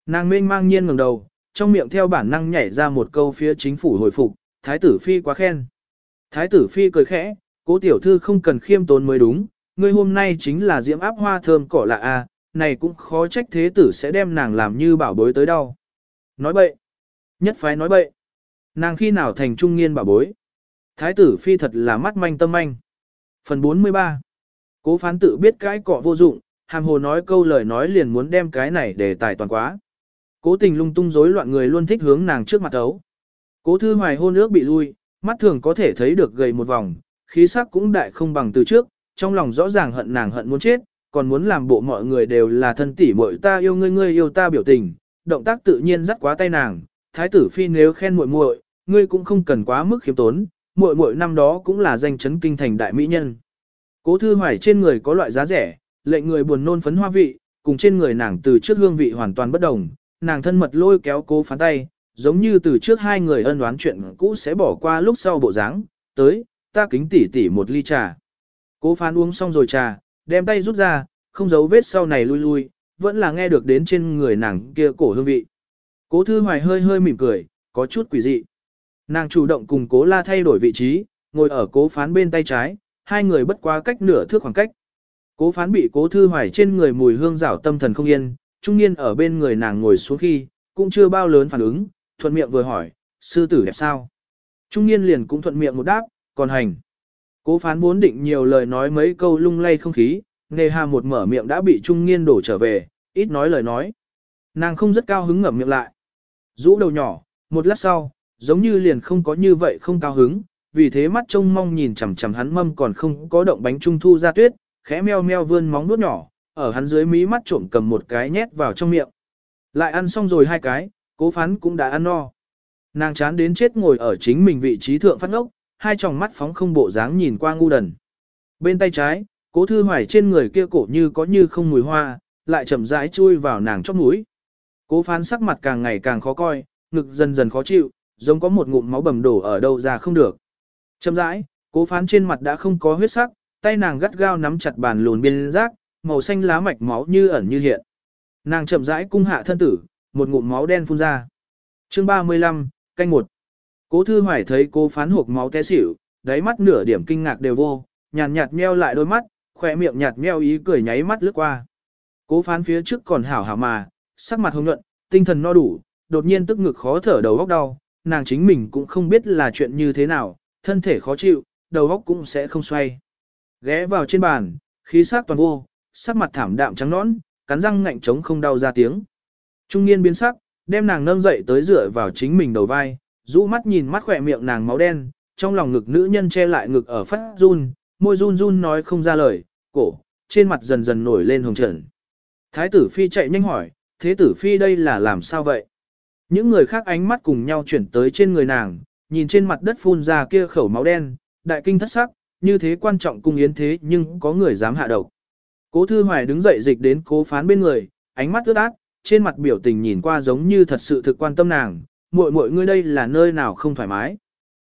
Nàng mênh mang nhiên ngẩng đầu, trong miệng theo bản năng nhảy ra một câu phía chính phủ hồi phục, thái tử phi quá khen. Thái tử phi cười khẽ, cố tiểu thư không cần khiêm tốn mới đúng, ngươi hôm nay chính là diễm áp hoa thơm cỏ lạ a, này cũng khó trách thế tử sẽ đem nàng làm như bảo bối tới đâu. Nói bậy. Nhất phái nói bậy. Nàng khi nào thành trung niên bảo bối. Thái tử phi thật là mắt manh tâm manh. Phần 43 Cố phán tự biết cái cọ vô dụng, hàm hồ nói câu lời nói liền muốn đem cái này để tài toàn quá. Cố tình lung tung rối loạn người luôn thích hướng nàng trước mặt ấu. Cố thư hoài hôn ước bị lui, mắt thường có thể thấy được gầy một vòng, khí sắc cũng đại không bằng từ trước, trong lòng rõ ràng hận nàng hận muốn chết, còn muốn làm bộ mọi người đều là thân tỷ muội ta yêu ngươi ngươi yêu ta biểu tình, động tác tự nhiên dắt quá tay nàng, thái tử phi nếu khen muội muội, ngươi cũng không cần quá mức khiêm tốn, muội muội năm đó cũng là danh chấn kinh thành đại mỹ nhân. Cố thư hoài trên người có loại giá rẻ, lệnh người buồn nôn phấn hoa vị, cùng trên người nàng từ trước hương vị hoàn toàn bất đồng, nàng thân mật lôi kéo cố phán tay, giống như từ trước hai người ân oán chuyện cũ sẽ bỏ qua lúc sau bộ dáng, tới, ta kính tỉ tỉ một ly trà. Cố phán uống xong rồi trà, đem tay rút ra, không giấu vết sau này lui lui, vẫn là nghe được đến trên người nàng kia cổ hương vị. Cố thư hoài hơi hơi mỉm cười, có chút quỷ dị. Nàng chủ động cùng cố la thay đổi vị trí, ngồi ở cố phán bên tay trái, hai người bất quá cách nửa thước khoảng cách. Cố phán bị cố thư hoài trên người mùi hương rảo tâm thần không yên, trung niên ở bên người nàng ngồi xuống khi, cũng chưa bao lớn phản ứng, thuận miệng vừa hỏi, sư tử đẹp sao? Trung niên liền cũng thuận miệng một đáp, còn hành. Cố phán vốn định nhiều lời nói mấy câu lung lay không khí, nề hà một mở miệng đã bị trung niên đổ trở về, ít nói lời nói. Nàng không rất cao hứng ngậm miệng lại. Rũ đầu nhỏ, một lát sau, giống như liền không có như vậy không cao hứng, vì thế mắt trông mong nhìn chằm chằm hắn mâm còn không có động bánh trung thu ra tuyết, khẽ meo meo vươn móng nuốt nhỏ, ở hắn dưới mí mắt trộm cầm một cái nhét vào trong miệng. Lại ăn xong rồi hai cái, cố phán cũng đã ăn no. Nàng chán đến chết ngồi ở chính mình vị trí thượng phát ngốc, hai tròng mắt phóng không bộ dáng nhìn qua ngu đần. Bên tay trái, cố thư hoài trên người kia cổ như có như không mùi hoa, lại chậm rãi chui vào nàng chóp mũi. Cố phán sắc mặt càng ngày càng khó coi, ngực dần dần khó chịu, giống có một ngụm máu bầm đổ ở đâu ra không được. Chậm rãi, cố phán trên mặt đã không có huyết sắc, tay nàng gắt gao nắm chặt bàn lùn biên giác, màu xanh lá mạch máu như ẩn như hiện. Nàng chậm rãi cung hạ thân tử, một ngụm máu đen phun ra. Chương 35, canh một. Cố Thư Hoài thấy cô phán hộp máu té xỉu, đáy mắt nửa điểm kinh ngạc đều vô, nhàn nhạt meo lại đôi mắt, khỏe miệng nhạt meo ý cười nháy mắt lướt qua. Cố phán phía trước còn hảo hảo mà, sắc mặt hồng nhuận, tinh thần no đủ, đột nhiên tức ngực khó thở đầu óc đau, nàng chính mình cũng không biết là chuyện như thế nào, thân thể khó chịu, đầu óc cũng sẽ không xoay. Ghé vào trên bàn, khí sắc toàn vô, sắc mặt thảm đạm trắng nõn, cắn răng ngạnh chống không đau ra tiếng. Trung niên biến sắc, đem nàng nâng dậy tới dựa vào chính mình đầu vai, rũ mắt nhìn mắt khỏe miệng nàng máu đen, trong lòng ngực nữ nhân che lại ngực ở phát run, môi run run nói không ra lời, cổ, trên mặt dần dần nổi lên hồng trần. Thái tử phi chạy nhanh hỏi, thế tử phi đây là làm sao vậy? Những người khác ánh mắt cùng nhau chuyển tới trên người nàng, nhìn trên mặt đất phun ra kia khẩu máu đen, đại kinh thất sắc, như thế quan trọng cung yến thế nhưng có người dám hạ độc. Cố Thư Hoài đứng dậy dịch đến cố phán bên người, ánh mắt ướt át, trên mặt biểu tình nhìn qua giống như thật sự thực quan tâm nàng, muội muội ngươi đây là nơi nào không thoải mái.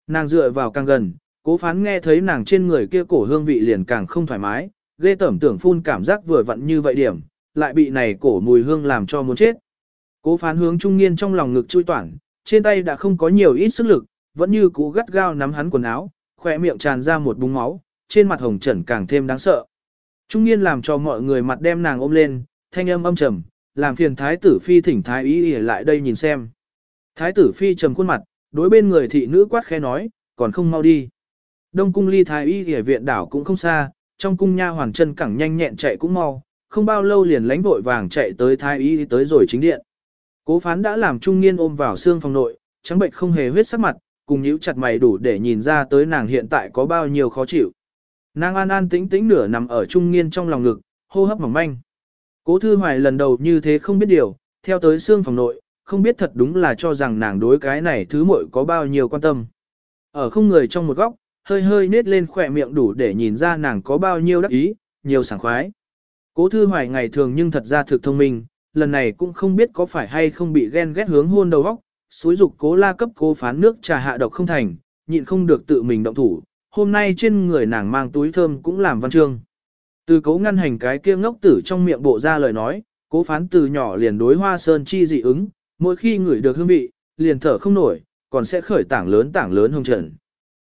Nàng dựa vào càng gần, cố phán nghe thấy nàng trên người kia cổ hương vị liền càng không thoải mái, ghê tẩm tưởng phun cảm giác vừa vặn như vậy điểm, lại bị này cổ mùi hương làm cho muốn chết. Cố phán hướng trung niên trong lòng ngực chui toản, trên tay đã không có nhiều ít sức lực, vẫn như cú gắt gao nắm hắn quần áo, khỏe miệng tràn ra một búng máu, trên mặt hồng trần càng thêm đáng sợ. Trung niên làm cho mọi người mặt đem nàng ôm lên, thanh âm âm trầm, làm phiền thái tử phi thỉnh thái ý ỉa lại đây nhìn xem. Thái tử phi trầm khuôn mặt, đối bên người thị nữ quát khẽ nói, còn không mau đi. Đông cung ly thái y ỉa viện đảo cũng không xa, trong cung nha hoàng chân cẳng nhanh nhẹn chạy cũng mau, không bao lâu liền lánh vội vàng chạy tới thái y tới rồi chính điện. Cố phán đã làm trung niên ôm vào xương phòng nội, trắng bệnh không hề huyết sắc mặt, cùng nhíu chặt mày đủ để nhìn ra tới nàng hiện tại có bao nhiêu khó chịu. Nàng an an tĩnh tĩnh nửa nằm ở trung nghiên trong lòng ngực, hô hấp mỏng manh. Cố thư hoài lần đầu như thế không biết điều, theo tới xương phòng nội, không biết thật đúng là cho rằng nàng đối cái này thứ muội có bao nhiêu quan tâm. Ở không người trong một góc, hơi hơi nết lên khỏe miệng đủ để nhìn ra nàng có bao nhiêu đắc ý, nhiều sảng khoái. Cố thư hoài ngày thường nhưng thật ra thực thông minh, lần này cũng không biết có phải hay không bị ghen ghét hướng hôn đầu góc, xúi dục cố la cấp cố phán nước trà hạ độc không thành, nhịn không được tự mình động thủ, hôm nay trên người nàng mang túi thơm cũng làm văn chương. Từ cố ngăn hành cái kia ngốc tử trong miệng bộ ra lời nói, cố phán từ nhỏ liền đối hoa sơn chi dị ứng, mỗi khi ngửi được hương vị, liền thở không nổi, còn sẽ khởi tảng lớn tảng lớn hồng trần.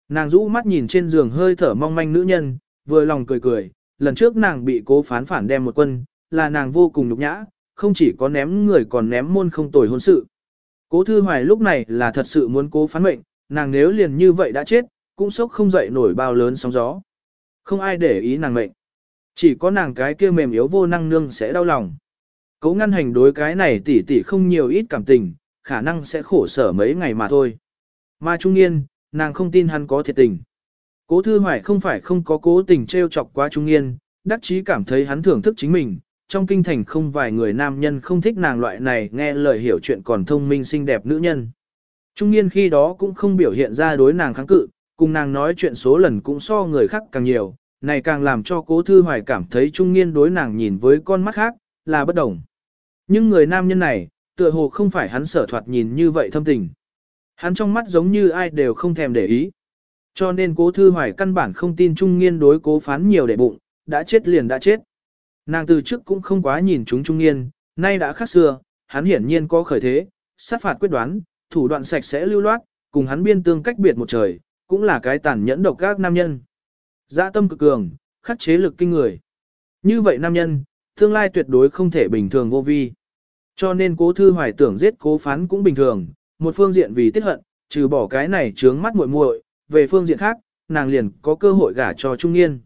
Nàng rũ mắt nhìn trên giường hơi thở mong manh nữ nhân, vừa lòng cười cười, lần trước nàng bị cố phán phản đem một quân, là nàng vô cùng nhục nhã, không chỉ có ném người còn ném môn không tồi hôn sự. Cố thư hoài lúc này là thật sự muốn cố phán mệnh, nàng nếu liền như vậy đã chết, cũng sốc không dậy nổi bao lớn sóng gió. Không ai để ý nàng mệnh. Chỉ có nàng cái kia mềm yếu vô năng nương sẽ đau lòng. Cố ngăn hành đối cái này tỉ tỉ không nhiều ít cảm tình, khả năng sẽ khổ sở mấy ngày mà thôi. Mà trung niên, nàng không tin hắn có thiệt tình. Cố thư hoài không phải không có cố tình trêu chọc quá trung niên, đắc chí cảm thấy hắn thưởng thức chính mình. Trong kinh thành không vài người nam nhân không thích nàng loại này nghe lời hiểu chuyện còn thông minh xinh đẹp nữ nhân. Trung niên khi đó cũng không biểu hiện ra đối nàng kháng cự, cùng nàng nói chuyện số lần cũng so người khác càng nhiều, này càng làm cho cố thư hoài cảm thấy trung niên đối nàng nhìn với con mắt khác, là bất đồng. Nhưng người nam nhân này, tựa hồ không phải hắn sở thoạt nhìn như vậy thâm tình. Hắn trong mắt giống như ai đều không thèm để ý. Cho nên cố thư hoài căn bản không tin trung nghiên đối cố phán nhiều để bụng, đã chết liền đã chết. Nàng từ trước cũng không quá nhìn chúng trung nghiên, nay đã khác xưa, hắn hiển nhiên có khởi thế, sát phạt quyết đoán, thủ đoạn sạch sẽ lưu loát, cùng hắn biên tương cách biệt một trời, cũng là cái tàn nhẫn độc các nam nhân. Dạ tâm cực cường, khắc chế lực kinh người. Như vậy nam nhân, tương lai tuyệt đối không thể bình thường vô vi. Cho nên cố thư hoài tưởng giết cố phán cũng bình thường, một phương diện vì tiết hận, trừ bỏ cái này trướng mắt muội muội, về phương diện khác, nàng liền có cơ hội gả cho Trung Nghiên.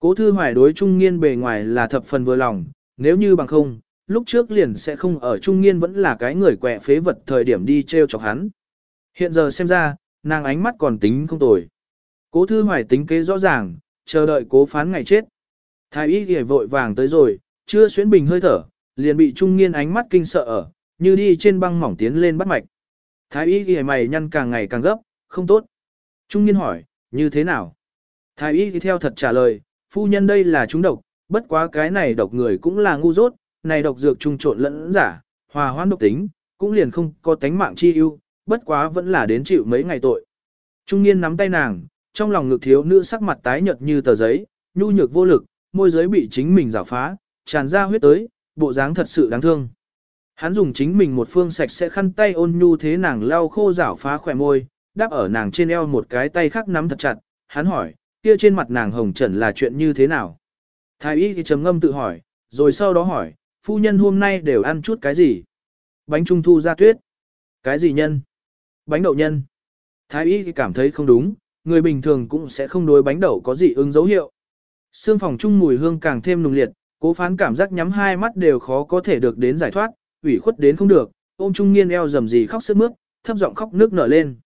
Cố thư hoài đối Trung Nghiên bề ngoài là thập phần vừa lòng, nếu như bằng không, lúc trước liền sẽ không ở Trung Nghiên vẫn là cái người quẹ phế vật thời điểm đi treo chọc hắn. Hiện giờ xem ra, nàng ánh mắt còn tính không tồi. Cố thư hoài tính kế rõ ràng, chờ đợi cố phán ngày chết. Thái y ghề vội vàng tới rồi, chưa xuyến bình hơi thở, liền bị trung niên ánh mắt kinh sợ ở, như đi trên băng mỏng tiến lên bắt mạch. Thái y ghề mày nhăn càng ngày càng gấp, không tốt. Trung niên hỏi, như thế nào? Thái y thì theo thật trả lời, phu nhân đây là chúng độc, bất quá cái này độc người cũng là ngu dốt, này độc dược trung trộn lẫn giả, hòa hoãn độc tính, cũng liền không có tánh mạng chi ưu, bất quá vẫn là đến chịu mấy ngày tội. Trung niên nắm tay nàng, trong lòng ngực thiếu nữ sắc mặt tái nhợt như tờ giấy, nhu nhược vô lực, môi giới bị chính mình rào phá, tràn ra huyết tới, bộ dáng thật sự đáng thương. Hắn dùng chính mình một phương sạch sẽ khăn tay ôn nhu thế nàng lau khô rảo phá khỏe môi, đáp ở nàng trên eo một cái tay khác nắm thật chặt, hắn hỏi, kia trên mặt nàng hồng trần là chuyện như thế nào? Thái y thì trầm ngâm tự hỏi, rồi sau đó hỏi, phu nhân hôm nay đều ăn chút cái gì? Bánh trung thu ra tuyết. Cái gì nhân? Bánh đậu nhân. Thái y thì cảm thấy không đúng, người bình thường cũng sẽ không đối bánh đậu có gì ứng dấu hiệu. Sương phòng chung mùi hương càng thêm nùng liệt, cố phán cảm giác nhắm hai mắt đều khó có thể được đến giải thoát, ủy khuất đến không được, ôm trung niên eo dầm gì khóc sướt mướt, thấp giọng khóc nước nở lên.